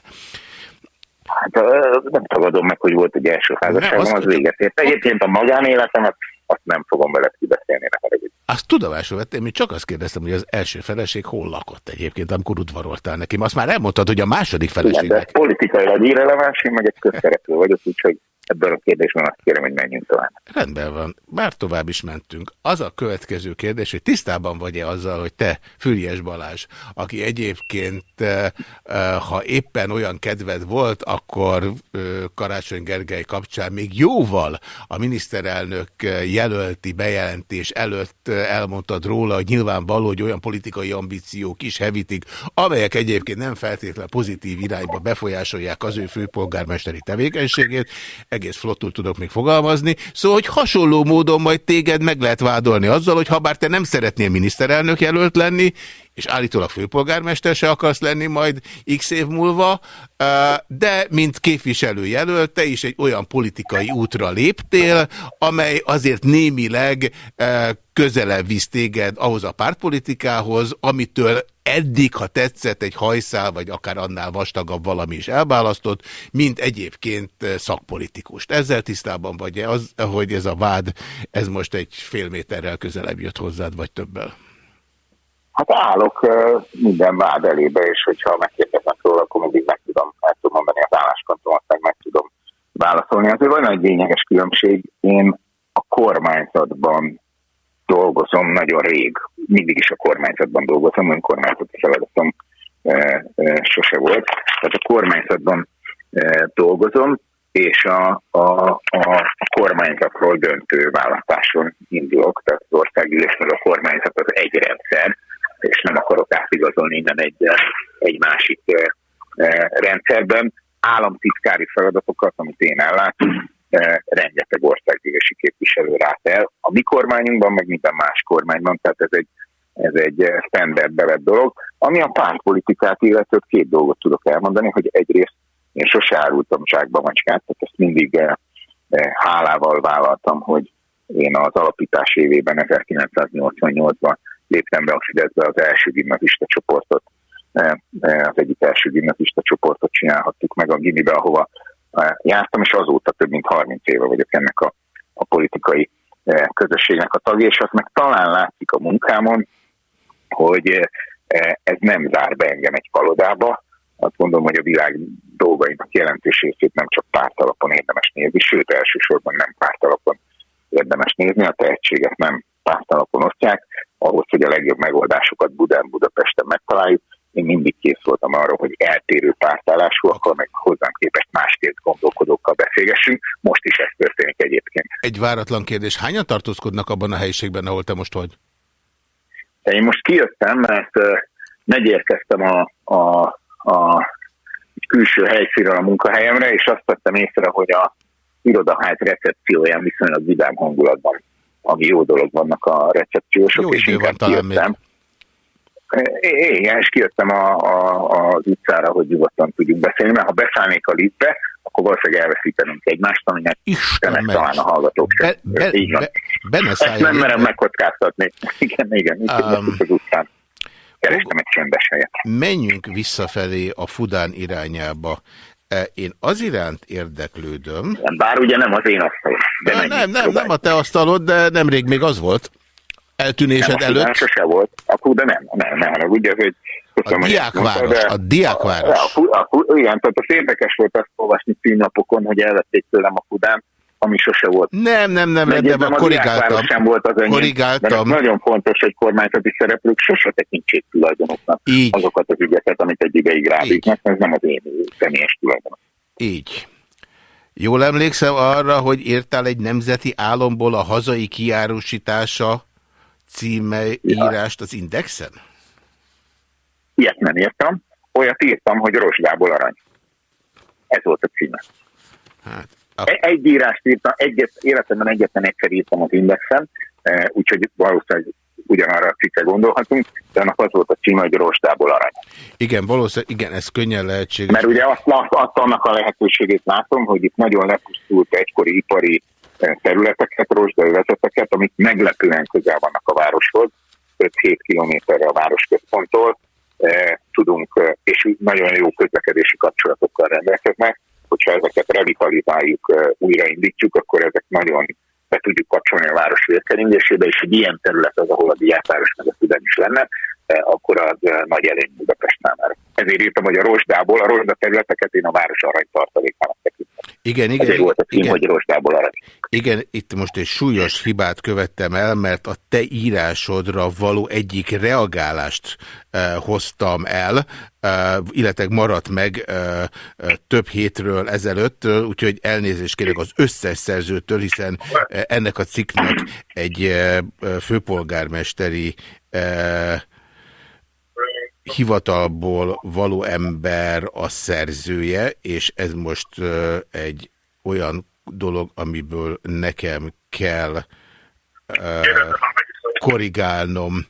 S10: Hát nem tagadom meg, hogy volt egy első házasságom, az véget ért. Egyébként a magánéletemet azt nem fogom vele kibeszélni, ne haragudj.
S1: Azt tudomásul vettem, én csak azt kérdeztem, hogy az első feleség hol lakott egyébként, amikor udvaroltál nekem. Azt már elmondtad, hogy a második feleség.
S10: Igen, de politikailag irreleváns, én meg egy közszereplő vagyok, úgyhogy ebből a kérdésben azt kérem, hogy menjünk tovább.
S1: Rendben van, már tovább is mentünk. Az a következő kérdés, hogy tisztában vagy-e azzal, hogy te, Füriás Balázs, aki egyébként, ha éppen olyan kedved volt, akkor Karácsony Gergely kapcsán még jóval a miniszterelnök jelölti bejelentés előtt elmondtad róla, hogy nyilvánvaló, hogy olyan politikai ambíciók is hevítik, amelyek egyébként nem feltétlenül pozitív irányba befolyásolják az ő főpolgármesteri tevékenységét egész flottul tudok még fogalmazni, szóval, hogy hasonló módon majd téged meg lehet vádolni azzal, hogy ha bár te nem szeretnél miniszterelnök jelölt lenni, és állítólag főpolgármester se akarsz lenni majd x év múlva, de mint képviselő jelölt, te is egy olyan politikai útra léptél, amely azért némileg közelebb visz téged ahhoz a pártpolitikához, amitől eddig, ha tetszett, egy hajszál, vagy akár annál vastagabb valami is elválasztott, mint egyébként szakpolitikust. Ezzel tisztában vagy-e az, hogy ez a vád, ez most egy fél méterrel közelebb jött hozzád, vagy többel?
S10: Hát állok minden vád elébe, és hogyha megkérdeznek róla, akkor mindig meg tudom, el tudom mondani az álláspontomat, meg meg tudom válaszolni. Azért van egy lényeges különbség. Én a kormányzatban dolgozom nagyon rég. Mindig is a kormányzatban dolgozom, önkormányzati feladatom e, e, sose volt. Tehát a kormányzatban e, dolgozom, és a, a, a kormányzatról döntő választáson indulok. Tehát az országgyűlésről a kormányzat az egy rendszer, és nem akarok átigazolni innen egy, egy másik rendszerben. Államtitkári feladatokat, amit én ellátok, rengeteg országgyűlési képviselő rát el. A mi kormányunkban, meg minden más kormányban, tehát ez egy, ez egy standard bevett dolog. Ami a pártpolitikát illetve két dolgot tudok elmondani, hogy egyrészt én sose árultam zsákba macskát, tehát ezt mindig hálával vállaltam, hogy én az alapítás évében, 1988-ban léptem be a Fideszbe az első gimnazista csoportot, az egyik első gimnazista csoportot csinálhattuk meg a Gimibe, ahova jártam, és azóta több mint 30 éve vagyok ennek a, a politikai közösségnek a tagja, és azt meg talán látszik a munkámon, hogy ez nem zár be engem egy palodába, azt gondolom, hogy a világ dolgainak jelentős részét nem csak pártalapon érdemes nézni, sőt elsősorban nem pártalapon érdemes nézni, a tehetséget nem pártalapon osztják, ahhoz, hogy a legjobb megoldásokat Budán, Budapesten megtaláljuk, én mindig kész voltam arra, hogy eltérő pártállásúakkal, meg hozzám képest másképp gondolkodókkal beszélgessünk. Most is ez történik egyébként.
S1: Egy váratlan kérdés. Hányan tartózkodnak abban a helyiségben, ahol te most vagy?
S10: De én most kijöttem, mert megérkeztem a, a, a külső helyszínről a munkahelyemre, és azt vettem észre, hogy a irodaház recepcióján viszonylag vidám hangulatban, ami jó dolog vannak a recepciósok,
S1: jó
S10: és
S1: inkább van, kijöttem.
S10: Igen, és kijöttem a, a, az utcára, hogy nyugodtan tudjuk beszélni, mert ha beszállnék a liftbe, akkor valószínűleg elveszítenünk egymást, aminek
S1: Isten
S10: talán a hallgatók sem.
S1: Be, be,
S10: Így van.
S1: be, benne
S10: Ezt nem merem megkockáztatni. Igen, igen,
S1: Um,
S10: um, az utcán. Kerestem egy csöndes helyet.
S1: menjünk visszafelé a Fudán irányába. E, Én az iránt érdeklődöm.
S10: Bár ugye nem az én asztalom. De
S1: Nem, nem, nem, nem a te asztalod, de nemrég még az volt. Eltűnésed
S10: nem, a
S1: előtt.
S10: sose volt. A de nem, nem, nem, hanem ugye, hogy köszönöm,
S1: A
S10: ezt
S1: diákváros,
S10: de-
S1: a diákváros.
S10: A, Fu- a, Fu- igen, tehát az érdekes volt azt olvasni címnapokon, hogy elvették tőlem a Fudán, ami sose volt.
S1: Nem, nem, nem, nem,
S10: Megjegyzem,
S1: nem,
S10: diákváros
S1: korrigáltam.
S10: sem volt az enyém,
S1: Korrigáltam.
S10: nagyon fontos, hogy kormányzati szereplők sose tekintsék tulajdonoknak
S1: Így.
S10: azokat az ügyeket, amit egy ideig rábíznak, ez nem az én személyes tulajdonok.
S1: Így. Jól emlékszem arra, hogy írtál egy nemzeti álomból a hazai kiárusítása címe írást az Indexen?
S10: Ilyet nem írtam, olyat írtam, hogy rozsdából arany. Ez volt a címe.
S1: Hát,
S10: Egy írást írtam, egyet, életemben egyetlen egyszer írtam az Indexen, eh, úgyhogy valószínűleg ugyanarra a cikkre gondolhatunk, de annak az volt a címe, hogy rozsdából arany.
S1: Igen, valószínűleg, igen, ez könnyen lehetséges.
S10: Mert ugye azt, azt, azt annak a lehetőségét látom, hogy itt nagyon lepusztult egykori ipari eh, területeket, rozsdai vezeteket, amik meglepően közel vannak a városhoz, 5-7 kilométerre a városközponttól, tudunk, és nagyon jó közlekedési kapcsolatokkal rendelkeznek, hogyha ezeket revitalizáljuk, újraindítjuk, akkor ezek nagyon be tudjuk kapcsolni a város vérkeringésébe, és egy ilyen terület az, ahol a diákváros meg a Szüden is lenne, akkor az eh, nagy előny Budapest számára. Ezért írtam, hogy a rozsdából, a rozsda területeket én a város aranytartalékának tekintem.
S1: Igen, igen,
S10: Ezért volt a cím,
S1: igen.
S10: hogy rozsdából arany.
S1: Igen, itt most egy súlyos hibát követtem el, mert a te írásodra való egyik reagálást eh, hoztam el, eh, illetve maradt meg eh, eh, több hétről ezelőtt, eh, úgyhogy elnézést kérek az összes szerzőtől, hiszen eh, ennek a cikknek egy eh, főpolgármesteri eh, hivatalból való ember a szerzője, és ez most egy olyan dolog, amiből nekem kell korrigálnom.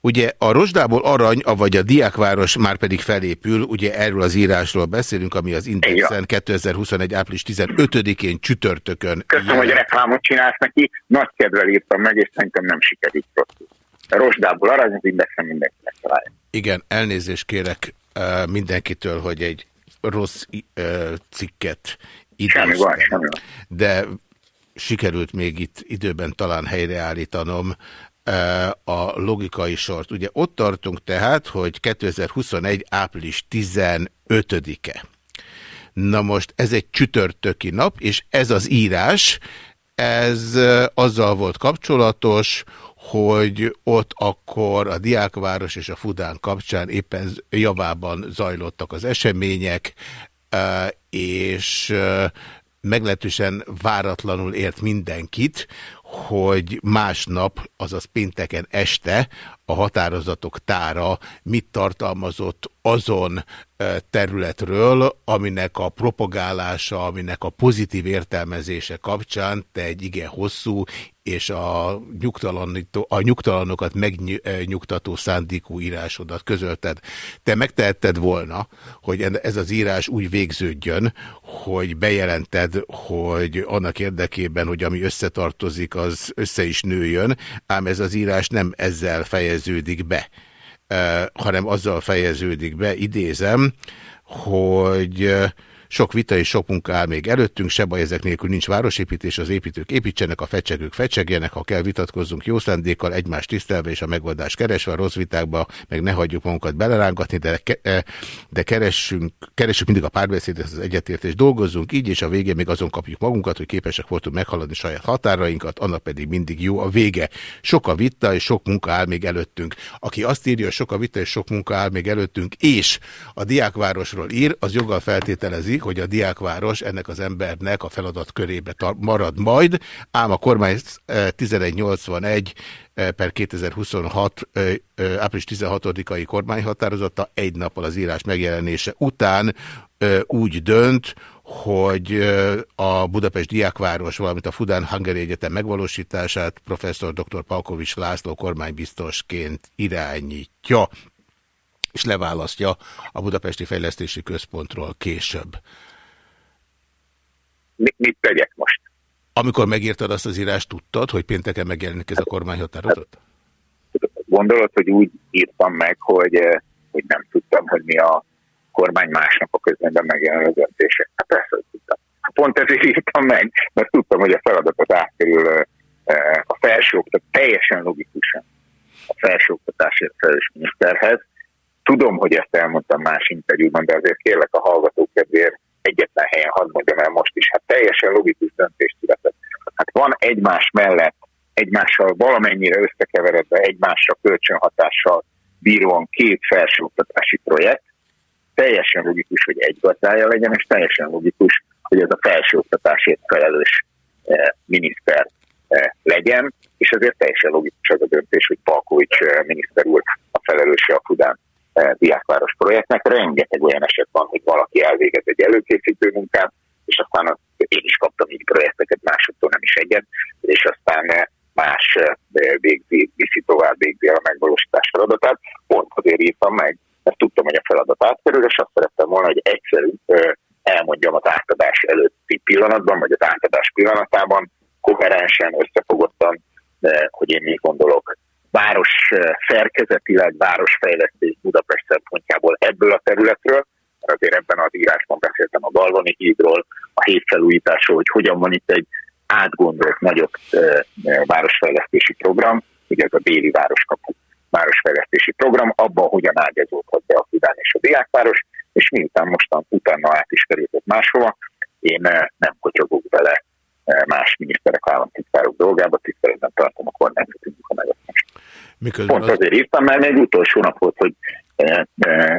S1: Ugye a Rozsdából arany, vagy a Diákváros már pedig felépül, ugye erről az írásról beszélünk, ami az Indexen 2021. április 15-én csütörtökön.
S10: Köszönöm, hogy reklámot csinálsz neki, nagy kedvel írtam meg, és szerintem nem sikerült rosszul. A rozsdából arany, az indexen mindenki megtalálja.
S1: Igen, elnézést kérek mindenkitől, hogy egy rossz cikket
S10: Semmi baj,
S1: idéztem.
S10: semmi baj.
S1: De sikerült még itt időben talán helyreállítanom a logikai sort. Ugye ott tartunk tehát, hogy 2021. április 15-e. Na most ez egy csütörtöki nap, és ez az írás, ez azzal volt kapcsolatos, hogy ott akkor a Diákváros és a Fudán kapcsán éppen javában zajlottak az események, és meglehetősen váratlanul ért mindenkit, hogy másnap, azaz pénteken este a határozatok tára mit tartalmazott azon területről, aminek a propagálása, aminek a pozitív értelmezése kapcsán te egy igen hosszú és a, a nyugtalanokat megnyugtató szándékú írásodat közölted. Te megtehetted volna, hogy ez az írás úgy végződjön, hogy bejelented, hogy annak érdekében, hogy ami összetartozik, az össze is nőjön, ám ez az írás nem ezzel fejeződik be, hanem azzal fejeződik be, idézem, hogy sok vita és sok munka áll még előttünk, se baj, ezek nélkül nincs városépítés, az építők építsenek, a fecsegők fecsegjenek, ha kell vitatkozzunk jó szándékkal, egymást tisztelve és a megoldást keresve, a rossz vitákba, meg ne hagyjuk magunkat belerángatni, de, ke- eh, de keressünk, keressük mindig a párbeszédet, az egyetértést, dolgozzunk így, és a végén még azon kapjuk magunkat, hogy képesek voltunk meghaladni saját határainkat, annak pedig mindig jó a vége. Sok a vita és sok munka áll még előttünk. Aki azt írja, hogy sok a vita és sok munka áll még előttünk, és a diákvárosról ír, az joggal feltételezi, hogy a diákváros ennek az embernek a feladat körébe marad majd, ám a kormány eh, 1181 eh, per 2026 eh, eh, április 16-ai kormányhatározata egy nappal az írás megjelenése után eh, úgy dönt, hogy a Budapest Diákváros, valamint a Fudán Hungary Egyetem megvalósítását professzor dr. Palkovics László kormánybiztosként irányítja és leválasztja a Budapesti Fejlesztési Központról később.
S10: Mit, mit tegyek most?
S1: Amikor megírtad azt az írást, tudtad, hogy pénteken megjelenik ez a kormányhatározat?
S10: Gondolod, hogy úgy írtam meg, hogy, eh, hogy nem tudtam, hogy mi a kormány másnap a közben megjelenő döntések. Hát persze, hogy tudtam. Hát Pont ezért írtam meg, mert tudtam, hogy a feladatot átkerül eh, eh, a felsőoktatás, teljesen logikusan a felsőoktatásért felelős miniszterhez. Tudom, hogy ezt elmondtam más interjúban, de azért kérlek a hallgatók kedvéért egyetlen helyen hadd mondjam el most is. Hát teljesen logikus döntés született. Hát van egymás mellett, egymással valamennyire összekeveredve, egymásra kölcsönhatással bíróan két felsőoktatási projekt. Teljesen logikus, hogy egy gazdája legyen, és teljesen logikus, hogy ez a felsőoktatásért felelős eh, miniszter eh, legyen, és ezért teljesen logikus az a döntés, hogy Palkovics eh, miniszter úr a felelőse a Fudán diákváros projektnek. Rengeteg olyan eset van, hogy valaki elvégez egy előkészítő munkát, és aztán az- én is kaptam így projekteket, másoktól nem is egyet, és aztán eh, más eh, végzi, viszi tovább, végzi a megvalósítás feladatát. Pont azért írtam meg, mert tudtam, hogy a feladat átkerül, és azt szerettem volna, hogy egyszerű eh, elmondjam az átadás előtti pillanatban, vagy az átadás pillanatában, koherensen, összefogottan, hogy én mit gondolok város szerkezetileg, városfejlesztés Budapest szempontjából ebből a területről, mert azért ebben az írásban beszéltem a Galvani hídról, a hétfelújításról, hogy hogyan van itt egy átgondolt nagyobb városfejlesztési program, ugye ez a déli városkapu városfejlesztési program, abban hogyan ágyazódhat be a Fidán és a Diákváros, és miután mostan utána át is kerültött máshova, én nem kocsogok bele más miniszterek, államtitkárok dolgába, tiszteletben tartom a kormányzati munkamegosztást.
S1: Miközben
S10: Pont azért írtam, mert még utolsó nap volt, hogy eh, eh,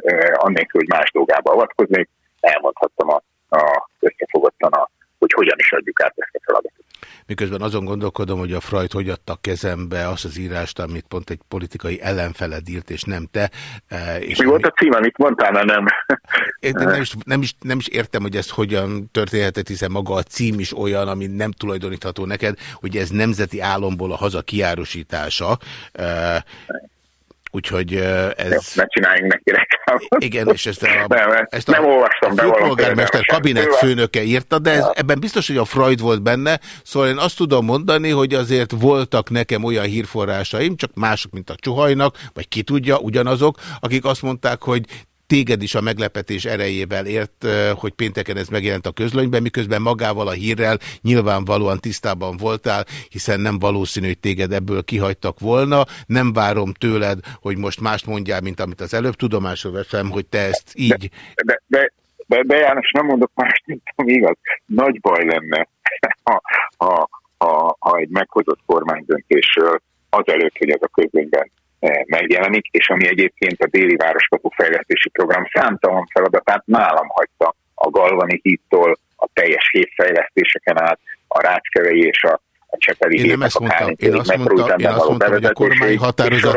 S10: eh, annélkül, hogy más dolgába avatkoznék, elmondhattam a, a összefogottan, a, hogy hogyan is adjuk át ezt a feladatot.
S1: Miközben azon gondolkodom, hogy a Freud hogy adta kezembe azt az írást, amit pont egy politikai ellenfeled írt, és nem te. eh, És
S10: Mi volt a cím, amit mondtál, mert nem?
S1: Én nem is, nem, is, nem is értem, hogy ez hogyan történhetett, hiszen maga a cím is olyan, ami nem tulajdonítható neked, hogy ez nemzeti álomból a haza kiárusítása. Úgyhogy ez...
S10: Ne csináljunk neki reklámot.
S1: Igen, és ezt a,
S10: Nem, ezt
S1: ezt a,
S10: nem olvastam
S1: a
S10: be valami
S1: főpolgármester
S10: érdemeset.
S1: kabinet főnöke írta, de ez, ebben biztos, hogy a Freud volt benne, szóval én azt tudom mondani, hogy azért voltak nekem olyan hírforrásaim, csak mások, mint a Csuhajnak, vagy ki tudja, ugyanazok, akik azt mondták, hogy téged is a meglepetés erejével ért, hogy pénteken ez megjelent a közlönyben, miközben magával a hírrel nyilvánvalóan tisztában voltál, hiszen nem valószínű, hogy téged ebből kihagytak volna. Nem várom tőled, hogy most mást mondjál, mint amit az előbb tudomásul veszem, hogy te ezt így...
S10: De, de, de, de János, nem mondok más, mint ami igaz. Nagy baj lenne, ha, ha, ha, ha egy meghozott kormánydöntésről azelőtt, hogy ez a közönyben eh, megjelenik, és ami egyébként a déli városkapu fejlesztési program számtalan feladatát nálam hagyta a Galvani hídtól a teljes hétfejlesztéseken át, a Ráckevei és a a Csepeli
S1: Én nem ezt
S10: a
S1: mondtam, én azt mondtam, én azt mondtam, hogy a kormányhatározat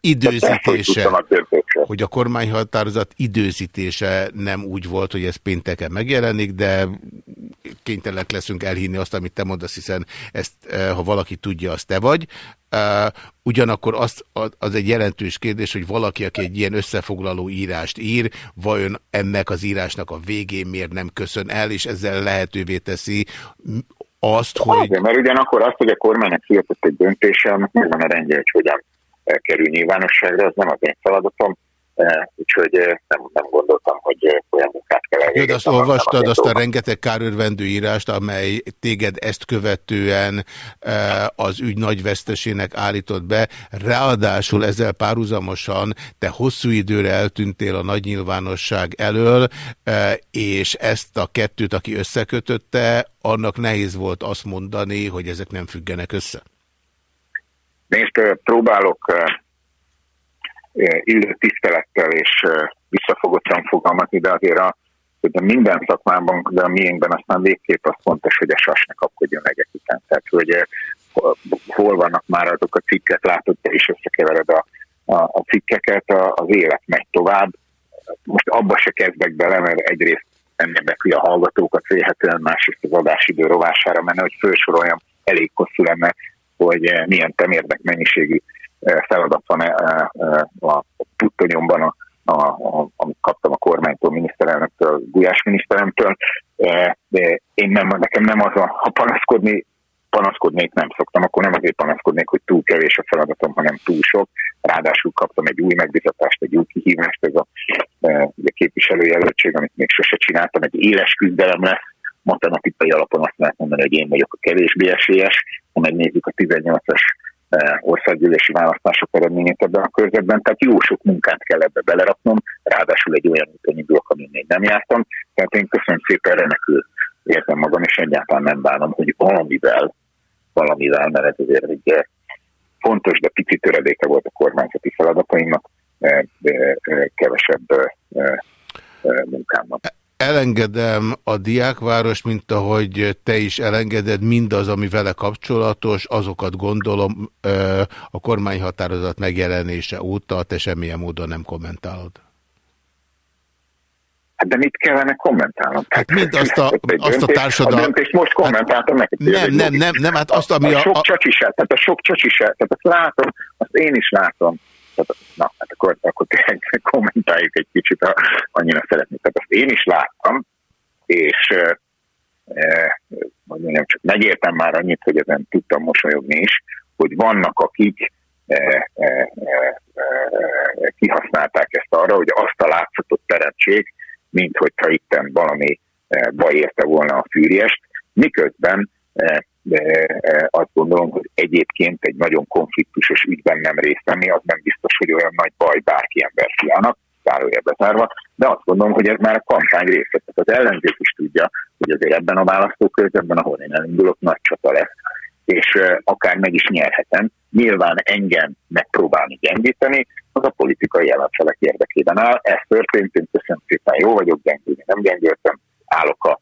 S1: időzítése,
S10: a
S1: hogy a kormányhatározat időzítése nem úgy volt, hogy ez pénteken megjelenik, de kénytelenek leszünk elhinni azt, amit te mondasz, hiszen ezt, eh, ha valaki tudja, az te vagy. Eh, Ugyanakkor az, az egy jelentős kérdés, hogy valaki, aki egy ilyen összefoglaló írást ír, vajon ennek az írásnak a végén miért nem köszön el, és ezzel lehetővé teszi azt, hogy...
S10: Azért, mert ugyanakkor azt, hogy a kormánynak született egy döntése, annak megvan a rendje, hogy hogyan eh, kerül nyilvánosságra, az nem az én feladatom, úgyhogy eh, nem, nem gondoltam, hogy eh, olyan munkát kell
S1: Jó, de
S10: elvégezni.
S1: azt olvastad azt a rengeteg kárőrvendő írást, amely téged ezt követően az ügy nagy vesztesének állított be. Ráadásul ezzel párhuzamosan te hosszú időre eltűntél a nagy nyilvánosság elől, és ezt a kettőt, aki összekötötte, annak nehéz volt azt mondani, hogy ezek nem függenek össze.
S10: Nézd, eh, próbálok eh, eh, illő tisztelettel és visszafogottan fogalmazni, de azért a, a minden szakmában, de a miénkben aztán végképp az fontos, hogy a sas ne kapkodjon egyek után. Tehát, hogy hol vannak már azok a cikkek, látod, te is összekevered a, a, a cikkeket, a, az élet megy tovább. Most abba se kezdek bele, mert egyrészt nem érdekli a hallgatókat vélhetően, másrészt az adásidő rovására menne, hogy felsoroljam, elég hosszú lenne, hogy milyen temérdek mennyiségű feladat van eh, a puttonyomban, a, a, a, amit kaptam a kormánytól, miniszterelnöktől, Gulyás miniszteremtől. De én nem, nekem nem az a, ha panaszkodni, panaszkodnék nem szoktam, akkor nem azért panaszkodnék, hogy túl kevés a feladatom, hanem túl sok. Ráadásul kaptam egy új megbizatást, egy új kihívást, ez a, a képviselőjelöltség, amit még sose csináltam, egy éles küzdelem lesz, matematikai alapon azt lehet mondani, hogy én vagyok a kevésbé esélyes, ha megnézzük a 18-as eh, országgyűlési választások eredményét ebben a körzetben, tehát jó sok munkát kell ebbe beleraknom, ráadásul egy olyan úton indulok, amin még nem jártam, tehát én köszönöm szépen, remekül érzem magam, és egyáltalán nem bánom, hogy valamivel, valamivel, mert ez azért egy eh, fontos, de pici töredéke volt a kormányzati feladataimnak, de kevesebb munkám van
S1: elengedem a diákváros, mint ahogy te is elengeded mindaz, ami vele kapcsolatos, azokat gondolom a kormányhatározat megjelenése óta te semmilyen módon nem kommentálod.
S10: Hát de mit kellene kommentálnom?
S1: Hát mind azt a, azt a társadalmat... A
S10: döntést most kommentáltam hát,
S1: neked. Nem, nem, nem, nem, hát azt, ami
S10: a... A sok csacsiset, tehát a sok csacsiset, tehát azt látom, azt én is látom. Na, hát akkor, akkor tényleg kommentáljuk egy kicsit, ha annyira szeretnék. Tehát azt én is láttam, és e, mondjam, csak megértem már annyit, hogy ezen tudtam mosolyogni is, hogy vannak, akik e, e, e, kihasználták ezt arra, hogy azt a látszatot teremtsék, mint hogyha itten valami baj érte volna a fűriest, miközben de azt gondolom, hogy egyébként egy nagyon konfliktusos ügyben nem részt venni, az nem biztos, hogy olyan nagy baj bárki ember fiának, zárója bezárva, de azt gondolom, hogy ez már a kampány része. Tehát az ellenzék is tudja, hogy azért ebben a választókörzetben, ahol én elindulok, nagy csata lesz, és akár meg is nyerhetem. Nyilván engem megpróbálni gyengíteni, az a politikai ellenfelek érdekében áll. Ez történt, én köszönöm szépen, jó vagyok, gyengülni nem gyengültem, állok a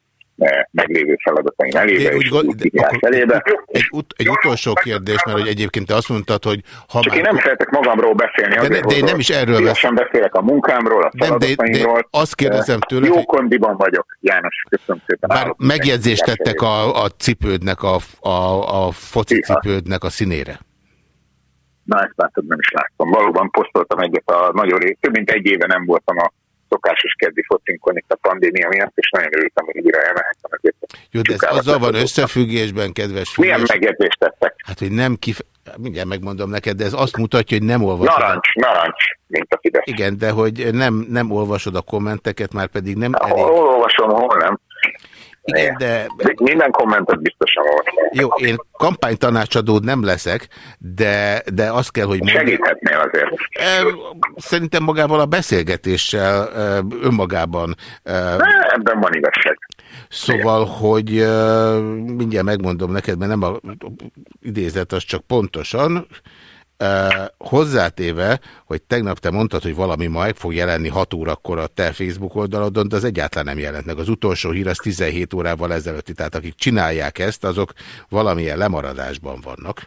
S10: meglévő feladataim elébe, és úgy elébe.
S1: Egy, ut egy utolsó kérdés, mert hogy egyébként te azt mondtad, hogy...
S10: Ha Csak már... én nem szeretek magamról beszélni,
S1: de, azért, de én nem is erről
S10: beszélek. beszélek a munkámról, a feladataimról. De, de
S1: azt kérdezem tőle,
S10: Jó kondiban vagyok, János, köszönöm szépen.
S1: Bár megjegyzést tettek a, a cipődnek, a, a, a foci cipődnek a színére.
S10: Na, ezt látod, nem is láttam. Valóban posztoltam egyet a nagyon rég, több mint egy éve nem voltam a szokásos keddi focinkon itt a pandémia miatt, és nagyon örültem, hogy újra elmehettem. Ezért
S1: Jó, de ez azzal van összefüggésben, kedves
S10: Függés. Milyen megjegyzést tettek?
S1: Hát, hogy nem kif... Mindjárt megmondom neked, de ez azt mutatja, hogy nem olvasod.
S10: Narancs, narancs, mint a Fidesz.
S1: Igen, de hogy nem, nem olvasod a kommenteket, már pedig nem elég.
S10: Hol olvasom, hol nem.
S1: Igen, de...
S10: Minden kommentet biztosan olvasom.
S1: Jó, én kampánytanácsadód nem leszek, de, de azt kell, hogy...
S10: Segíthetnél azért.
S1: Szerintem magával a beszélgetéssel önmagában...
S10: Ne, ebben van igazság.
S1: Szóval, hogy mindjárt megmondom neked, mert nem a idézet, az csak pontosan, hozzátéve, hogy tegnap te mondtad, hogy valami ma meg fog jelenni 6 órakor a te Facebook oldalodon, de az egyáltalán nem jelent meg. Az utolsó hír az 17 órával ezelőtti, tehát akik csinálják ezt, azok valamilyen lemaradásban vannak.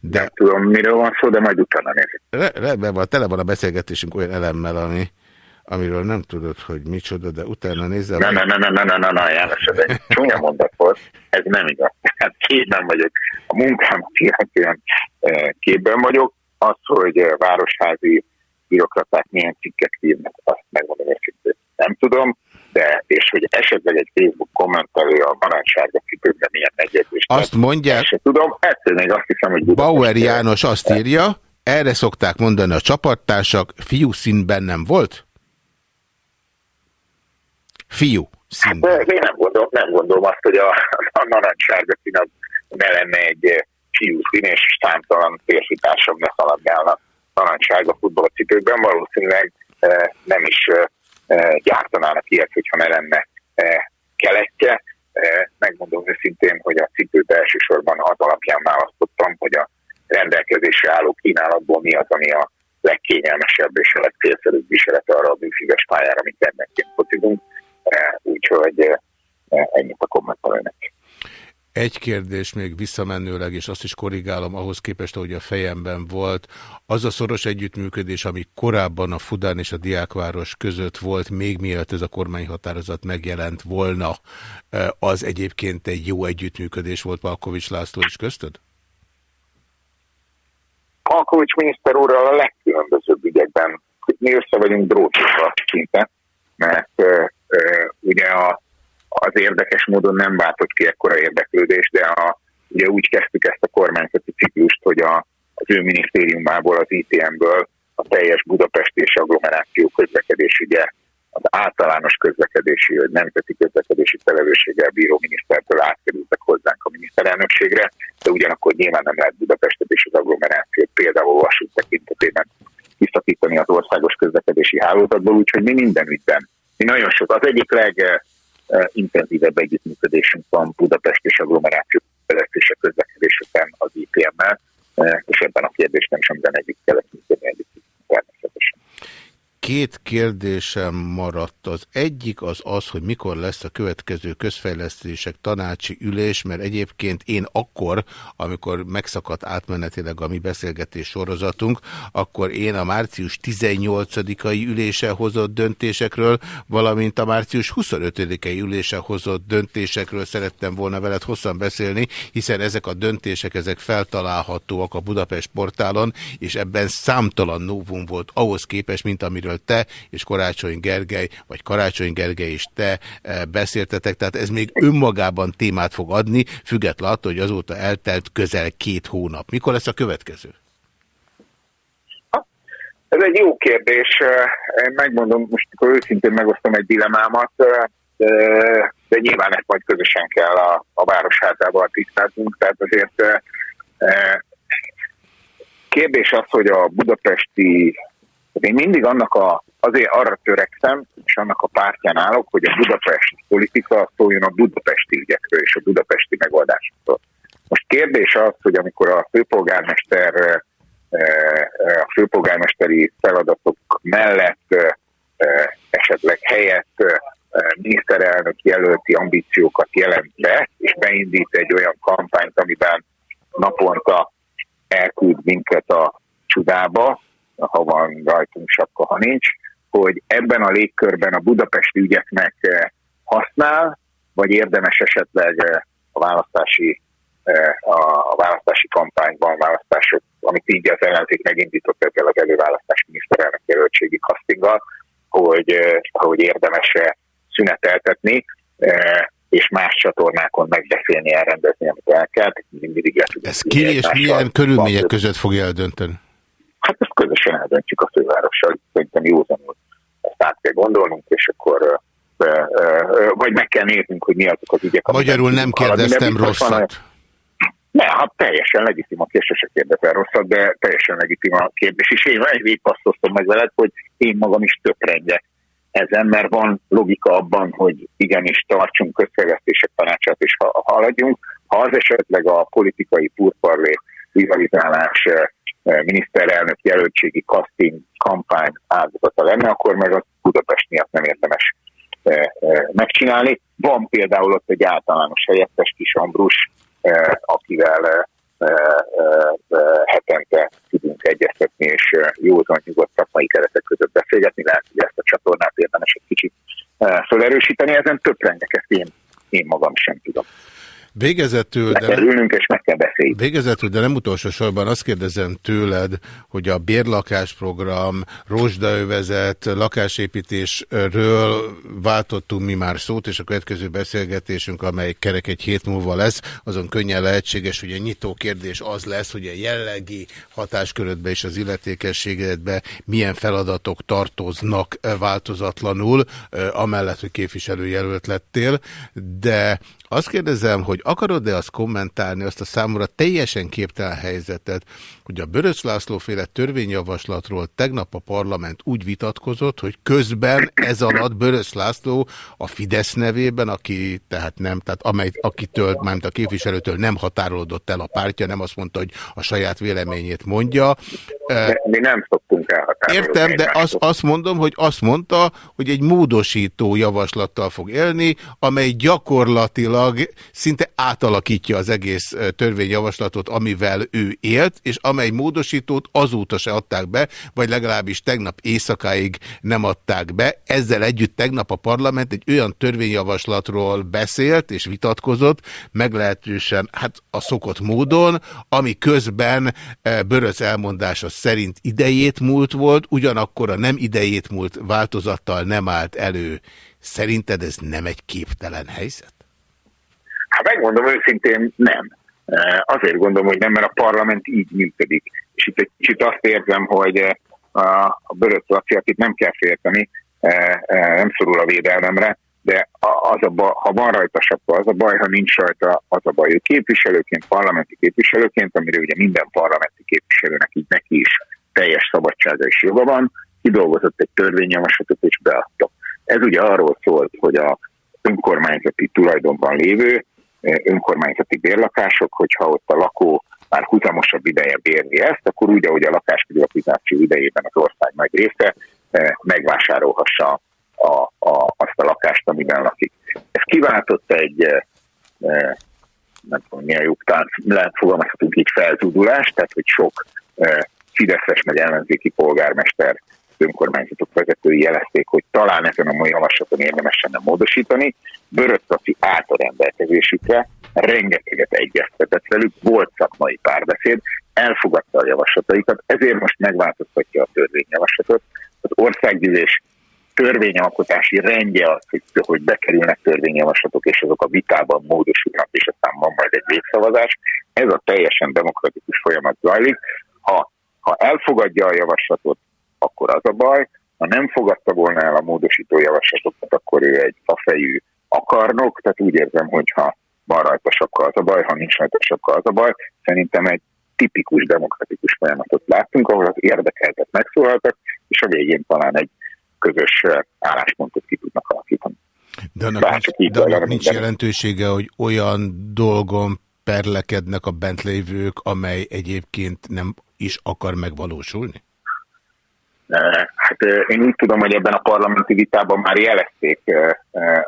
S10: De... Nem tudom, miről van szó, de majd utána nézzük.
S1: Rendben van, tele van a beszélgetésünk olyan elemmel, ami amiről nem tudod, hogy micsoda, de utána nézzel.
S10: Nem, nem, nem, nem, nem, nem, nem, nem, János, ez egy csúnya mondat volt, ez nem igaz. Hát képben vagyok, a munkám illetően képben vagyok, az, hogy városházi bürokraták milyen cikket írnak, azt megmondom őszintén. Nem tudom, de és hogy esetleg egy Facebook kommentelő a narancsárga cipőben milyen megjegyzést.
S1: Azt mondják.
S10: Ezt tudom, ettől még azt hiszem, hogy...
S1: Bauer János azt írja, erre szokták mondani a csapattársak, fiú színben nem volt? Fiú
S10: színben. Hát, én nem gondolom, nem gondolom azt, hogy a, a narancssárga szín ne lenne egy fiú szín, és számtalan férfi társam ne szaladgálna narancssárga futballcipőkben. Valószínűleg nem is gyártanának ilyet, hogyha ne lenne keletje. Megmondom őszintén, hogy a cipőt elsősorban az alapján választottam, hogy a rendelkezésre álló kínálatból mi az, ami a legkényelmesebb és a legcélszerűbb viselete arra a műfiges pályára, amit mindenként focizunk úgyhogy ennyit a kommentelőnek.
S1: Egy kérdés még visszamenőleg, és azt is korrigálom ahhoz képest, ahogy a fejemben volt, az a szoros együttműködés, ami korábban a Fudán és a Diákváros között volt, még mielőtt ez a kormányhatározat megjelent volna, az egyébként egy jó együttműködés volt Palkovics László is köztöd?
S10: Palkovics miniszter úrral a legkülönbözőbb ügyekben mi össze vagyunk drótokba szinte, mert ugye a, az érdekes módon nem váltott ki ekkora érdeklődés, de a, ugye úgy kezdtük ezt a kormányzati ciklust, hogy a, az ő minisztériumából, az ITM-ből a teljes Budapest és agglomeráció közlekedés ugye az általános közlekedési, vagy nemzeti közlekedési felelősséggel bíró minisztertől átkerültek hozzánk a miniszterelnökségre, de ugyanakkor nyilván nem lehet Budapestet és az agglomerációt például vasút tekintetében kiszakítani az országos közlekedési hálózatból, úgyhogy mi minden ügyben, nagyon sok, az egyik legintenzívebb együttműködésünk van Budapest és agglomeráció fejlesztése közlekedésében az IPM-mel, és ebben a kérdésben sem egyik kellett működni egyik természetesen.
S1: Két kérdésem maradt. Az egyik az az, hogy mikor lesz a következő közfejlesztések tanácsi ülés, mert egyébként én akkor, amikor megszakadt átmenetileg a mi beszélgetés sorozatunk, akkor én a március 18-ai ülése hozott döntésekről, valamint a március 25-ai ülése hozott döntésekről szerettem volna veled hosszan beszélni, hiszen ezek a döntések, ezek feltalálhatóak a Budapest portálon, és ebben számtalan novum volt ahhoz képest, mint amiről amiről te és Karácsony Gergely, vagy Karácsony Gergely és te eh, beszéltetek, tehát ez még önmagában témát fog adni, függetlenül attól, hogy azóta eltelt közel két hónap. Mikor lesz a következő?
S10: Ez egy jó kérdés. Én megmondom, most akkor őszintén megosztom egy dilemámat, de, de nyilván ezt majd közösen kell a, a városházával tisztáznunk, tehát azért eh, kérdés az, hogy a budapesti én mindig annak a, azért arra törekszem, és annak a pártján állok, hogy a budapesti politika szóljon a budapesti ügyekről és a budapesti megoldásokról. Most kérdés az, hogy amikor a főpolgármester eh, eh, a főpolgármesteri feladatok mellett eh, esetleg helyett miniszterelnök jelölti ambíciókat jelent be, és beindít egy olyan kampányt, amiben naponta elküld minket a csodába, ha van rajtunk sapka, ha nincs, hogy ebben a légkörben a budapesti ügyeknek eh, használ, vagy érdemes esetleg eh, a választási, eh, a választási kampányban, választások, amit így az ellenzék megindított ezzel az előválasztás miniszterelnök jelöltségi castinggal, hogy, hogy érdemes szüneteltetni, és más csatornákon megbeszélni, elrendezni, amit el kell. Mindig
S1: Ez ki és milyen körülmények között fogja eldönteni?
S10: Hát ezt közösen eldöntjük a fővárossal, szerintem józanul ezt át kell gondolnunk, és akkor vagy meg kell néznünk, hogy mi azok az ügyek.
S1: Magyarul nem kérdeztem rosszat.
S10: Ne, hát teljesen legitim a kérdés, se kérdezel rosszat, de teljesen legitim a kérdés. És én egy azt osztom meg veled, hogy én magam is töprengek ezen, mert van logika abban, hogy igenis tartsunk közfejlesztések tanácsát és ha haladjunk. Ha az esetleg a politikai purparlé rivalizálás miniszterelnök jelöltségi casting kampány áldozata lenne, akkor meg a Budapest miatt nem érdemes e, e, megcsinálni. Van például ott egy általános helyettes kis Ambrus, e, akivel hetente tudunk egyeztetni, és józan nyugodt szakmai keretek között beszélgetni. Lehet, hogy ezt a csatornát érdemes egy kicsit felerősíteni. Ezen töprengek, ezt én, én magam sem tudom.
S1: Végezetül,
S10: de kell ülnünk, és meg kell beszélni.
S1: Végezetül, de nem utolsó sorban azt kérdezem tőled, hogy a bérlakásprogram, rozsdaövezet, lakásépítésről váltottunk mi már szót, és a következő beszélgetésünk, amely kerek egy hét múlva lesz, azon könnyen lehetséges, hogy a nyitó kérdés az lesz, hogy a jellegi hatáskörödbe és az illetékességedbe milyen feladatok tartoznak változatlanul, amellett, hogy képviselőjelölt lettél, de azt kérdezem, hogy akarod-e azt kommentálni, azt a számomra teljesen képtelen helyzetet, hogy a Börös László féle törvényjavaslatról tegnap a parlament úgy vitatkozott, hogy közben ez alatt Börös László a Fidesz nevében, aki tehát nem, tehát amely, akitől, mármint a képviselőtől nem határolódott el a pártja, nem azt mondta, hogy a saját véleményét mondja.
S10: De mi nem szoktunk elhatárolni.
S1: Értem, de azt, azt mondom, hogy azt mondta, hogy egy módosító javaslattal fog élni, amely gyakorlatilag szinte átalakítja az egész törvényjavaslatot, amivel ő élt, és amely módosítót azóta se adták be, vagy legalábbis tegnap éjszakáig nem adták be. Ezzel együtt tegnap a parlament egy olyan törvényjavaslatról beszélt és vitatkozott, meglehetősen hát a szokott módon, ami közben eh, Böröc elmondása szerint idejét múlt volt, ugyanakkor a nem idejét múlt változattal nem állt elő. Szerinted ez nem egy képtelen helyzet?
S10: Hát megmondom őszintén, nem. Azért gondolom, hogy nem, mert a parlament így működik. És itt egy kicsit azt érzem, hogy a, a Böröc Laci, akit nem kell félteni, nem szorul a védelmemre, de az a baj, ha van rajta sapka, az a baj, ha nincs rajta, az a baj. Ő képviselőként, parlamenti képviselőként, amire ugye minden parlamenti képviselőnek így neki is teljes szabadsága és joga van, kidolgozott egy törvényjavaslatot és beadta. Ez ugye arról szólt, hogy a önkormányzati tulajdonban lévő önkormányzati bérlakások, hogyha ott a lakó már húzamosabb ideje bérli ezt, akkor úgy, ahogy a lakásprivatizáció idejében az ország nagy része eh, megvásárolhassa a, a, azt a lakást, amiben lakik. Ez kiváltott egy, eh, eh, nem tudom milyen jó, talán lehet fogalmazhatunk így felzúdulást, tehát hogy sok fideszes meg ellenzéki polgármester önkormányzatok vezetői jelezték, hogy talán ezen a mai javaslaton érdemes lenne módosítani. Böröttaci állt a rendelkezésükre, rengeteget egyeztetett velük, volt szakmai párbeszéd, elfogadta a javaslataikat, ezért most megváltoztatja a törvényjavaslatot. Az országgyűlés törvényalkotási rendje az, hogy bekerülnek törvényjavaslatok, és azok a vitában módosulnak, és aztán van majd egy végszavazás. Ez a teljesen demokratikus folyamat zajlik. Ha, ha elfogadja a javaslatot, akkor az a baj. Ha nem fogadta volna el a módosító javaslatokat, akkor ő egy afejű akarnok, tehát úgy érzem, hogy ha van rajta sapka az a baj, ha nincs rajta sapka az a baj. Szerintem egy tipikus demokratikus folyamatot láttunk, ahol az érdekeltek megszólaltak, és a végén talán egy közös eh, álláspontot ki tudnak alakítani.
S1: De annak,
S10: Bár
S1: nincs, de annak nincs jelentősége, hogy olyan dolgon perlekednek a bent lévők, amely egyébként nem is akar megvalósulni?
S10: Hát én úgy tudom, hogy ebben a parlamenti vitában már jelezték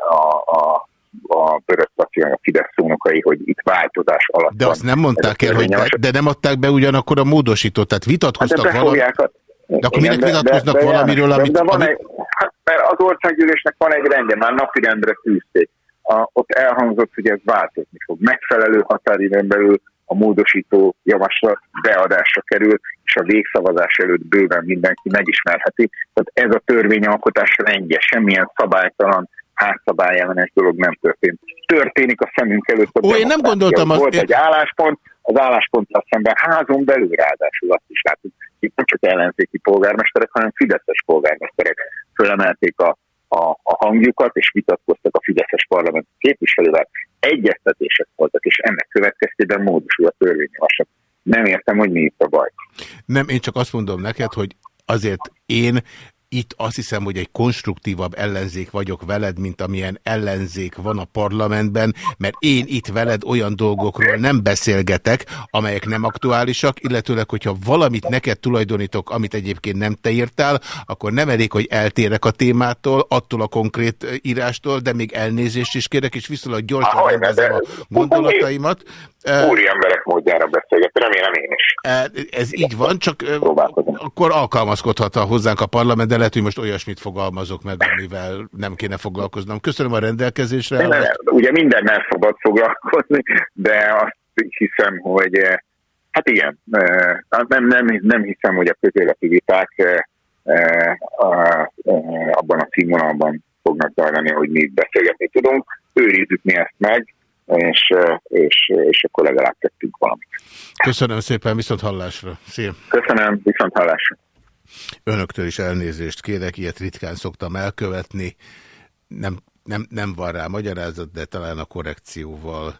S10: a, a, a Börös Laci, a Fidesz szónokai, hogy itt változás alatt
S1: De azt nem mondták el, hogy de, de nem adták be ugyanakkor a módosítót, tehát
S10: Hát
S1: vitatkoztak
S10: de
S1: valami.
S10: a-
S1: De akkor minek vitatkoznak
S10: de- de-
S1: valamiről,
S10: de-
S1: amit...
S10: de van
S1: amit...
S10: egy, hát, mert az országgyűlésnek van egy rendje, már napirendre tűzték. A, ott elhangzott, hogy ez változni fog. Megfelelő határidőn belül a módosító javaslat beadásra kerül, és a végszavazás előtt bőven mindenki megismerheti. Tehát ez a törvényalkotás rendje, semmilyen szabálytalan, házszabályellenes dolog nem történt. Történik a szemünk előtt a
S1: Ó, én nem gondoltam azt-
S10: Volt egy álláspont, az állásponttal szemben házon belül ráadásul azt is látjuk, itt nem csak ellenzéki polgármesterek, hanem fideszes polgármesterek fölemelték a, a, a hangjukat, és vitatkoztak a fideszes parlament képviselővel. Egyeztetések voltak, és ennek következtében módosul a törvényjavaslat. Nem értem, hogy mi itt a baj.
S1: Nem, én csak azt mondom neked, hogy azért én itt azt hiszem, hogy egy konstruktívabb ellenzék vagyok veled, mint amilyen ellenzék van a parlamentben, mert én itt veled olyan dolgokról nem beszélgetek, amelyek nem aktuálisak, illetőleg, hogyha valamit neked tulajdonítok, amit egyébként nem te írtál, akkor nem elég, hogy eltérek a témától, attól a konkrét írástól, de még elnézést is kérek, és viszonylag gyorsan
S10: Ahogy,
S1: rendezem
S10: de-
S1: a gondolataimat.
S10: Úri emberek módjára beszélget, remélem én is.
S1: Ez így van, csak akkor alkalmazkodhat a hozzánk a parlament, de lehet, hogy most olyasmit fogalmazok meg, amivel nem kéne foglalkoznom. Köszönöm a rendelkezésre.
S10: Nem. Ugye mindennel szabad foglalkozni, de azt hiszem, hogy eh, hát igen, eh, nem, nem, nem hiszem, hogy a közéleti viták eh, abban a színvonalban fognak zajlani, hogy mi beszélgetni tudunk. Őrizzük mi ezt meg, és, és, és akkor legalább tettünk valamit.
S1: Köszönöm szépen, viszont hallásra. Szia.
S10: Köszönöm, viszont hallásra.
S1: Önöktől is elnézést kérek, ilyet ritkán szoktam elkövetni. Nem, nem, nem van rá magyarázat, de talán a korrekcióval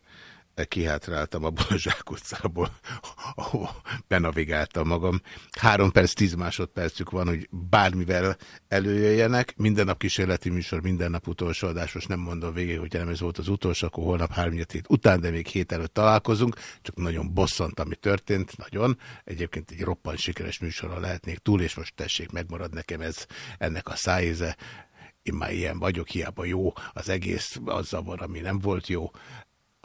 S1: kihátráltam abból a zsákutcából, ahol benavigáltam magam. Három perc, tíz másodpercük van, hogy bármivel előjöjjenek. Minden nap kísérleti műsor, minden nap utolsó adás. Most nem mondom végig, hogy nem ez volt az utolsó, akkor holnap három hét után, de még hét előtt találkozunk. Csak nagyon bosszant, ami történt, nagyon. Egyébként egy roppant sikeres műsorral lehetnék túl, és most tessék, megmarad nekem ez ennek a szájéze. Én már ilyen vagyok, hiába jó, az egész azzal van, ami nem volt jó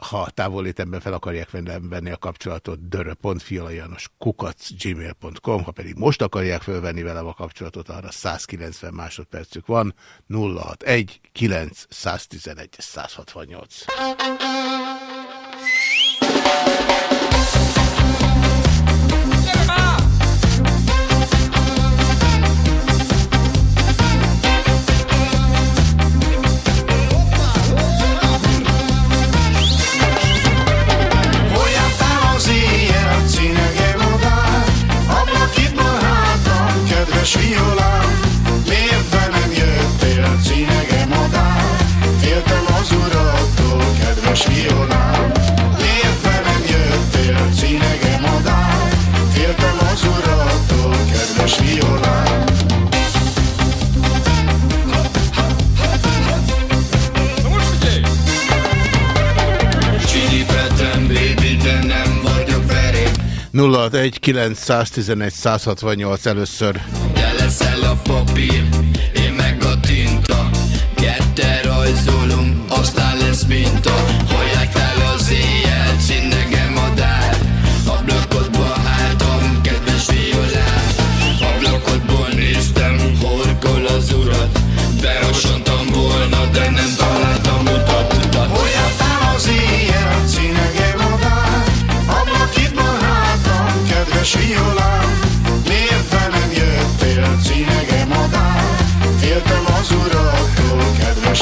S1: ha távolétemben fel akarják venni a kapcsolatot, dörö.fialajanos ha pedig most akarják felvenni velem a kapcsolatot, arra 190 másodpercük van, 061 9 111 168. 061 911 168 először.
S6: Te leszel a papír, én meg a tinta. Kette rajzolunk, aztán lesz minta.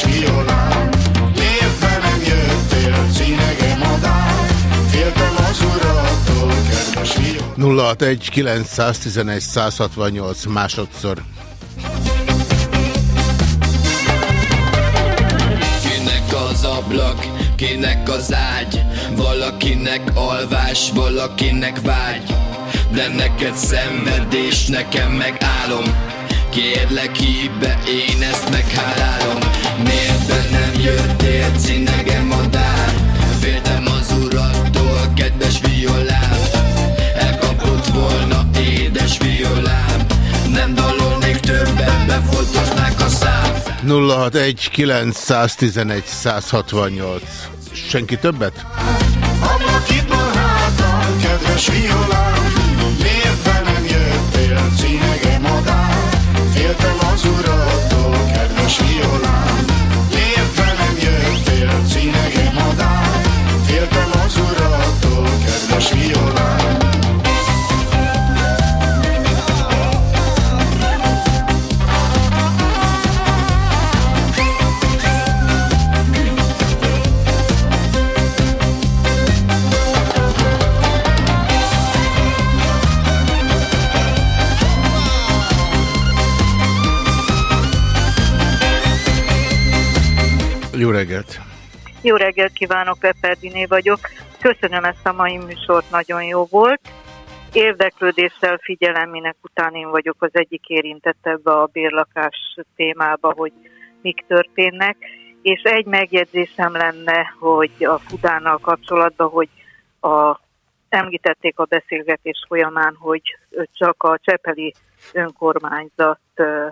S6: Kedves violán.
S9: Miért te nem jöttél? Féltem az urattól, kedves violán.
S1: 061 911 168 másodszor.
S6: Kinek az ablak, kinek az ágy Valakinek alvás, valakinek vágy De neked szenvedés, nekem meg álom Kérlek hívd be, én ezt meghálálom jöttél, cinegem a dár Féltem az urattól, kedves violám Elkapott volna, édes violám Nem dalolnék többet, befoltoznák a szám
S1: 061 911 168. Senki többet?
S9: Hátam, kedves. Miért nem jöttél? Féltem az urattól, kedves violán. Violán.
S1: Jó reggelt!
S11: Jó reggelt kívánok, Peperdiné vagyok. Köszönöm ezt a mai műsort, nagyon jó volt. Érdeklődéssel figyelem, minek után én vagyok az egyik érintett ebbe a bérlakás témába, hogy mik történnek. És egy megjegyzésem lenne, hogy a Fudánnal kapcsolatban, hogy a, említették a beszélgetés folyamán, hogy csak a Csepeli önkormányzat ö,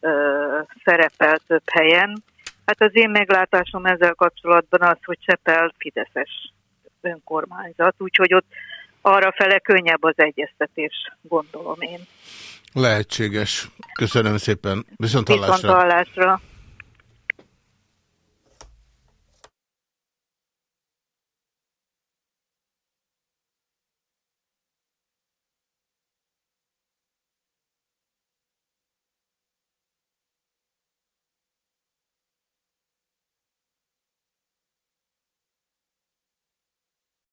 S11: ö, szerepel több helyen. Hát az én meglátásom ezzel kapcsolatban az, hogy Csepel Fideszes önkormányzat, úgyhogy ott arra fele könnyebb az egyeztetés, gondolom én.
S1: Lehetséges. Köszönöm szépen. Viszont
S11: Viszont
S1: hallásra.
S11: hallásra.